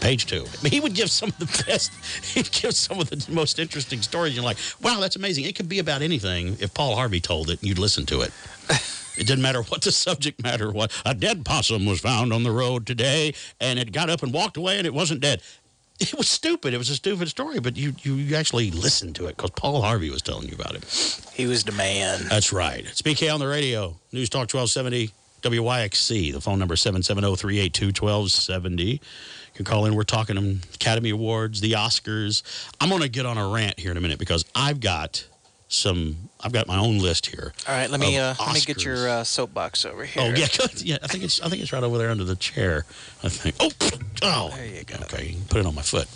[SPEAKER 6] page two. I mean, he would give some of the best, he'd give some of the most interesting stories. You're like, wow, that's amazing. It could be about anything. If Paul Harvey told it, you'd listen to it. It didn't matter what the subject matter was. A dead possum was found on the road today, and it got up and walked away, and it wasn't dead. It was stupid. It was a stupid story, but you, you actually listened to it because Paul Harvey was telling you about it.
[SPEAKER 7] He was the man.
[SPEAKER 6] That's right. It's BK on the radio. News Talk 1270 WYXC. The phone number 770 382 1270. You can call in. We're talking Academy Awards, the Oscars. I'm going to get on a rant here in a minute because I've got some. I've got my own list here.
[SPEAKER 7] All right, let me uh, let me get your uh, soapbox over here.
[SPEAKER 6] Oh yeah, good. Yeah, I think it's I think it's right over there under the chair. I think. Oh, oh. There you go. Okay, you can put it on my foot.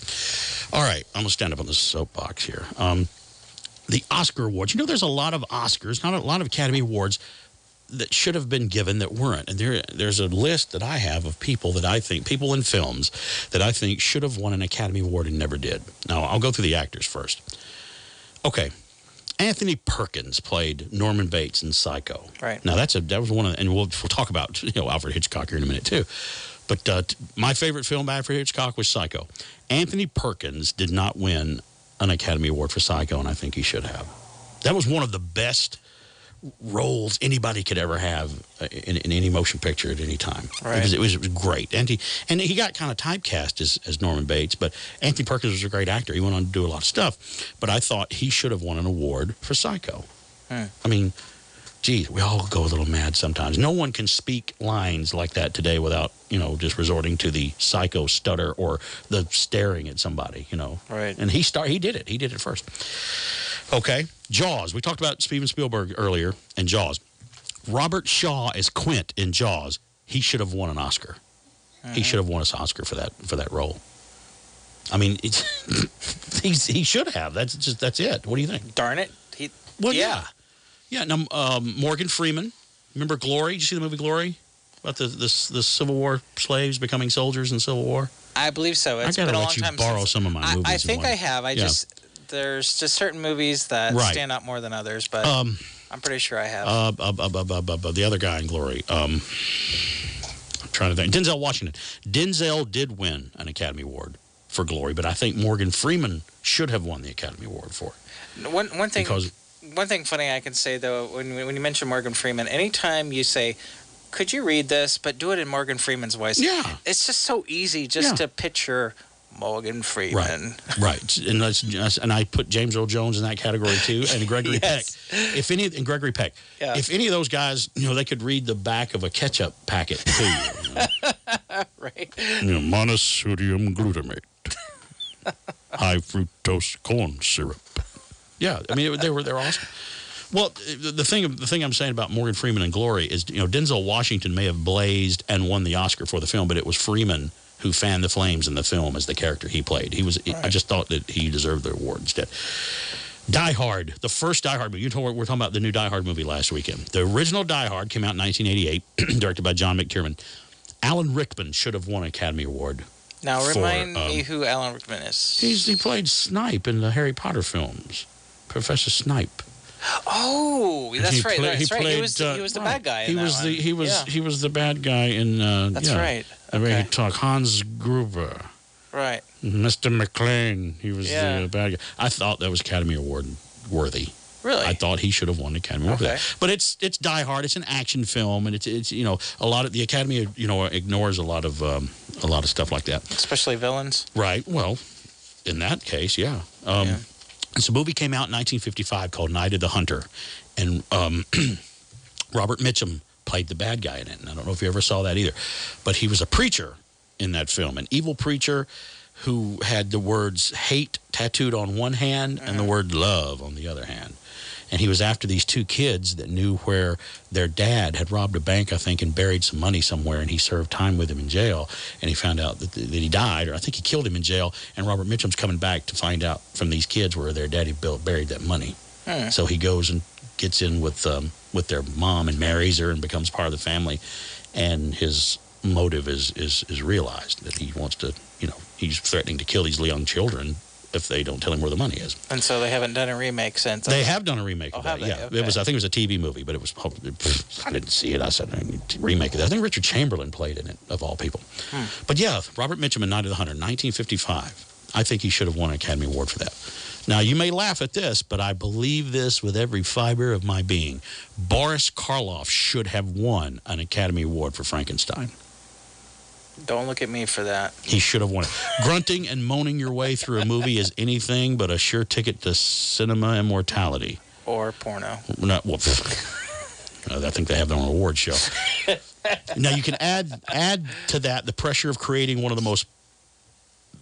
[SPEAKER 6] All right, I'm gonna stand up on the soapbox here. Um, the Oscar awards. You know, there's a lot of Oscars, not a lot of Academy Awards that should have been given that weren't. And there, there's a list that I have of people that I think, people in films that I think should have won an Academy Award and never did. Now, I'll go through the actors first. Okay. Anthony Perkins played Norman Bates in Psycho.
[SPEAKER 7] Right.
[SPEAKER 6] Now that's a that was one of the, and we'll we'll talk about you know Alfred Hitchcock here in a minute too. But uh, my favorite film by Alfred Hitchcock was Psycho. Anthony Perkins did not win an Academy Award for Psycho, and I think he should have. That was one of the best roles anybody could ever have uh, in, in any motion picture at any time.
[SPEAKER 7] Right.
[SPEAKER 6] It, was, it was it was great, and he and he got kind of typecast as as Norman Bates, but Anthony Perkins was a great actor. He went on to do a lot of stuff, but I thought he should have won an award for Psycho.
[SPEAKER 7] Hmm.
[SPEAKER 6] I mean, geez, we all go a little mad sometimes. No one can speak lines like that today without, you know, just resorting to the psycho stutter or the staring at somebody, you know.
[SPEAKER 7] Right.
[SPEAKER 6] And he start he did it. He did it first. Okay. Jaws. We talked about Steven Spielberg earlier and Jaws. Robert Shaw as Quint in Jaws. He should have won an Oscar. He uh-huh. should have won an Oscar for that for that role. I mean, it's he's, he should have. That's just that's it. What do you think?
[SPEAKER 7] Darn it. He,
[SPEAKER 6] Well, yeah. Yeah. Yeah, now, um, Morgan Freeman. Remember Glory? Did you see the movie Glory? About the, the, the Civil War slaves becoming soldiers in Civil War?
[SPEAKER 7] I believe so. It's
[SPEAKER 6] I
[SPEAKER 7] been
[SPEAKER 6] gotta
[SPEAKER 7] a long
[SPEAKER 6] let you
[SPEAKER 7] time
[SPEAKER 6] borrow
[SPEAKER 7] since-
[SPEAKER 6] some of my
[SPEAKER 7] I,
[SPEAKER 6] movies.
[SPEAKER 7] I
[SPEAKER 6] and
[SPEAKER 7] think I have. I
[SPEAKER 6] Yeah.
[SPEAKER 7] just there's just certain movies that
[SPEAKER 6] Right.
[SPEAKER 7] stand out more than others, but
[SPEAKER 6] Um,
[SPEAKER 7] I'm pretty sure I have.
[SPEAKER 6] Uh, uh, uh, uh, uh, uh, uh, the other guy in Glory. Um, I'm trying to think. Denzel Washington. Denzel did win an Academy Award for Glory, but I think Morgan Freeman should have won the Academy Award for it.
[SPEAKER 7] One one thing
[SPEAKER 6] Because-
[SPEAKER 7] one thing funny I can say though when when you mention Morgan Freeman, anytime you say, "Could you read this?" but do it in Morgan Freeman's voice.
[SPEAKER 6] Yeah.
[SPEAKER 7] it's just so easy just
[SPEAKER 6] Yeah.
[SPEAKER 7] to picture Morgan Freeman.
[SPEAKER 6] Right, right. and that's, and I put James Earl Jones in that category too, and Gregory
[SPEAKER 7] Yes.
[SPEAKER 6] Peck. If any, and Gregory Peck.
[SPEAKER 7] Yeah.
[SPEAKER 6] If any of those guys, you know, they could read the back of a ketchup packet to you.
[SPEAKER 7] right.
[SPEAKER 6] you know, monosodium glutamate, high fructose corn syrup. Yeah, I mean they were they're awesome. Well, the thing the thing I'm saying about Morgan Freeman and Glory is you know Denzel Washington may have blazed and won the Oscar for the film, but it was Freeman who fanned the flames in the film as the character he played. He was I just thought that he deserved the award instead. Die Hard, the first Die Hard movie. You told we're talking about the new Die Hard movie last weekend. The original Die Hard came out in 1988, directed by John McTiernan. Alan Rickman should have won an Academy Award.
[SPEAKER 7] Now
[SPEAKER 6] for,
[SPEAKER 7] remind
[SPEAKER 6] um,
[SPEAKER 7] me who Alan Rickman is.
[SPEAKER 6] He's, he played Snape in the Harry Potter films. Professor Snape.
[SPEAKER 7] Oh, that's right.
[SPEAKER 6] play-
[SPEAKER 7] that's
[SPEAKER 6] he
[SPEAKER 7] right. he was the, he
[SPEAKER 6] uh,
[SPEAKER 7] was the
[SPEAKER 6] right.
[SPEAKER 7] bad guy.
[SPEAKER 6] He was the
[SPEAKER 7] one.
[SPEAKER 6] he was
[SPEAKER 7] Yeah.
[SPEAKER 6] he was the bad guy in. Uh,
[SPEAKER 7] That's
[SPEAKER 6] yeah,
[SPEAKER 7] right.
[SPEAKER 6] The way he
[SPEAKER 7] Okay.
[SPEAKER 6] talked, Hans Gruber,
[SPEAKER 7] right.
[SPEAKER 6] Mr. McClane. He was
[SPEAKER 7] Yeah.
[SPEAKER 6] the bad guy. I thought that was Academy Award worthy.
[SPEAKER 7] Really?
[SPEAKER 6] I thought he should have won the Academy Award
[SPEAKER 7] Okay.
[SPEAKER 6] But it's it's Die Hard. It's an action film, and it's it's you know a lot of the Academy you know ignores a lot of um, a lot of stuff like that.
[SPEAKER 7] Especially villains.
[SPEAKER 6] Right. Well, in that case, yeah. Um, and So, a movie came out in 1955 called Night of the Hunter, and um, Robert Mitchum played the bad guy in it. And I don't know if you ever saw that either, but he was a preacher in that film, an evil preacher who had the words hate tattooed on one hand and the word love on the other hand. And he was after these two kids that knew where their dad had robbed a bank, I think, and buried some money somewhere. And he served time with him in jail. And he found out that, that he died, or I think he killed him in jail. And Robert Mitchum's coming back to find out from these kids where their daddy built, buried that money.
[SPEAKER 7] Hmm.
[SPEAKER 6] So he goes and gets in with um, with their mom and marries her and becomes part of the family. And his motive is is is realized that he wants to, you know, he's threatening to kill these young children if they don't tell him where the money is.
[SPEAKER 7] And so they haven't done a remake since.
[SPEAKER 6] They have done a remake
[SPEAKER 7] Oh,
[SPEAKER 6] of
[SPEAKER 7] have
[SPEAKER 6] that.
[SPEAKER 7] they?
[SPEAKER 6] Yeah,
[SPEAKER 7] Okay.
[SPEAKER 6] it was. I think it was a TV movie, but it was. I didn't see it. I said I need to remake it. I think Richard Chamberlain played in it, of all people.
[SPEAKER 7] Hmm.
[SPEAKER 6] But yeah, Robert Mitchum in Night of the Hunter, 1955. I think he should have won an Academy Award for that. Now you may laugh at this, but I believe this with every fiber of my being. Boris Karloff should have won an Academy Award for Frankenstein.
[SPEAKER 7] Don't look at me for that.
[SPEAKER 6] He should have won it. Grunting and moaning your way through a movie is anything but a sure ticket to cinema immortality.
[SPEAKER 7] Or porno.
[SPEAKER 6] Not, well, I think they have their own award show. now you can add add to that the pressure of creating one of the most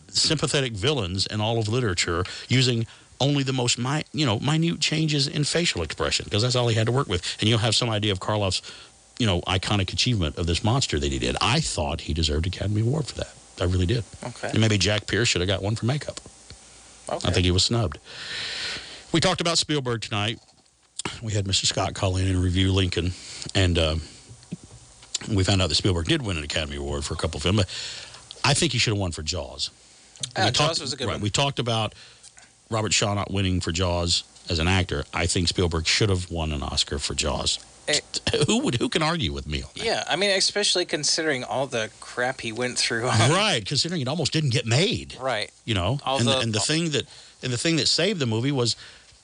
[SPEAKER 6] sympathetic villains in all of literature using only the most mi- you know minute changes in facial expression because that's all he had to work with, and you'll have some idea of Karloff's you know iconic achievement of this monster that he did. I thought he deserved Academy Award for that. I really did.
[SPEAKER 7] Okay.
[SPEAKER 6] And maybe Jack Pierce should have got one for makeup.
[SPEAKER 7] Okay.
[SPEAKER 6] I think he was snubbed. We talked about Spielberg tonight. We had Mr. Scott call in and review Lincoln, and uh, we found out that Spielberg did win an Academy Award for a couple of films. But I think he should have won for Jaws.
[SPEAKER 7] Jaws
[SPEAKER 6] talked-
[SPEAKER 7] was a good
[SPEAKER 6] right,
[SPEAKER 7] one.
[SPEAKER 6] We talked about Robert Shaw not winning for Jaws as an actor. I think Spielberg should have won an Oscar for Jaws.
[SPEAKER 7] Eh.
[SPEAKER 6] who would who can argue with me
[SPEAKER 7] Yeah, I mean, especially considering all the crap he went through.
[SPEAKER 6] right, considering it almost didn't get made.
[SPEAKER 7] Right.
[SPEAKER 6] You know,
[SPEAKER 7] All
[SPEAKER 6] and, the,
[SPEAKER 7] the-
[SPEAKER 6] and the thing that and the thing that saved the movie was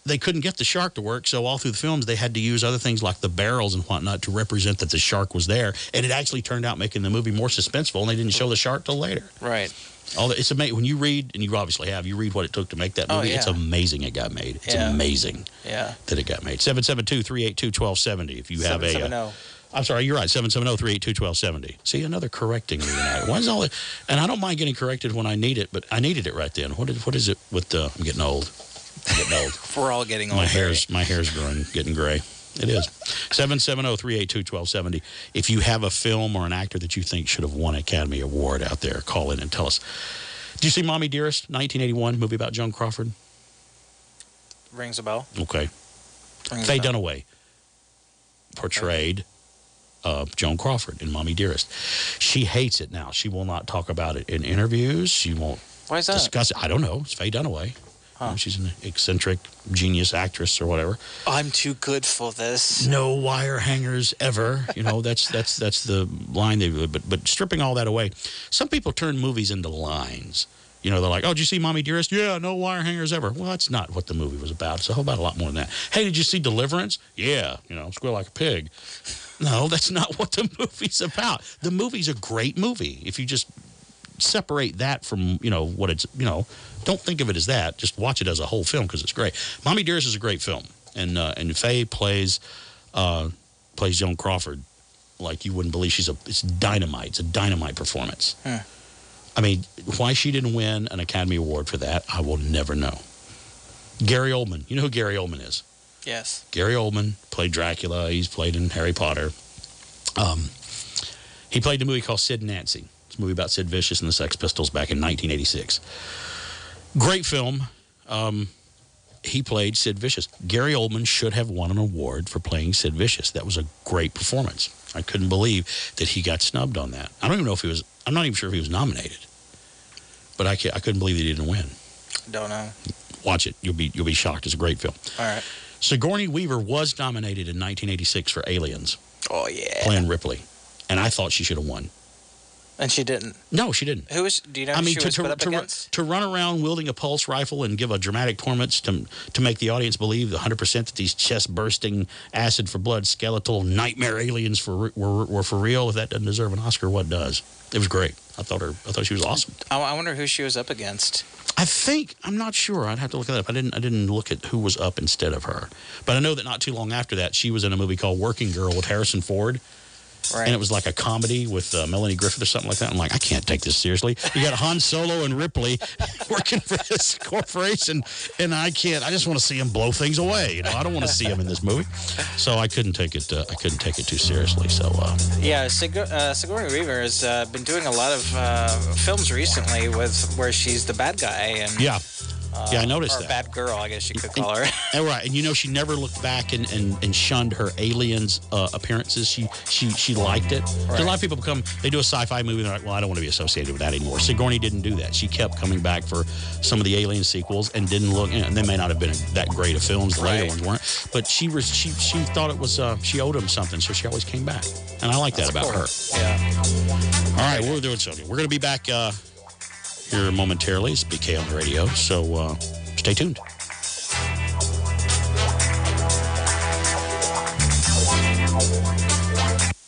[SPEAKER 6] they couldn't get the shark to work, so all through the films they had to use other things like the barrels and whatnot to represent that the shark was there, and it actually turned out making the movie more suspenseful, and they didn't show the shark till later.
[SPEAKER 7] Right.
[SPEAKER 6] All the, it's amazing when you read, and you obviously have, you read what it took to make that
[SPEAKER 7] Oh,
[SPEAKER 6] movie. It's amazing it got made. It's
[SPEAKER 7] Yeah.
[SPEAKER 6] amazing
[SPEAKER 7] Yeah.
[SPEAKER 6] that it got made. 772-382-1270 if you have a. Uh, I'm sorry, you're right. 770-382-1270. See, another correcting me tonight. Why is all it? And I don't mind getting corrected when I need it, but I needed it right then. What is, what is it with uh, I'm getting old. I'm getting old.
[SPEAKER 7] We're all getting old.
[SPEAKER 6] my hair's my hair's growing, getting gray. It is. 770-382-1270. If you have a film or an actor that you think should have won an Academy Award out there, call in and tell us. Did you see Mommy Dearest, 1981, movie about Joan Crawford?
[SPEAKER 7] Rings a bell.
[SPEAKER 6] Okay.
[SPEAKER 7] Rings
[SPEAKER 6] Faye. Dunaway portrayed uh, Joan Crawford in Mommy Dearest. She hates it now. She will not talk about it in interviews. She won't
[SPEAKER 7] Why is that?
[SPEAKER 6] discuss it. I don't know. It's Faye Dunaway. You know, um, she's an eccentric genius actress or whatever.
[SPEAKER 7] I'm too good for this.
[SPEAKER 6] No wire hangers ever. You know, that's that's that's the line they but but stripping all that away. Some people turn movies into lines. You know, they're like, "Oh, did you see Mommy Dearest?" Yeah, no wire hangers ever. Well, that's not what the movie was about. It's a whole about a lot more than that. Hey, did you see Deliverance? Yeah, you know, squeal like a pig. No, that's not what the movie's about. The movie's a great movie. If you just separate that from, you know, what it's, you know, don't think of it as that. Just watch it as a whole film because it's great. Mommy Dearest is a great film, and uh, and Faye plays uh, plays Joan Crawford like you wouldn't believe. She's a it's dynamite. It's a dynamite performance.
[SPEAKER 7] Hmm.
[SPEAKER 6] I mean, why she didn't win an Academy Award for that, I will never know. Gary Oldman, you know who Gary Oldman is?
[SPEAKER 7] Yes.
[SPEAKER 6] Gary Oldman played Dracula. He's played in Harry Potter. Um, he played a movie called Sid and Nancy. It's a movie about Sid Vicious and the Sex Pistols back in 1986. Great film. Um, he played Sid Vicious. Gary Oldman should have won an award for playing Sid Vicious. That was a great performance. I couldn't believe that he got snubbed on that. I don't even know if he was. I'm not even sure if he was nominated. But I, I couldn't believe he didn't win.
[SPEAKER 7] Don't know.
[SPEAKER 6] Watch it. You'll be you'll be shocked. It's a great film.
[SPEAKER 7] All right.
[SPEAKER 6] Sigourney Weaver was nominated in 1986 for Aliens.
[SPEAKER 7] Oh yeah.
[SPEAKER 6] Playing Ripley, and I thought she should have won.
[SPEAKER 7] And she didn't.
[SPEAKER 6] No, she didn't.
[SPEAKER 7] Who was? Do you know?
[SPEAKER 6] I
[SPEAKER 7] who
[SPEAKER 6] mean,
[SPEAKER 7] she
[SPEAKER 6] to, to, to, to run around wielding a pulse rifle and give a dramatic performance to, to make the audience believe 100% that these chest bursting, acid for blood, skeletal nightmare aliens for, were, were for real, if that doesn't deserve an Oscar, what does? It was great. I thought her. I thought she was awesome.
[SPEAKER 7] I, I wonder who she was up against.
[SPEAKER 6] I think I'm not sure. I'd have to look that up. I didn't. I didn't look at who was up instead of her, but I know that not too long after that, she was in a movie called Working Girl with Harrison Ford.
[SPEAKER 7] Right.
[SPEAKER 6] And it was like a comedy with uh, Melanie Griffith or something like that. I'm like, I can't take this seriously. You got Han Solo and Ripley working for this corporation, and I can't. I just want to see them blow things away. You know, I don't want to see them in this movie. So I couldn't take it. Uh, I couldn't take it too seriously. So uh,
[SPEAKER 7] Yeah, Sig- uh, Sigourney Weaver has uh, been doing a lot of uh, films recently with where she's the bad guy and
[SPEAKER 6] yeah, yeah, I noticed that.
[SPEAKER 7] bad girl, I guess you could call her.
[SPEAKER 6] And right, and you know she never looked back and, and, and shunned her aliens uh, appearances. She she she liked it. 'Cause A lot of people come, they do a sci-fi movie, and they're like, well, I don't want to be associated with that anymore. Sigourney didn't do that. She kept coming back for some of the Alien sequels and didn't look. And they may not have been that great of films. The later ones weren't, but she was she she thought it was uh, she owed him something, so she always came back, and I like that about her.
[SPEAKER 7] Yeah.
[SPEAKER 6] All right, we're doing something. We're going to be back uh, here momentarily. It's BK on the radio, so uh, stay tuned.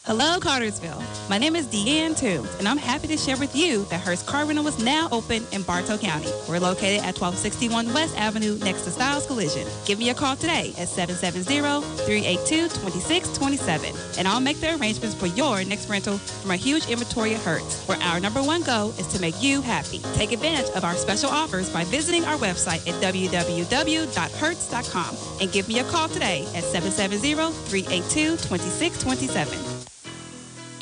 [SPEAKER 29] Hello, Cartersville. My name is Deanne Toombs, and I'm happy to share with you that Hertz Car Rental is now open in Bartow County. We're located at 1261 West Avenue next to Styles Collision. Give me a call today at 770-382-2627, and I'll make the arrangements for your next rental from our huge inventory at Hertz, where our number one goal is to make you happy. Take advantage of our special offers by visiting our website at www.hertz.com and give me a call today at 770-382-2627.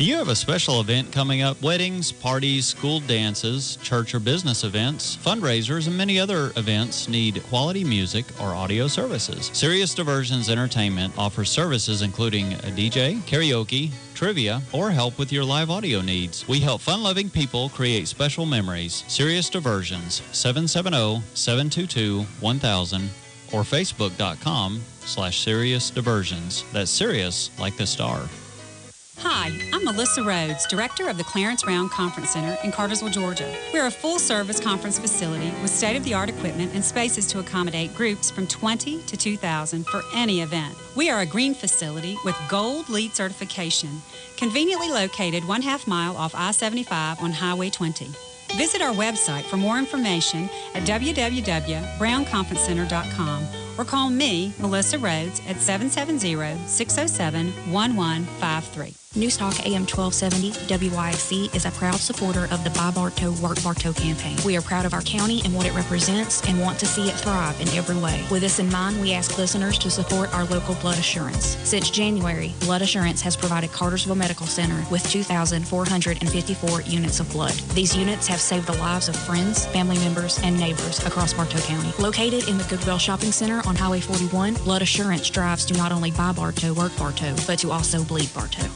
[SPEAKER 30] Do you have a special event coming up? Weddings, parties, school dances, church or business events, fundraisers, and many other events need quality music or audio services. Sirius Diversions Entertainment offers services including a DJ, karaoke, trivia, or help with your live audio needs. We help fun loving people create special memories. Sirius Diversions, 770 722 1000 or facebook.com slash Sirius Diversions. That's Sirius like the star.
[SPEAKER 31] Hi, I'm Melissa Rhodes, Director of the Clarence Brown Conference Center in Cartersville, Georgia. We're a full service conference facility with state of the art equipment and spaces to accommodate groups from 20 to 2,000 for any event. We are a green facility with gold LEED certification, conveniently located one half mile off I 75 on Highway 20. Visit our website for more information at www.brownconferencecenter.com or call me, Melissa Rhodes, at 770-607-1153.
[SPEAKER 8] Newstalk AM 1270 WYXC is a proud supporter of the Buy Bartow, Work Bartow campaign. We are proud of our county and what it represents and want to see it thrive in every way. With this in mind, we ask listeners to support our local blood assurance. Since January, Blood Assurance has provided Cartersville Medical Center with 2,454 units of blood. These units have saved the lives of friends, family members, and neighbors across Bartow County. Located in the Goodwill Shopping Center on Highway 41, Blood Assurance drives to not only buy Bartow, work Bartow, but to also bleed Bartow.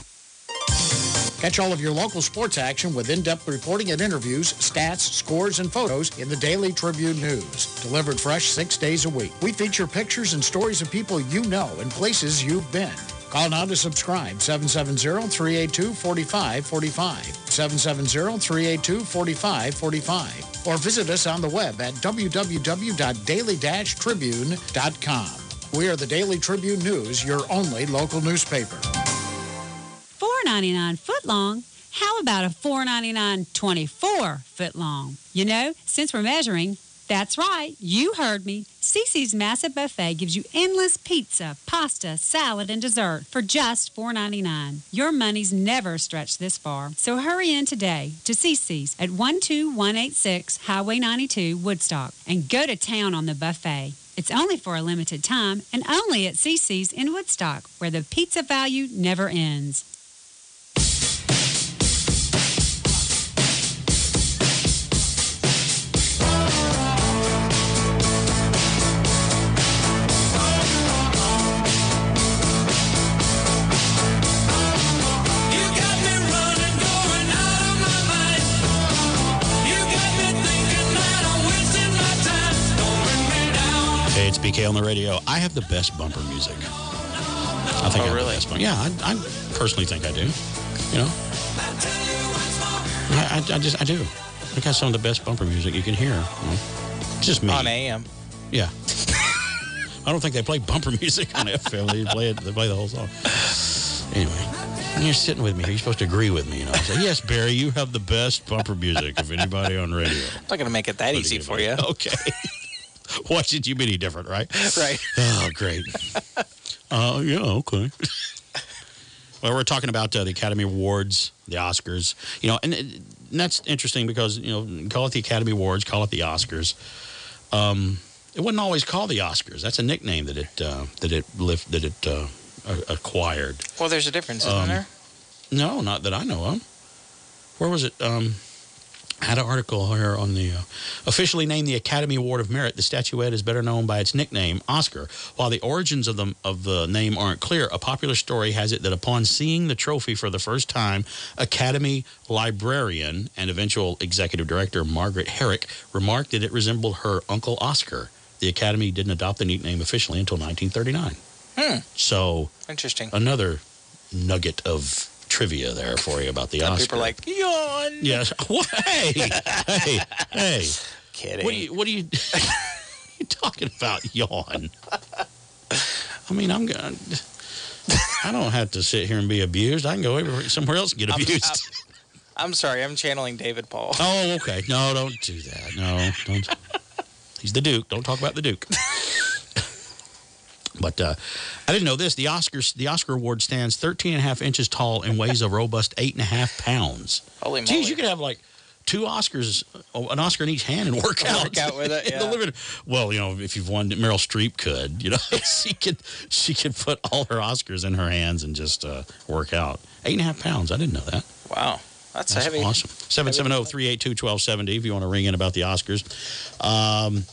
[SPEAKER 17] Catch all of your local sports action with in-depth reporting and interviews, stats, scores, and photos in the Daily Tribune News. Delivered fresh six days a week. We feature pictures and stories of people you know and places you've been. Call now to subscribe, 770-382-4545, 770-382-4545, or visit us on the web at www.daily-tribune.com. We are the Daily Tribune News, your only local newspaper.
[SPEAKER 31] $4.99 foot long. How about a $4.99 24 foot long? You know, since we're measuring, that's right, you heard me. Cici's Massive Buffet gives you endless pizza, pasta, salad, and dessert for just $4.99. Your money's never stretched this far. So hurry in today to Cici's at 12186 Highway 92, Woodstock, and go to town on the buffet. It's only for a limited time and only at Cici's in Woodstock, where the pizza value never ends.
[SPEAKER 6] On the radio. I have the best bumper music. I think
[SPEAKER 7] Oh,
[SPEAKER 6] I have
[SPEAKER 7] really?
[SPEAKER 6] the best bumper. Yeah, I, I personally think I do. You know? I, I, I just, I do. I got some of the best bumper music you can hear. you know? Just me.
[SPEAKER 7] On AM.
[SPEAKER 6] Yeah. I don't think they play bumper music on FM. They play it. They play the whole song. Anyway, you're sitting with me here, you're supposed to agree with me. You know, I say, yes, Barry, you have the best bumper music of anybody on radio.
[SPEAKER 7] I'm not going to make it that easy for you.
[SPEAKER 6] Okay. Why should you be any different, right?
[SPEAKER 7] Right.
[SPEAKER 6] Oh, great. uh, yeah, okay. well, we're talking about uh, the Academy Awards, the Oscars. You know, and, and that's interesting because you know, call it the Academy Awards, call it the Oscars. Um, it wasn't always called the Oscars. That's a nickname that it uh, that it lift, that it uh, acquired.
[SPEAKER 7] Well, there's a difference, isn't
[SPEAKER 6] Um,
[SPEAKER 7] there?
[SPEAKER 6] No, not that I know of. Where was it? Um, I had an article here on the uh, officially named the Academy Award of Merit. The statuette is better known by its nickname, Oscar. While the origins of the of the name aren't clear, a popular story has it that upon seeing the trophy for the first time, Academy librarian and eventual executive director Margaret Herrick remarked that it resembled her uncle Oscar. The Academy didn't adopt the nickname officially until 1939.
[SPEAKER 7] Hmm.
[SPEAKER 6] So
[SPEAKER 7] Interesting.
[SPEAKER 6] another nugget of trivia there for you about the
[SPEAKER 7] Some
[SPEAKER 6] Oscar.
[SPEAKER 7] people are like, yawn.
[SPEAKER 6] yes. What? Hey, hey, hey.
[SPEAKER 7] Kidding.
[SPEAKER 6] What are you? What are you? you talking about yawn? I mean, I'm gonna. I don't have to sit here and be abused. I can go somewhere else and get
[SPEAKER 7] I'm-
[SPEAKER 6] abused.
[SPEAKER 7] I'm sorry. I'm channeling David Paul.
[SPEAKER 6] oh, okay. No, don't do that. No, don't. He's the Duke. Don't talk about the Duke. But uh, I didn't know this. The Oscars, the Oscar award stands 13 and a half inches tall and weighs a robust eight and a half pounds.
[SPEAKER 7] Holy
[SPEAKER 6] Geez,
[SPEAKER 7] moly.
[SPEAKER 6] you could have like two Oscars, uh, an Oscar in each hand, and work out.
[SPEAKER 7] Work out with it, yeah.
[SPEAKER 6] living- well, you know, if you've won, Meryl Streep could. You know, she could. She could put all her Oscars in her hands and just uh, work out. Eight and a half pounds. I didn't know that.
[SPEAKER 7] Wow. That's,
[SPEAKER 6] That's
[SPEAKER 7] heavy.
[SPEAKER 6] awesome. 770-382-1270 if you want to ring in about the Oscars. Um,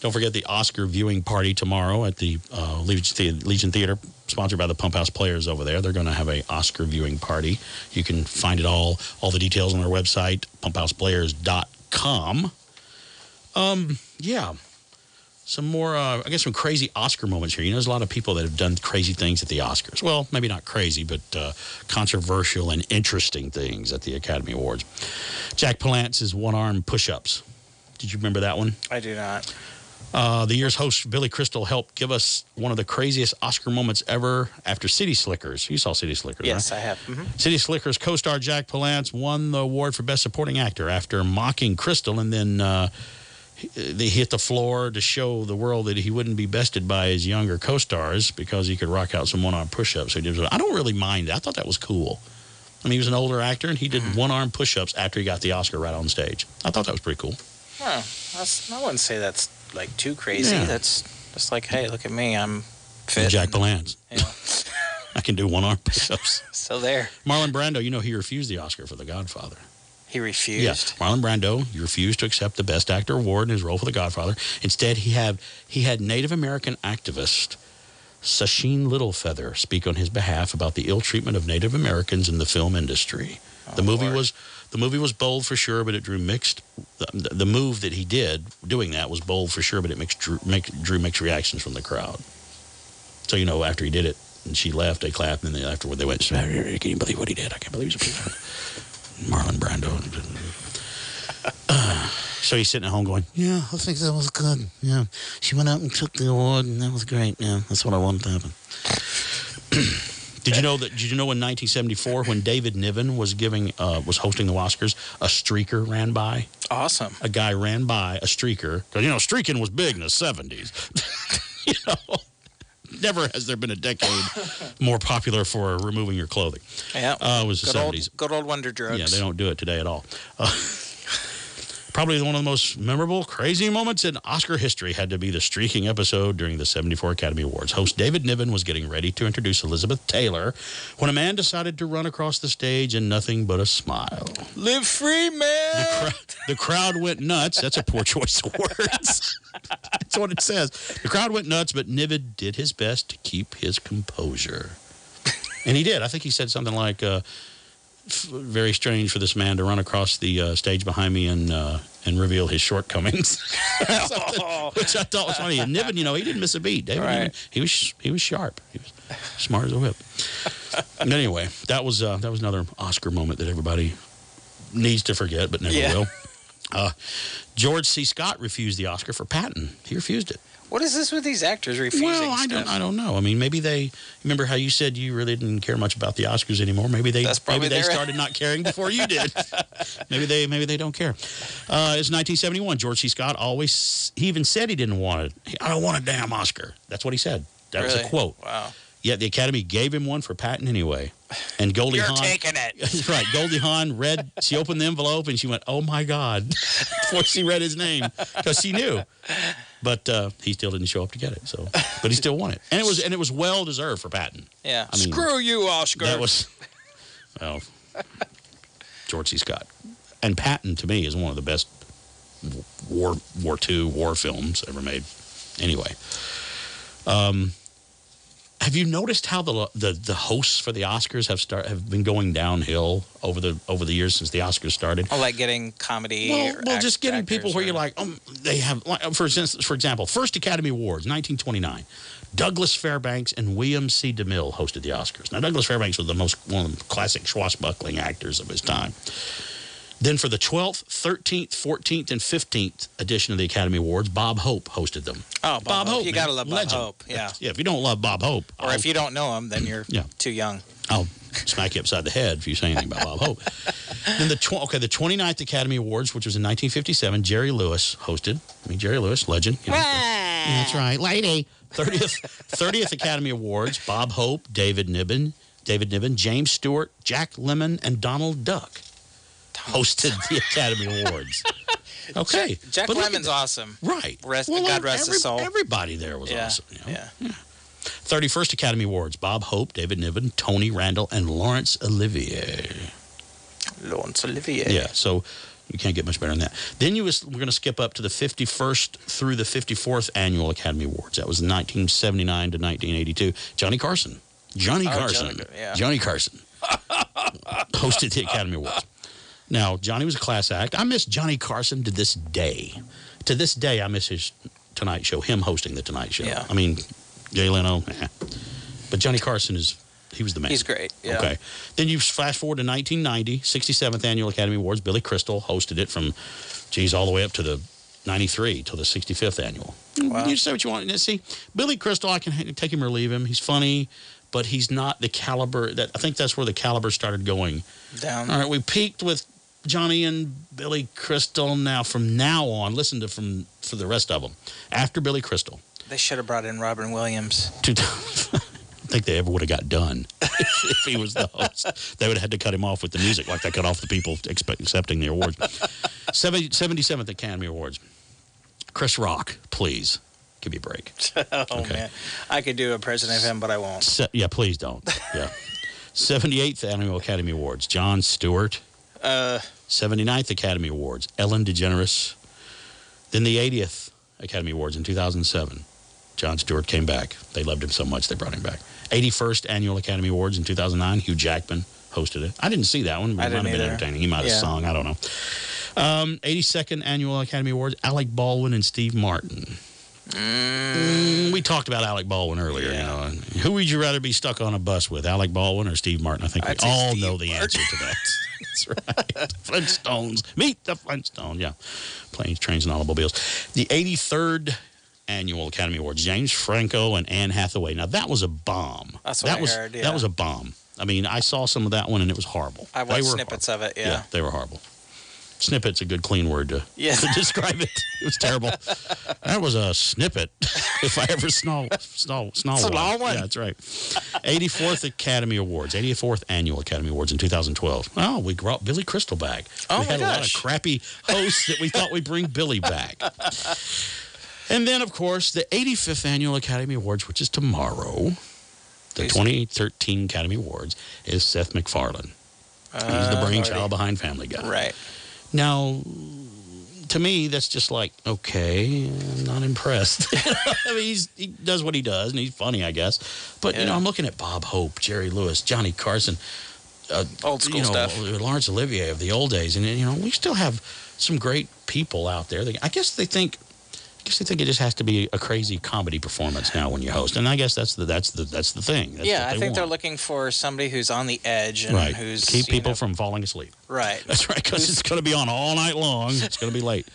[SPEAKER 6] don't forget the Oscar viewing party tomorrow at the uh, Legion, Thea- Legion Theater, sponsored by the Pump House Players over there. They're going to have a Oscar viewing party. You can find it all, all the details on their website, pumphouseplayers.com. Um, yeah. Some more, uh, I guess, some crazy Oscar moments here. You know, there's a lot of people that have done crazy things at the Oscars. Well, maybe not crazy, but uh, controversial and interesting things at the Academy Awards. Jack Palance's one arm push ups. Did you remember that one?
[SPEAKER 7] I do not.
[SPEAKER 6] Uh, the year's host, Billy Crystal, helped give us one of the craziest Oscar moments ever after City Slickers. You saw City Slickers,
[SPEAKER 7] Yes,
[SPEAKER 6] right?
[SPEAKER 7] I have. Mhm.
[SPEAKER 6] City Slickers co star Jack Palance won the award for Best Supporting Actor after mocking Crystal and then uh, he- they hit the floor to show the world that he wouldn't be bested by his younger co stars because he could rock out some one arm push ups. So I don't really mind it. I thought that was cool. I mean, he was an older actor and he did one arm push ups after he got the Oscar right on stage. I thought that was pretty cool.
[SPEAKER 7] Well, I wouldn't say that's like too crazy.
[SPEAKER 6] Yeah.
[SPEAKER 7] That's just like, hey, look at me. I'm fit.
[SPEAKER 6] Jack Palance.
[SPEAKER 7] Yeah.
[SPEAKER 6] I can do one arm push ups.
[SPEAKER 7] So there.
[SPEAKER 6] Marlon Brando, you know, he refused the Oscar for The Godfather.
[SPEAKER 7] He refused.
[SPEAKER 6] Yes, Marlon Brando he refused to accept the Best Actor award in his role for The Godfather. Instead, he had he had Native American activist Sacheen Littlefeather speak on his behalf about the ill treatment of Native Americans in the film industry. the oh, movie was the movie was bold for sure, but it drew mixed. The, the move that he did doing that was bold for sure, but it mixed, drew, mix, drew mixed reactions from the crowd. So you know, after he did it, and she left, they clapped, and then afterward they went, "Can you believe what he did? I can't believe he's a Marlon Brando." So he's sitting at home going, "Yeah, I think that was good. Yeah, she went out and took the award, and that was great. Yeah, that's what I wanted to happen." Did you know that? Did you know in 1974 when David Niven was giving uh, was hosting the Oscars, a streaker ran by.
[SPEAKER 7] Awesome.
[SPEAKER 6] A guy ran by a streaker because you know streaking was big in the 70s. you know, never has there been a decade more popular for removing your clothing.
[SPEAKER 7] Yeah.
[SPEAKER 6] Uh, it was the
[SPEAKER 7] good
[SPEAKER 6] 70s.
[SPEAKER 7] Old, good old Wonder Drugs.
[SPEAKER 6] Yeah, they don't do it today at all. Uh, probably one of the most memorable, crazy moments in Oscar history had to be the streaking episode during the 74 Academy Awards. Host David Niven was getting ready to introduce Elizabeth Taylor when a man decided to run across the stage in nothing but a smile.
[SPEAKER 7] Live free, man.
[SPEAKER 6] The, cra- the crowd went nuts. That's a poor choice of words. That's what it says. The crowd went nuts, but Niven did his best to keep his composure. And he did. I think he said something like, uh, very strange for this man to run across the uh, stage behind me and uh, and reveal his shortcomings, Something- which I thought was funny. And Niven, you know, he didn't miss a beat. David,
[SPEAKER 7] Right.
[SPEAKER 6] Niven, he was he was sharp. He was smart as a whip. and anyway, that was uh, that was another Oscar moment that everybody needs to forget, but never
[SPEAKER 7] Yeah.
[SPEAKER 6] will. Uh, George C. Scott refused the Oscar for Patton. He refused it.
[SPEAKER 7] What is this with these actors refusing
[SPEAKER 6] Well, I
[SPEAKER 7] stuff?
[SPEAKER 6] don't, I don't know. I mean, maybe they remember how you said you really didn't care much about the Oscars anymore. Maybe they maybe they started not caring before you did. maybe they maybe they don't care. Uh, it's 1971. George C. Scott always he even said he didn't want it. I don't want a damn Oscar. That's what he said. That was a quote.
[SPEAKER 7] Wow.
[SPEAKER 6] Yet the Academy gave him one for Patton anyway. And Goldie
[SPEAKER 7] You're
[SPEAKER 6] Hawn
[SPEAKER 7] taking it.
[SPEAKER 6] Right. Goldie Hawn read. She opened the envelope and she went, "Oh my God!" before she read his name because she knew. But uh, he still didn't show up to get it. So, but he still won it, and it was and it was well deserved for Patton.
[SPEAKER 7] Yeah.
[SPEAKER 6] I mean,
[SPEAKER 7] Screw you, Oscar.
[SPEAKER 6] That was well, George C. Scott and Patton to me is one of the best war War II war films ever made. Anyway, um, have you noticed how the the the hosts for the Oscars have start have been going downhill over the over the years since the Oscars started?
[SPEAKER 7] Oh, like getting comedy.
[SPEAKER 6] Well,
[SPEAKER 7] or
[SPEAKER 6] well
[SPEAKER 7] act-
[SPEAKER 6] just getting people where
[SPEAKER 7] or-
[SPEAKER 6] you're like, um, they have, like, for instance, for example, first Academy Awards, 1929. Douglas Fairbanks and William C. DeMille hosted the Oscars. Now, Douglas Fairbanks was the most one of the classic swashbuckling actors of his time. Then, for the 12th, 13th, 14th, and 15th edition of the Academy Awards, Bob Hope hosted them.
[SPEAKER 7] Oh, Bob, Hope. You got to love Bob
[SPEAKER 6] Legend.
[SPEAKER 7] Hope. Yeah.
[SPEAKER 6] Yeah, if you don't love Bob Hope,
[SPEAKER 7] Or if you don't know him, then you're
[SPEAKER 6] Yeah.
[SPEAKER 7] too young.
[SPEAKER 6] I'll smack you upside the head if you say anything about Bob Hope. then the tw- okay, the 29th Academy Awards, which was in 1957, Jerry Lewis hosted. I mean, Jerry Lewis, legend. you know. Yeah, that's right, lady. 30th 30th Academy Awards, Bob Hope, David Niven, David Niven, James Stewart, Jack Lemmon, and Donald Duck hosted the Academy Awards. Okay,
[SPEAKER 7] Jack
[SPEAKER 6] but
[SPEAKER 7] Lemmon's awesome.
[SPEAKER 6] Right.
[SPEAKER 7] Rest,
[SPEAKER 6] Well,
[SPEAKER 7] God rest
[SPEAKER 6] every-
[SPEAKER 7] his soul.
[SPEAKER 6] Everybody there was
[SPEAKER 7] Yeah,
[SPEAKER 6] awesome. you know?
[SPEAKER 7] Yeah.
[SPEAKER 6] 31st hmm. Academy Awards, Bob Hope, David Niven, Tony Randall, and Laurence Olivier.
[SPEAKER 7] Laurence Olivier.
[SPEAKER 6] Yeah, so you can't get much better than that. Then you was, we're going to skip up to the 51st through the 54th Annual Academy Awards. That was 1979 to 1982. Johnny Carson. Johnny
[SPEAKER 7] Oh,
[SPEAKER 6] Carson.
[SPEAKER 7] Johnny- yeah.
[SPEAKER 6] Johnny Carson hosted the Academy Awards. Now, Johnny was a class act. I miss Johnny Carson to this day. To this day, I miss his Tonight Show, him hosting the Tonight Show.
[SPEAKER 7] Yeah.
[SPEAKER 6] I mean, Jay Leno, eh. but Johnny Carson is, he was the man.
[SPEAKER 7] He's great. Yeah.
[SPEAKER 6] Okay. Then you flash forward to 1990, 67th Annual Academy Awards. Billy Crystal hosted it from, geez, all the way up to the 93 till the 65th Annual.
[SPEAKER 7] Wow.
[SPEAKER 6] You say what you want. See, Billy Crystal, I can take him or leave him. He's funny, but he's not the caliber that I think that's where the caliber started going.
[SPEAKER 7] Down.
[SPEAKER 6] All right, we peaked with Johnny and Billy Crystal. Now, from now on, listen to from for the rest of them. After Billy Crystal,
[SPEAKER 7] They should have brought in Robin Williams.
[SPEAKER 6] two, I think they ever would have got done if he was the host. They would have had to cut him off with the music, like they cut off the people expect, accepting the awards. 70, 77th Academy Awards. Chris Rock, please give me a break.
[SPEAKER 7] oh
[SPEAKER 6] Okay.
[SPEAKER 7] man, I could do a president of him, but I won't.
[SPEAKER 6] Se- yeah, please don't. Yeah. 78th Annual Academy Awards. Jon Stewart.
[SPEAKER 7] Uh,
[SPEAKER 6] 79th Academy Awards. Ellen DeGeneres. Then the 80th Academy Awards in 2007. Jon Stewart came back. They loved him so much they brought him back. 81st Annual Academy Awards in 2009. Hugh Jackman hosted it. I didn't see that one, but
[SPEAKER 7] I
[SPEAKER 6] it might have been
[SPEAKER 7] either.
[SPEAKER 6] entertaining. He might have
[SPEAKER 7] Yeah.
[SPEAKER 6] sung. I don't know. Um, 82nd Annual Academy Awards. Alec Baldwin and Steve Martin. Mm, we talked about Alec Baldwin earlier. You know, who would you rather be stuck on a bus with, Alec Baldwin or Steve Martin? I think we
[SPEAKER 7] I'd say
[SPEAKER 6] all
[SPEAKER 7] Steve
[SPEAKER 6] know the
[SPEAKER 7] Martin.
[SPEAKER 6] answer to that. That's right. Flintstones. Meet the Flintstones. Yeah. Planes, trains, and automobiles. The 83rd Annual Academy Awards. James Franco and Anne Hathaway. Now, that was a bomb.
[SPEAKER 7] That's what
[SPEAKER 6] that
[SPEAKER 7] I
[SPEAKER 6] was,
[SPEAKER 7] heard, yeah.
[SPEAKER 6] That was a bomb. I mean, I saw some of that one and it was horrible.
[SPEAKER 7] I watched snippets of it. Yeah.
[SPEAKER 6] they were horrible. Snippet's a good, clean word to,
[SPEAKER 7] Yeah.
[SPEAKER 6] to describe it. It was terrible. that was a snippet, if I ever saw, saw Saw one.
[SPEAKER 7] one.
[SPEAKER 6] Yeah, that's right. 84th Academy Awards, 84th Annual Academy Awards in 2012. Oh, we brought Billy Crystal back.
[SPEAKER 7] Oh,
[SPEAKER 6] we had a lot of crappy hosts that we thought we'd bring Billy back. And then, of course, the 85th Annual Academy Awards, which is tomorrow. The 2013 Academy Awards is Seth MacFarlane. He's the
[SPEAKER 7] Uh,
[SPEAKER 6] brainchild
[SPEAKER 7] already.
[SPEAKER 6] behind Family Guy.
[SPEAKER 7] Right.
[SPEAKER 6] Now, to me, that's just like, okay, I'm not impressed. I mean, he's, he does what he does, and he's funny, I guess. But, you know, I'm looking at Bob Hope, Jerry Lewis, Johnny Carson. uh,
[SPEAKER 7] Old school
[SPEAKER 6] you know,
[SPEAKER 7] stuff.
[SPEAKER 6] Laurence Olivier of the old days, and you know, we still have some great people out there. I guess they think. I guess think it just has to be a crazy comedy performance now when you host, and I guess that's the that's the that's the thing. That's
[SPEAKER 7] yeah, I think
[SPEAKER 6] want.
[SPEAKER 7] they're looking for somebody who's on the edge and
[SPEAKER 6] right.
[SPEAKER 7] who's
[SPEAKER 6] keep people
[SPEAKER 7] know,
[SPEAKER 6] from falling asleep.
[SPEAKER 7] right.
[SPEAKER 6] That's right, because it's going to be on all night long. It's going to be late.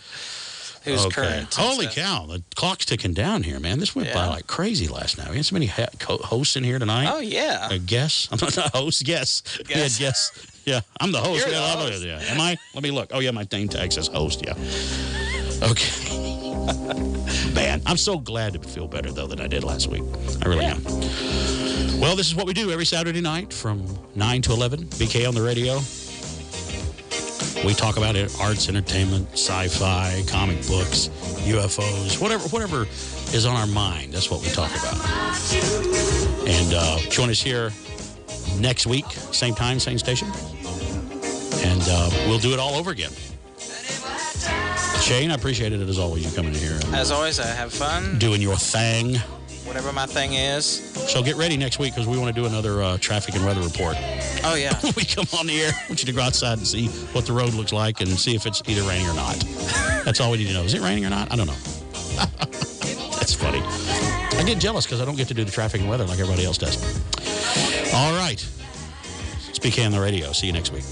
[SPEAKER 7] Who's
[SPEAKER 6] okay.
[SPEAKER 7] current
[SPEAKER 6] Holy cow! The clock's ticking down here, man. This went by like crazy last night. We had so many hosts in here tonight.
[SPEAKER 7] Oh yeah.
[SPEAKER 6] Uh, a guest? I'm not a host. Guess. We had
[SPEAKER 7] Guest.
[SPEAKER 6] guests. Yeah, I'm the host.
[SPEAKER 7] You're
[SPEAKER 6] yeah,
[SPEAKER 7] the host.
[SPEAKER 6] yeah. Am I? Let me look. Oh yeah, my name tag says host. Yeah. Okay. Man, I'm so glad to feel better though than I did last week. I really am. Well, this is what we do every Saturday night from 9 to 11. BK on the radio. We talk about it, arts, entertainment, sci-fi, comic books, UFOs, whatever, whatever is on our mind. That's what we talk about. And uh, join us here next week, same time, same station, and uh, we'll do it all over again. Shane, I appreciated it as always. You coming in here and
[SPEAKER 7] As always, I have fun.
[SPEAKER 6] doing your thing.
[SPEAKER 7] Whatever my thing is.
[SPEAKER 6] So get ready next week because we want to do another uh, traffic and weather report.
[SPEAKER 7] Oh yeah.
[SPEAKER 6] we come on the air. I want you to go outside and see what the road looks like and see if it's either raining or not. That's all we need to know. Is it raining or not? I don't know. That's funny. I get jealous because I don't get to do the traffic and weather like everybody else does. All right. BK on the radio. See you next week.